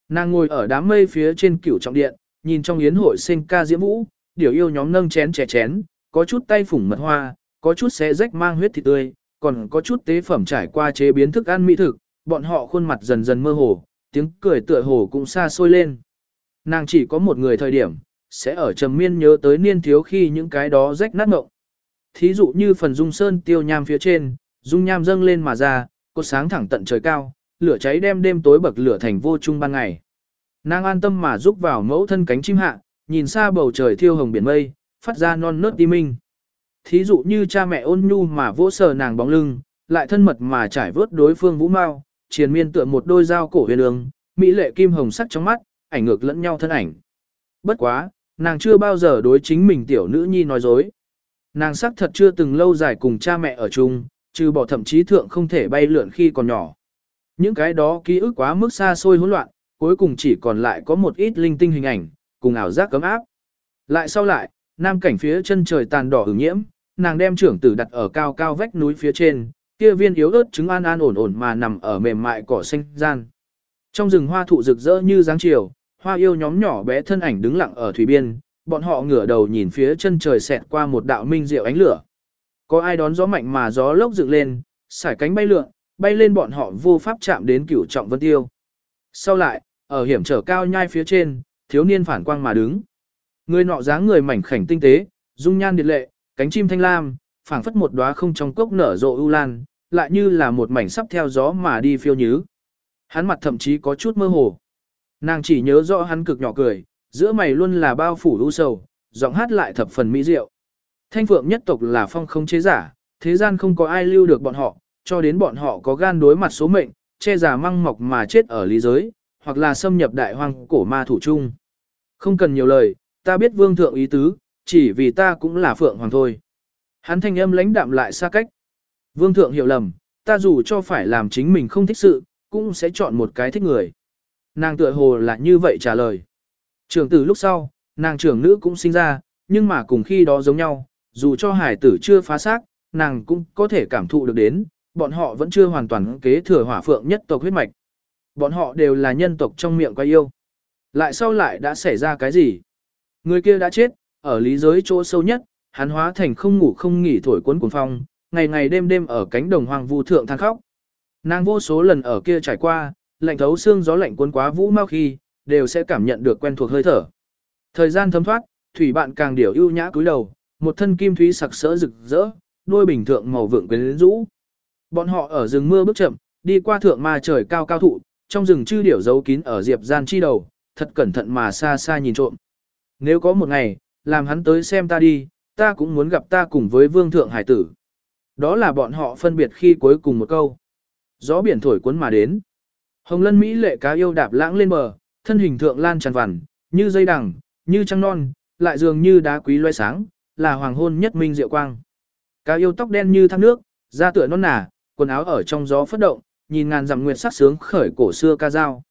Speaker 1: Nàng ngồi ở đám mây phía trên cửu trọng điện, nhìn trong yến hội sinh ca diễm vũ, điều yêu nhóm nâng chén chè chén, có chút tay phủng mật hoa, có chút xé rách mang huyết thịt tươi, còn có chút tế phẩm trải qua chế biến thức ăn mỹ thực, bọn họ khuôn mặt dần dần mơ hồ, tiếng cười tựa hồ cũng xa xôi lên. Nàng chỉ có một người thời điểm, sẽ ở trầm miên nhớ tới niên thiếu khi những cái đó rách nát ngộng. Thí dụ như phần dung sơn tiêu nham phía trên, dung nham dâng lên mà ra, cột sáng thẳng tận trời cao, lửa cháy đem đêm tối bậc lửa thành vô trung ban ngày. Nàng an tâm mà rúc vào mẫu thân cánh chim hạ, nhìn xa bầu trời thiêu hồng biển mây, phát ra non nớt đi minh. Thí dụ như cha mẹ ôn nhu mà vỗ sờ nàng bóng lưng, lại thân mật mà trải vớt đối phương vũ mau, triền miên tựa một đôi dao cổ huyền ương, mỹ lệ kim hồng sắc trong mắt, ảnh ngược lẫn nhau thân ảnh. Bất quá, nàng chưa bao giờ đối chính mình tiểu nữ nhi nói dối. Nàng sắc thật chưa từng lâu dài cùng cha mẹ ở chung, trừ bỏ thậm chí thượng không thể bay lượn khi còn nhỏ. Những cái đó ký ức quá mức xa xôi hỗn loạn, cuối cùng chỉ còn lại có một ít linh tinh hình ảnh, cùng ảo giác cấm áp. Lại sau lại, nam cảnh phía chân trời tàn đỏ hứng nhiễm, nàng đem trưởng tử đặt ở cao cao vách núi phía trên, kia viên yếu ớt trứng an an ổn ổn mà nằm ở mềm mại cỏ xanh gian. Trong rừng hoa thụ rực rỡ như dáng chiều, hoa yêu nhóm nhỏ bé thân ảnh đứng lặng ở thủy biên, bọn họ ngửa đầu nhìn phía chân trời xẹt qua một đạo minh diệu ánh lửa. Có ai đón gió mạnh mà gió lốc dựng lên, xải cánh bay lượn, bay lên bọn họ vô pháp chạm đến cửu trọng vân tiêu. Sau lại, ở hiểm trở cao nhai phía trên, thiếu niên phản quang mà đứng. Người nọ dáng người mảnh khảnh tinh tế, dung nhan điệt lệ, cánh chim thanh lam, phảng phất một đóa không trong cốc nở rộ ưu lan, lại như là một mảnh sắp theo gió mà đi phiêu nhứ. Hắn mặt thậm chí có chút mơ hồ. Nàng chỉ nhớ rõ hắn cực nhỏ cười, giữa mày luôn là bao phủ u sầu, giọng hát lại thập phần mỹ diệu. Thanh phượng nhất tộc là phong không chế giả, thế gian không có ai lưu được bọn họ, cho đến bọn họ có gan đối mặt số mệnh, che giả măng mọc mà chết ở lý giới, hoặc là xâm nhập đại hoang cổ ma thủ chung. Không cần nhiều lời, ta biết vương thượng ý tứ, chỉ vì ta cũng là phượng hoàng thôi. Hắn thanh âm lãnh đạm lại xa cách. Vương thượng hiểu lầm, ta dù cho phải làm chính mình không thích sự, cũng sẽ chọn một cái thích người. Nàng tựa hồ là như vậy trả lời. Trưởng tử lúc sau, nàng trưởng nữ cũng sinh ra, nhưng mà cùng khi đó giống nhau, dù cho hải tử chưa phá xác, nàng cũng có thể cảm thụ được đến, bọn họ vẫn chưa hoàn toàn kế thừa hỏa phượng nhất tộc huyết mạch. Bọn họ đều là nhân tộc trong miệng quay yêu. Lại sau lại đã xảy ra cái gì? Người kia đã chết, ở lý giới chỗ sâu nhất, hắn hóa thành không ngủ không nghỉ thổi cuốn cuồng phong, ngày ngày đêm đêm ở cánh đồng hoang vu thượng than khóc. Nàng vô số lần ở kia trải qua, lạnh thấu xương gió lạnh cuốn quá vũ mau khi, đều sẽ cảm nhận được quen thuộc hơi thở. Thời gian thấm thoát, thủy bạn càng điểu ưu nhã cúi đầu, một thân kim thúy sặc sỡ rực rỡ, đôi bình thượng màu vượng quyến rũ. Bọn họ ở rừng mưa bước chậm, đi qua thượng ma trời cao cao thụ, trong rừng chư điểu giấu kín ở diệp gian chi đầu, thật cẩn thận mà xa xa nhìn trộm. Nếu có một ngày, làm hắn tới xem ta đi, ta cũng muốn gặp ta cùng với vương thượng hải tử. Đó là bọn họ phân biệt khi cuối cùng một câu. Gió biển thổi cuốn mà đến. Hồng lân Mỹ lệ cá yêu đạp lãng lên bờ, thân hình thượng lan tràn vằn, như dây đằng, như trăng non, lại dường như đá quý loe sáng, là hoàng hôn nhất minh diệu quang. Cá yêu tóc đen như thác nước, da tựa non nả, quần áo ở trong gió phất động, nhìn ngàn dặm nguyệt sắc sướng khởi cổ xưa ca dao.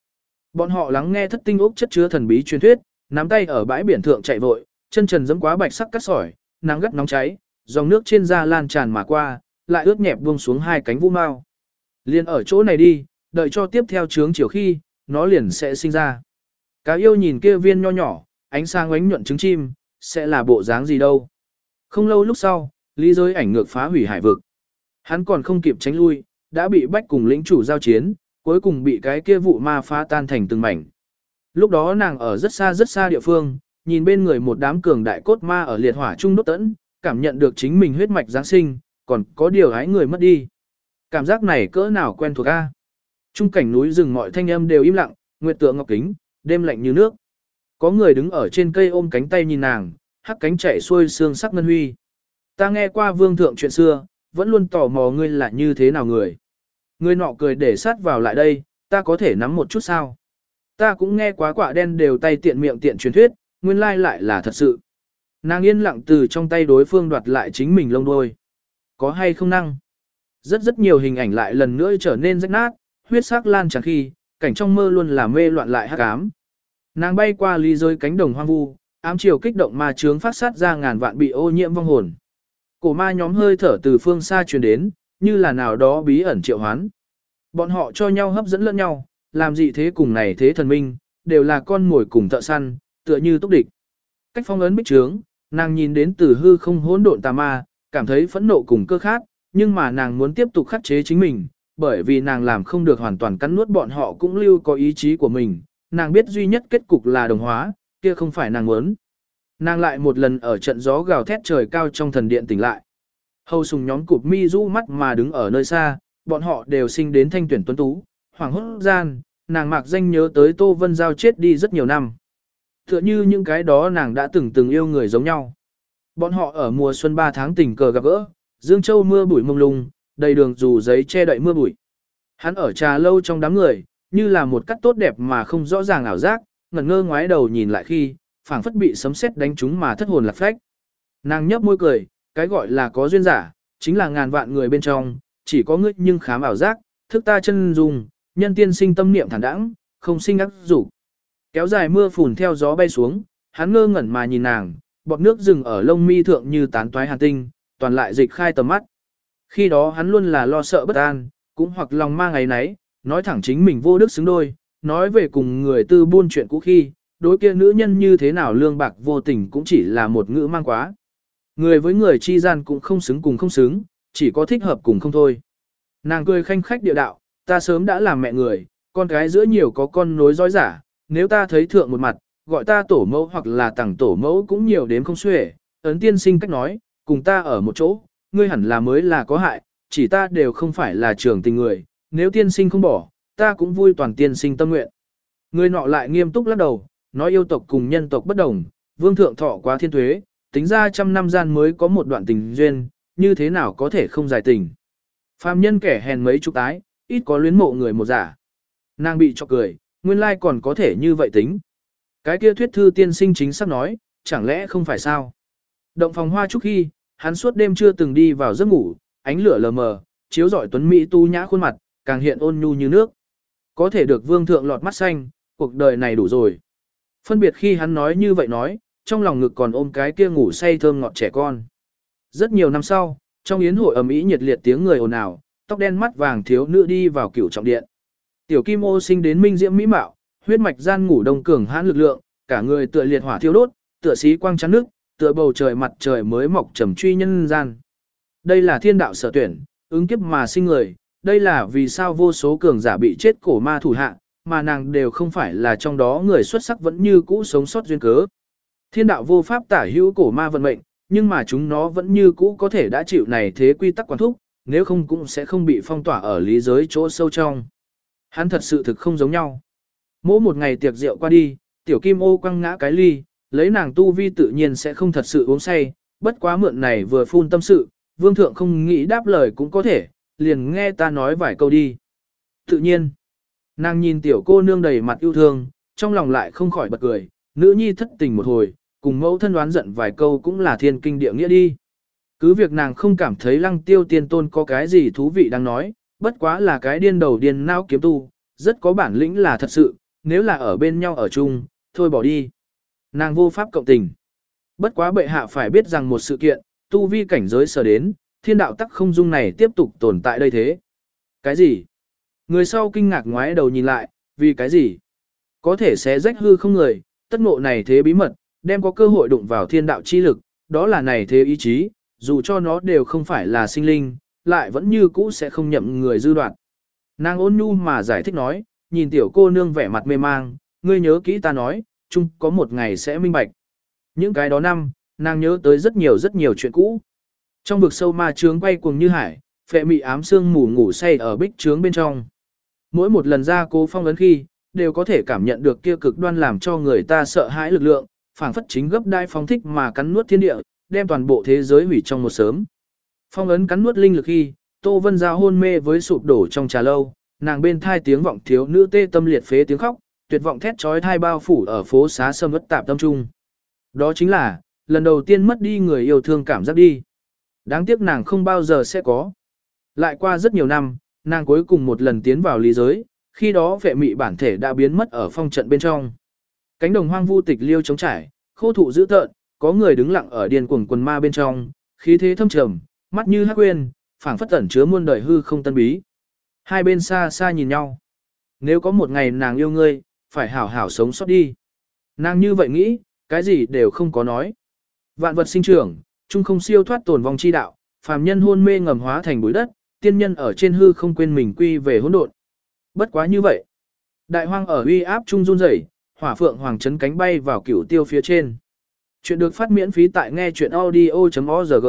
Speaker 1: Bọn họ lắng nghe thất tinh ốc chất chứa thần bí truyền thuyết, nắm tay ở bãi biển thượng chạy vội, chân trần dẫm quá bạch sắc cắt sỏi, nắng gắt nóng cháy, dòng nước trên da lan tràn mà qua, lại ướt nhẹp buông xuống hai cánh vũ mao. Liên ở chỗ này đi, đợi cho tiếp theo trướng chiều khi, nó liền sẽ sinh ra. Cá yêu nhìn kia viên nho nhỏ, ánh sáng ánh nhuận trứng chim, sẽ là bộ dáng gì đâu. Không lâu lúc sau, lý giới ảnh ngược phá hủy hải vực. Hắn còn không kịp tránh lui, đã bị bách cùng lĩnh chủ giao chiến, cuối cùng bị cái kia vụ ma phá tan thành từng mảnh. Lúc đó nàng ở rất xa rất xa địa phương, nhìn bên người một đám cường đại cốt ma ở liệt hỏa trung đốt tẫn, cảm nhận được chính mình huyết mạch Giáng sinh, còn có điều hái người mất đi. Cảm giác này cỡ nào quen thuộc a? Trung cảnh núi rừng mọi thanh âm đều im lặng, nguyệt tượng ngọc kính, đêm lạnh như nước. Có người đứng ở trên cây ôm cánh tay nhìn nàng, hắc cánh chạy xuôi xương sắc ngân huy. Ta nghe qua vương thượng chuyện xưa, vẫn luôn tò mò ngươi là như thế nào người. Người nọ cười để sát vào lại đây, ta có thể nắm một chút sao. Ta cũng nghe quá quả đen đều tay tiện miệng tiện truyền thuyết, nguyên lai lại là thật sự. Nàng yên lặng từ trong tay đối phương đoạt lại chính mình lông đôi. Có hay không năng? Rất rất nhiều hình ảnh lại lần nữa trở nên rách nát, huyết sắc lan tràn khi, cảnh trong mơ luôn là mê loạn lại hắc ám. Nàng bay qua ly rơi cánh đồng hoang vu, ám chiều kích động ma trướng phát sát ra ngàn vạn bị ô nhiễm vong hồn. Cổ ma nhóm hơi thở từ phương xa truyền đến, như là nào đó bí ẩn triệu hoán. Bọn họ cho nhau hấp dẫn lẫn nhau, làm gì thế cùng này thế thần minh, đều là con mồi cùng thợ săn, tựa như túc địch. Cách phong ấn bích trướng, nàng nhìn đến từ hư không hỗn độn tà ma, cảm thấy phẫn nộ cùng cơ khát, nhưng mà nàng muốn tiếp tục khắc chế chính mình, bởi vì nàng làm không được hoàn toàn cắn nuốt bọn họ cũng lưu có ý chí của mình, nàng biết duy nhất kết cục là đồng hóa, kia không phải nàng muốn. Nàng lại một lần ở trận gió gào thét trời cao trong thần điện tỉnh lại. Hầu sùng nhóm cụp mi rũ mắt mà đứng ở nơi xa, bọn họ đều sinh đến thanh tuyển tuấn tú, hoàng hốt gian, nàng mạc danh nhớ tới Tô Vân Giao chết đi rất nhiều năm. Tựa như những cái đó nàng đã từng từng yêu người giống nhau. Bọn họ ở mùa xuân 3 tháng tình cờ gặp gỡ, Dương Châu mưa bụi mông lung, đầy đường dù giấy che đậy mưa bụi. Hắn ở trà lâu trong đám người, như là một cắt tốt đẹp mà không rõ ràng ảo giác, ngẩn ngơ ngoái đầu nhìn lại khi, phảng phất bị sấm sét đánh trúng mà thất hồn lạc phách. Nàng nhấp môi cười, cái gọi là có duyên giả, chính là ngàn vạn người bên trong, chỉ có ngươi nhưng khám ảo giác, thức ta chân dùng, nhân tiên sinh tâm niệm thản đãng, không sinh ác dục. Kéo dài mưa phùn theo gió bay xuống, hắn ngơ ngẩn mà nhìn nàng, bọt nước rừng ở lông mi thượng như tán toái hàn tinh, toàn lại dịch khai tầm mắt. Khi đó hắn luôn là lo sợ bất an, cũng hoặc lòng ma ngày nấy, nói thẳng chính mình vô đức xứng đôi, nói về cùng người tư buôn chuyện cũ khi, đối kia nữ nhân như thế nào lương bạc vô tình cũng chỉ là một ngữ mang quá. Người với người chi gian cũng không xứng cùng không xứng, chỉ có thích hợp cùng không thôi. Nàng cười khanh khách địa đạo, ta sớm đã làm mẹ người, con cái giữa nhiều có con nối dõi giả, nếu ta thấy thượng một mặt, gọi ta tổ mẫu hoặc là tặng tổ mẫu cũng nhiều đến không xuể, ấn tiên sinh cách nói, cùng ta ở một chỗ, ngươi hẳn là mới là có hại, chỉ ta đều không phải là trưởng tình người, nếu tiên sinh không bỏ, ta cũng vui toàn tiên sinh tâm nguyện. Người nọ lại nghiêm túc lắc đầu, nói yêu tộc cùng nhân tộc bất đồng, vương thượng thọ quá thiên thuế, tính ra trăm năm gian mới có một đoạn tình duyên, như thế nào có thể không giải tình. Phàm nhân kẻ hèn mấy chục tái, ít có luyến mộ người một giả. Nàng bị cho cười, nguyên lai còn có thể như vậy tính. Cái kia thuyết thư tiên sinh chính sắp nói, chẳng lẽ không phải sao? Động phòng hoa trúc khi, hắn suốt đêm chưa từng đi vào giấc ngủ, ánh lửa lờ mờ, chiếu rọi tuấn mỹ tu nhã khuôn mặt, càng hiện ôn nhu như nước. Có thể được vương thượng lọt mắt xanh, cuộc đời này đủ rồi. Phân biệt khi hắn nói như vậy nói, trong lòng ngực còn ôm cái kia ngủ say thơm ngọt trẻ con. Rất nhiều năm sau, trong yến hội ầm ĩ nhiệt liệt tiếng người ồn ào, tóc đen mắt vàng thiếu nữ đi vào cửu trọng điện. Tiểu Kim Ô sinh đến minh diễm mỹ mạo, huyết mạch gian ngủ đông cường hãn lực lượng, cả người tựa liệt hỏa thiêu đốt, tựa xí quang chắn nước, tựa bầu trời mặt trời mới mọc trầm truy nhân gian. Đây là thiên đạo sở tuyển, ứng kiếp mà sinh người, đây là vì sao vô số cường giả bị chết cổ ma thủ hạ, mà nàng đều không phải là trong đó người xuất sắc vẫn như cũ sống sót duyên cớ. Thiên đạo vô pháp tả hữu cổ ma vận mệnh, nhưng mà chúng nó vẫn như cũ có thể đã chịu này thế quy tắc quản thúc, nếu không cũng sẽ không bị phong tỏa ở lý giới chỗ sâu trong. Hắn thật sự thực không giống nhau. Mỗi một ngày tiệc rượu qua đi, tiểu kim ô quăng ngã cái ly, lấy nàng tu vi tự nhiên sẽ không thật sự uống say, bất quá mượn này vừa phun tâm sự, vương thượng không nghĩ đáp lời cũng có thể, liền nghe ta nói vài câu đi. Tự nhiên, nàng nhìn tiểu cô nương đầy mặt yêu thương, trong lòng lại không khỏi bật cười, nữ nhi thất tình một hồi, cùng mẫu thân đoán giận vài câu cũng là thiên kinh địa nghĩa đi. Cứ việc nàng không cảm thấy lăng tiêu tiên tôn có cái gì thú vị đang nói, bất quá là cái điên đầu điên não kiếm tu, rất có bản lĩnh là thật sự, nếu là ở bên nhau ở chung, thôi bỏ đi. Nàng vô pháp cộng tình. Bất quá bệ hạ phải biết rằng một sự kiện, tu vi cảnh giới sở đến, thiên đạo tắc không dung này tiếp tục tồn tại đây thế. Cái gì? Người sau kinh ngạc ngoái đầu nhìn lại, vì cái gì? Có thể sẽ rách hư không người, tất ngộ này thế bí mật, đem có cơ hội đụng vào thiên đạo chi lực, đó là này thế ý chí, dù cho nó đều không phải là sinh linh, lại vẫn như cũ sẽ không nhậm người dư đoạn. Nàng ôn nhu mà giải thích nói, nhìn tiểu cô nương vẻ mặt mê mang, ngươi nhớ kỹ ta nói, chung có một ngày sẽ minh bạch. Những cái đó năm, nàng nhớ tới rất nhiều rất nhiều chuyện cũ. Trong vực sâu ma trướng quay cuồng như hải, phệ mị ám sương mù ngủ say ở bích trướng bên trong. Mỗi một lần ra cố phong ấn khi, đều có thể cảm nhận được kia cực đoan làm cho người ta sợ hãi lực lượng, phảng phất chính gấp đai phong thích mà cắn nuốt thiên địa, đem toàn bộ thế giới hủy trong một sớm. Phong ấn cắn nuốt linh lực khi, Tô Vân Giao hôn mê với sụp đổ trong trà lâu, nàng bên thai tiếng vọng thiếu nữ tê tâm liệt phế tiếng khóc, tuyệt vọng thét chói thai bao phủ ở phố xá sâm ất tạp tâm trung. Đó chính là, lần đầu tiên mất đi người yêu thương cảm giác đi. Đáng tiếc nàng không bao giờ sẽ có. Lại qua rất nhiều năm, nàng cuối cùng một lần tiến vào lý giới, khi đó vệ mị bản thể đã biến mất ở phong trận bên trong. Cánh đồng hoang vu tịch liêu trống trải, khô thụ dữ tợn, có người đứng lặng ở điền cuồng quần ma bên trong, khí thế thâm trầm, mắt như hắc quên, phảng phất tẩn chứa muôn đời hư không tân bí. Hai bên xa xa nhìn nhau. Nếu có một ngày nàng yêu ngươi, phải hảo hảo sống sót đi. Nàng như vậy nghĩ, cái gì đều không có nói. Vạn vật sinh trưởng, chung không siêu thoát tồn vong chi đạo, phàm nhân hôn mê ngầm hóa thành bụi đất, tiên nhân ở trên hư không quên mình quy về hỗn độn. Bất quá như vậy. Đại hoang ở uy áp trung run rẩy, hỏa phượng hoàng chấn cánh bay vào cửu tiêu phía trên. Chuyện được phát miễn phí tại nghe chuyện audio.org.